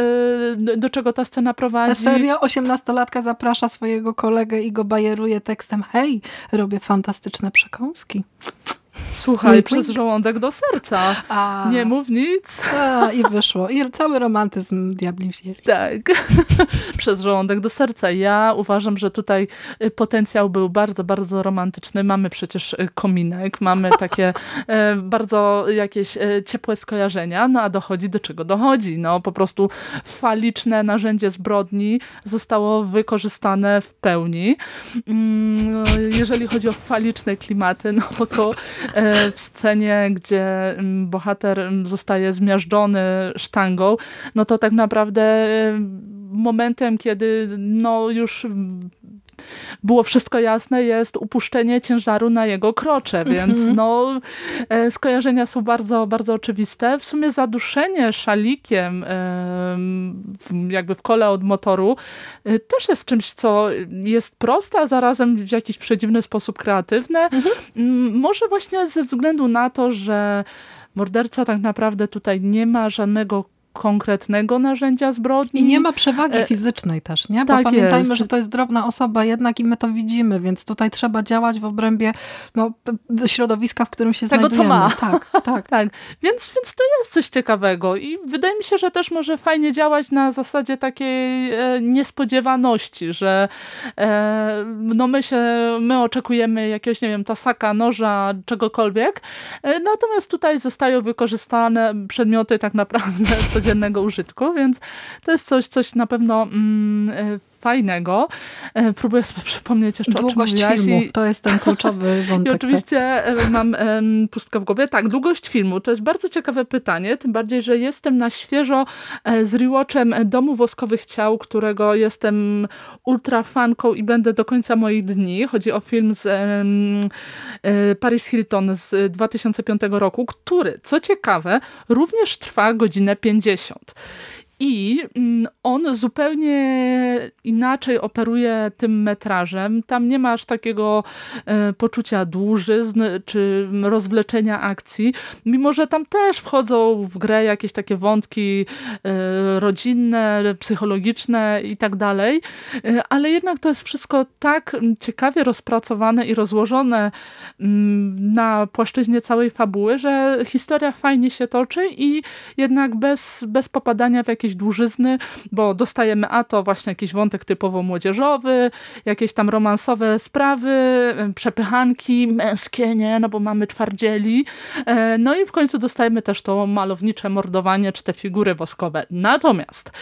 do czego ta scena prowadzi. Serio? Osiemnastolatka zaprasza swojego kolegę i go bajeruje tekstem hej, robię fantastyczne przekąski. Słuchaj, przez żołądek do serca. A. Nie mów nic. A, I wyszło. I cały romantyzm diabli wzięli. Tak. przez żołądek do serca. Ja uważam, że tutaj y, potencjał był bardzo, bardzo romantyczny. Mamy przecież y, kominek, mamy takie e, bardzo jakieś e, ciepłe skojarzenia, no a dochodzi do czego dochodzi. No po prostu faliczne narzędzie zbrodni zostało wykorzystane w pełni. Mm, no, jeżeli chodzi o faliczne klimaty, no to E, w scenie, gdzie mm, bohater mm, zostaje zmiażdżony sztangą, no to tak naprawdę e, momentem, kiedy no już było wszystko jasne, jest upuszczenie ciężaru na jego krocze, więc mm -hmm. no, e, skojarzenia są bardzo, bardzo oczywiste. W sumie zaduszenie szalikiem jakby w kole od motoru e, też jest czymś, co jest proste, a zarazem w jakiś przedziwny sposób kreatywne. Mm -hmm. Może właśnie ze względu na to, że morderca tak naprawdę tutaj nie ma żadnego konkretnego narzędzia zbrodni. I nie ma przewagi e, fizycznej też, nie? Bo tak pamiętajmy, jest. że to jest drobna osoba jednak i my to widzimy, więc tutaj trzeba działać w obrębie no, środowiska, w którym się Tego, znajdujemy. co ma. Tak, tak. tak. Więc, więc to jest coś ciekawego i wydaje mi się, że też może fajnie działać na zasadzie takiej e, niespodziewaności, że e, no my się, my oczekujemy jakiegoś, nie wiem, tasaka, noża, czegokolwiek, natomiast tutaj zostają wykorzystane przedmioty tak naprawdę codziennego użytku, więc to jest coś, coś na pewno mm, e, fajnego. E, próbuję sobie przypomnieć jeszcze długość o czym filmu, I... to jest ten kluczowy wątek. I oczywiście tak? mam pustkę w głowie. Tak, długość filmu to jest bardzo ciekawe pytanie, tym bardziej, że jestem na świeżo z rewatchem Domu Woskowych Ciał, którego jestem ultra fanką i będę do końca moich dni. Chodzi o film z Paris Hilton z 2005 roku, który, co ciekawe, również trwa godzinę 50. I mm, on zupełnie inaczej operuje tym metrażem. Tam nie ma aż takiego e, poczucia dłużyzn czy rozwleczenia akcji, mimo że tam też wchodzą w grę jakieś takie wątki e, rodzinne, psychologiczne i tak dalej, e, ale jednak to jest wszystko tak ciekawie rozpracowane i rozłożone mm, na płaszczyźnie całej fabuły, że historia fajnie się toczy i jednak bez, bez popadania w jakieś dłużyzny, bo dostajemy a to właśnie jakiś wątek typowo młodzieżowy, jakieś tam romansowe sprawy, przepychanki męskie, nie, no bo mamy twardzieli. E, no i w końcu dostajemy też to malownicze mordowanie, czy te figury woskowe. Natomiast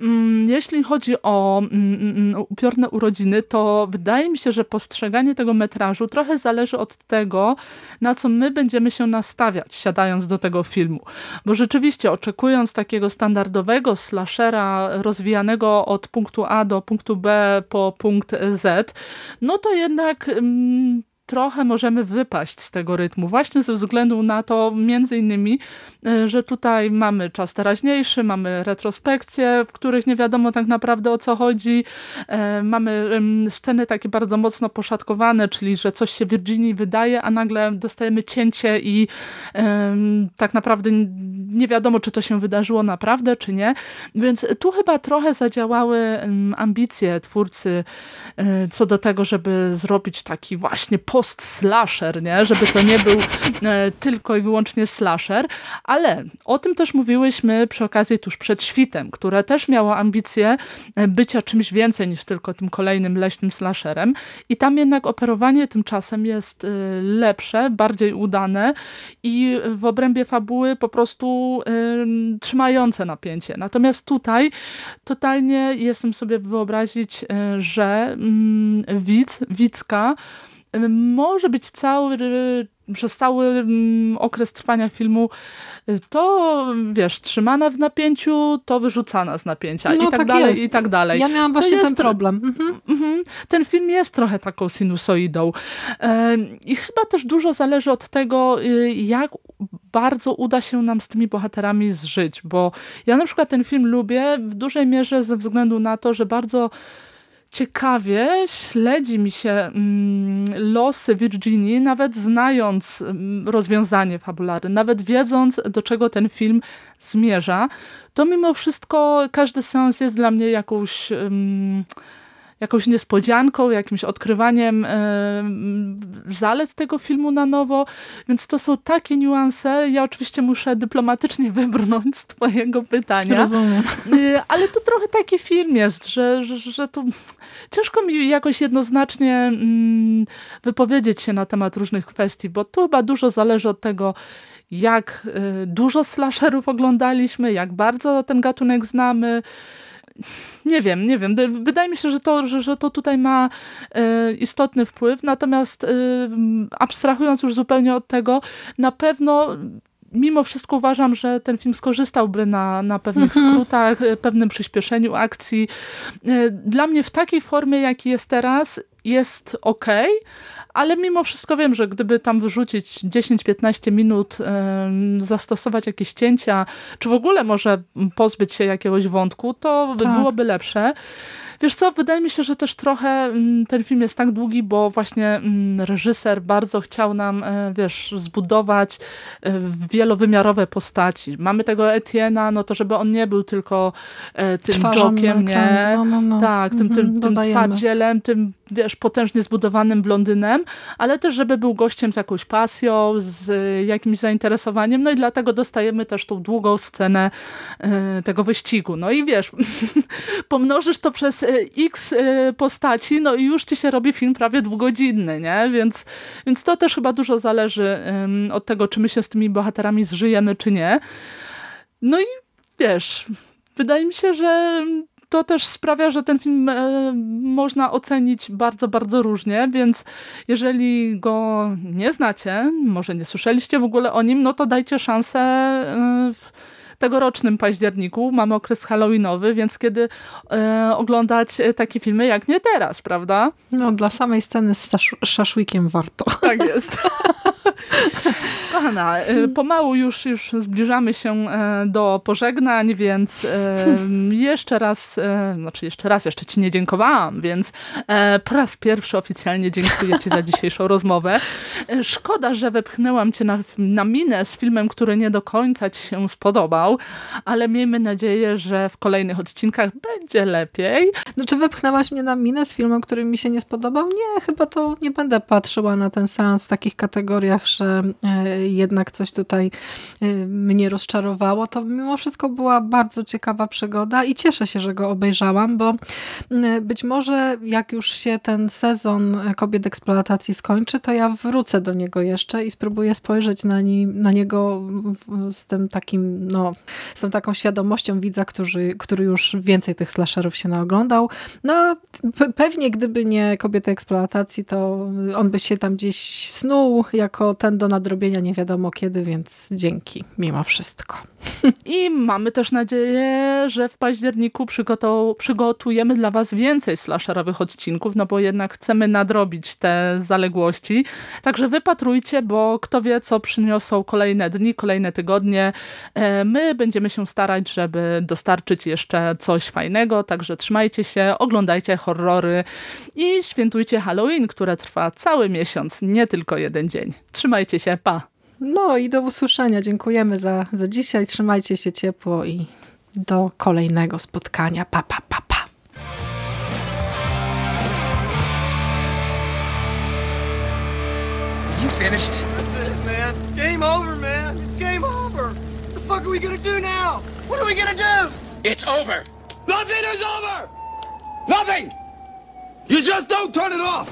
mm, jeśli chodzi o mm, mm, upiorne urodziny, to wydaje mi się, że postrzeganie tego metrażu trochę zależy od tego, na co my będziemy się nastawiać, siadając do tego filmu. Bo rzeczywiście oczekując takiego standardowego slashera rozwijanego od punktu A do punktu B po punkt Z, no to jednak mm, trochę możemy wypaść z tego rytmu, właśnie ze względu na to między innymi, e, że tutaj mamy czas teraźniejszy, mamy retrospekcje, w których nie wiadomo tak naprawdę o co chodzi, e, mamy sceny takie bardzo mocno poszatkowane, czyli że coś się Virginii wydaje, a nagle dostajemy cięcie i tak naprawdę nie wiadomo, czy to się wydarzyło naprawdę, czy nie, więc tu chyba trochę zadziałały ambicje twórcy e, co do tego, żeby zrobić taki właśnie post-slasher, nie? żeby to nie był e, tylko i wyłącznie slasher, ale o tym też mówiłyśmy przy okazji tuż przed świtem, które też miało ambicje e, bycia czymś więcej niż tylko tym kolejnym leśnym slasherem i tam jednak operowanie tymczasem jest e, lepsze, bardziej udane i w obrębie fabuły po prostu y, trzymające napięcie. Natomiast tutaj totalnie jestem sobie wyobrazić, że y, widz, widzka może być cały, przez cały okres trwania filmu to, wiesz, trzymana w napięciu, to wyrzucana z napięcia no, i tak, tak dalej, jest. i tak dalej. Ja miałam właśnie ten problem. Mhm. Mhm. Ten film jest trochę taką sinusoidą i chyba też dużo zależy od tego, y, jak bardzo uda się nam z tymi bohaterami zżyć, bo ja na przykład ten film lubię w dużej mierze ze względu na to, że bardzo ciekawie śledzi mi się mm, losy Virginii, nawet znając mm, rozwiązanie fabulary, nawet wiedząc, do czego ten film zmierza, to mimo wszystko każdy sens jest dla mnie jakąś... Mm, jakąś niespodzianką, jakimś odkrywaniem e, zalet tego filmu na nowo, więc to są takie niuanse. Ja oczywiście muszę dyplomatycznie wybrnąć z twojego pytania. Rozumiem. E, ale to trochę taki film jest, że, że, że to ciężko mi jakoś jednoznacznie mm, wypowiedzieć się na temat różnych kwestii, bo tu chyba dużo zależy od tego, jak e, dużo slasherów oglądaliśmy, jak bardzo ten gatunek znamy, nie wiem, nie wiem. Wydaje mi się, że to, że, że to tutaj ma e, istotny wpływ, natomiast e, abstrahując już zupełnie od tego, na pewno mimo wszystko uważam, że ten film skorzystałby na, na pewnych mhm. skrótach, e, pewnym przyspieszeniu akcji. Dla mnie w takiej formie, jaki jest teraz, jest ok, ale mimo wszystko wiem, że gdyby tam wyrzucić 10-15 minut, zastosować jakieś cięcia, czy w ogóle może pozbyć się jakiegoś wątku, to tak. byłoby lepsze. Wiesz co, wydaje mi się, że też trochę mm, ten film jest tak długi, bo właśnie mm, reżyser bardzo chciał nam, e, wiesz, zbudować e, wielowymiarowe postaci. Mamy tego Etiena, no to żeby on nie był tylko e, tym jokiem, nie? No, no, no. Tak, tym, tym, mhm, tym twardzielem, tym, wiesz, potężnie zbudowanym blondynem, ale też żeby był gościem z jakąś pasją, z jakimś zainteresowaniem, no i dlatego dostajemy też tą długą scenę tego wyścigu. No i wiesz, pomnożysz to przez x y, postaci, no i już ci się robi film prawie dwugodzinny, nie? Więc, więc to też chyba dużo zależy od tego, czy my się z tymi bohaterami zżyjemy, czy nie. No i wiesz, wydaje mi się, że to też sprawia, że ten film e, można ocenić bardzo, bardzo różnie, więc jeżeli go nie znacie, może nie słyszeliście w ogóle o nim, no to dajcie szansę e, w tegorocznym październiku. Mamy okres halloweenowy, więc kiedy e, oglądać takie filmy, jak nie teraz, prawda? No, dla samej sceny z szaszłykiem warto. Tak jest. Kochana, y, pomału już, już zbliżamy się e, do pożegnań, więc e, jeszcze raz, e, znaczy jeszcze raz, jeszcze ci nie dziękowałam, więc po raz pierwszy oficjalnie dziękuję ci za dzisiejszą rozmowę. Szkoda, że wepchnęłam cię na, na minę z filmem, który nie do końca ci się spodobał, ale miejmy nadzieję, że w kolejnych odcinkach będzie lepiej. No czy wepchnęłaś mnie na minę z filmem, który mi się nie spodobał? Nie, chyba to nie będę patrzyła na ten seans w takich kategoriach, że e, jednak coś tutaj e, mnie rozczarowało. To mimo wszystko była bardzo ciekawa przygoda i cieszę się, że go obejrzałam, bo być może jak już się ten sezon kobiet eksploatacji skończy, to ja wrócę do niego jeszcze i spróbuję spojrzeć na, nim, na niego z tym takim, no, z tą taką świadomością widza, który, który już więcej tych slasherów się naoglądał. No, pe- pewnie gdyby nie kobiety eksploatacji, to on by się tam gdzieś snuł jako ten do nadrobienia nie wiadomo kiedy, więc dzięki mimo wszystko. I mamy też nadzieję, że w październiku przygotu- przygotujemy dla Was więcej slasherowych odcinków, no bo jednak chcemy nadrobić te zaległości. Także wypatrujcie, bo kto wie, co przyniosą kolejne dni, kolejne tygodnie. E, My będziemy się starać, żeby dostarczyć jeszcze coś fajnego, także trzymajcie się, oglądajcie horrory i świętujcie Halloween, które trwa cały miesiąc, nie tylko jeden dzień. Trzymajcie się, pa! No i do usłyszenia. Dziękujemy za, za dzisiaj. Trzymajcie się ciepło i do kolejnego spotkania. Pa, pa, pa, pa. You finished? That's it, man. Game over, man. It's game over. What the fuck are we gonna do now? What are we gonna do? It's over. Nothing is over. Nothing. You just don't turn it off.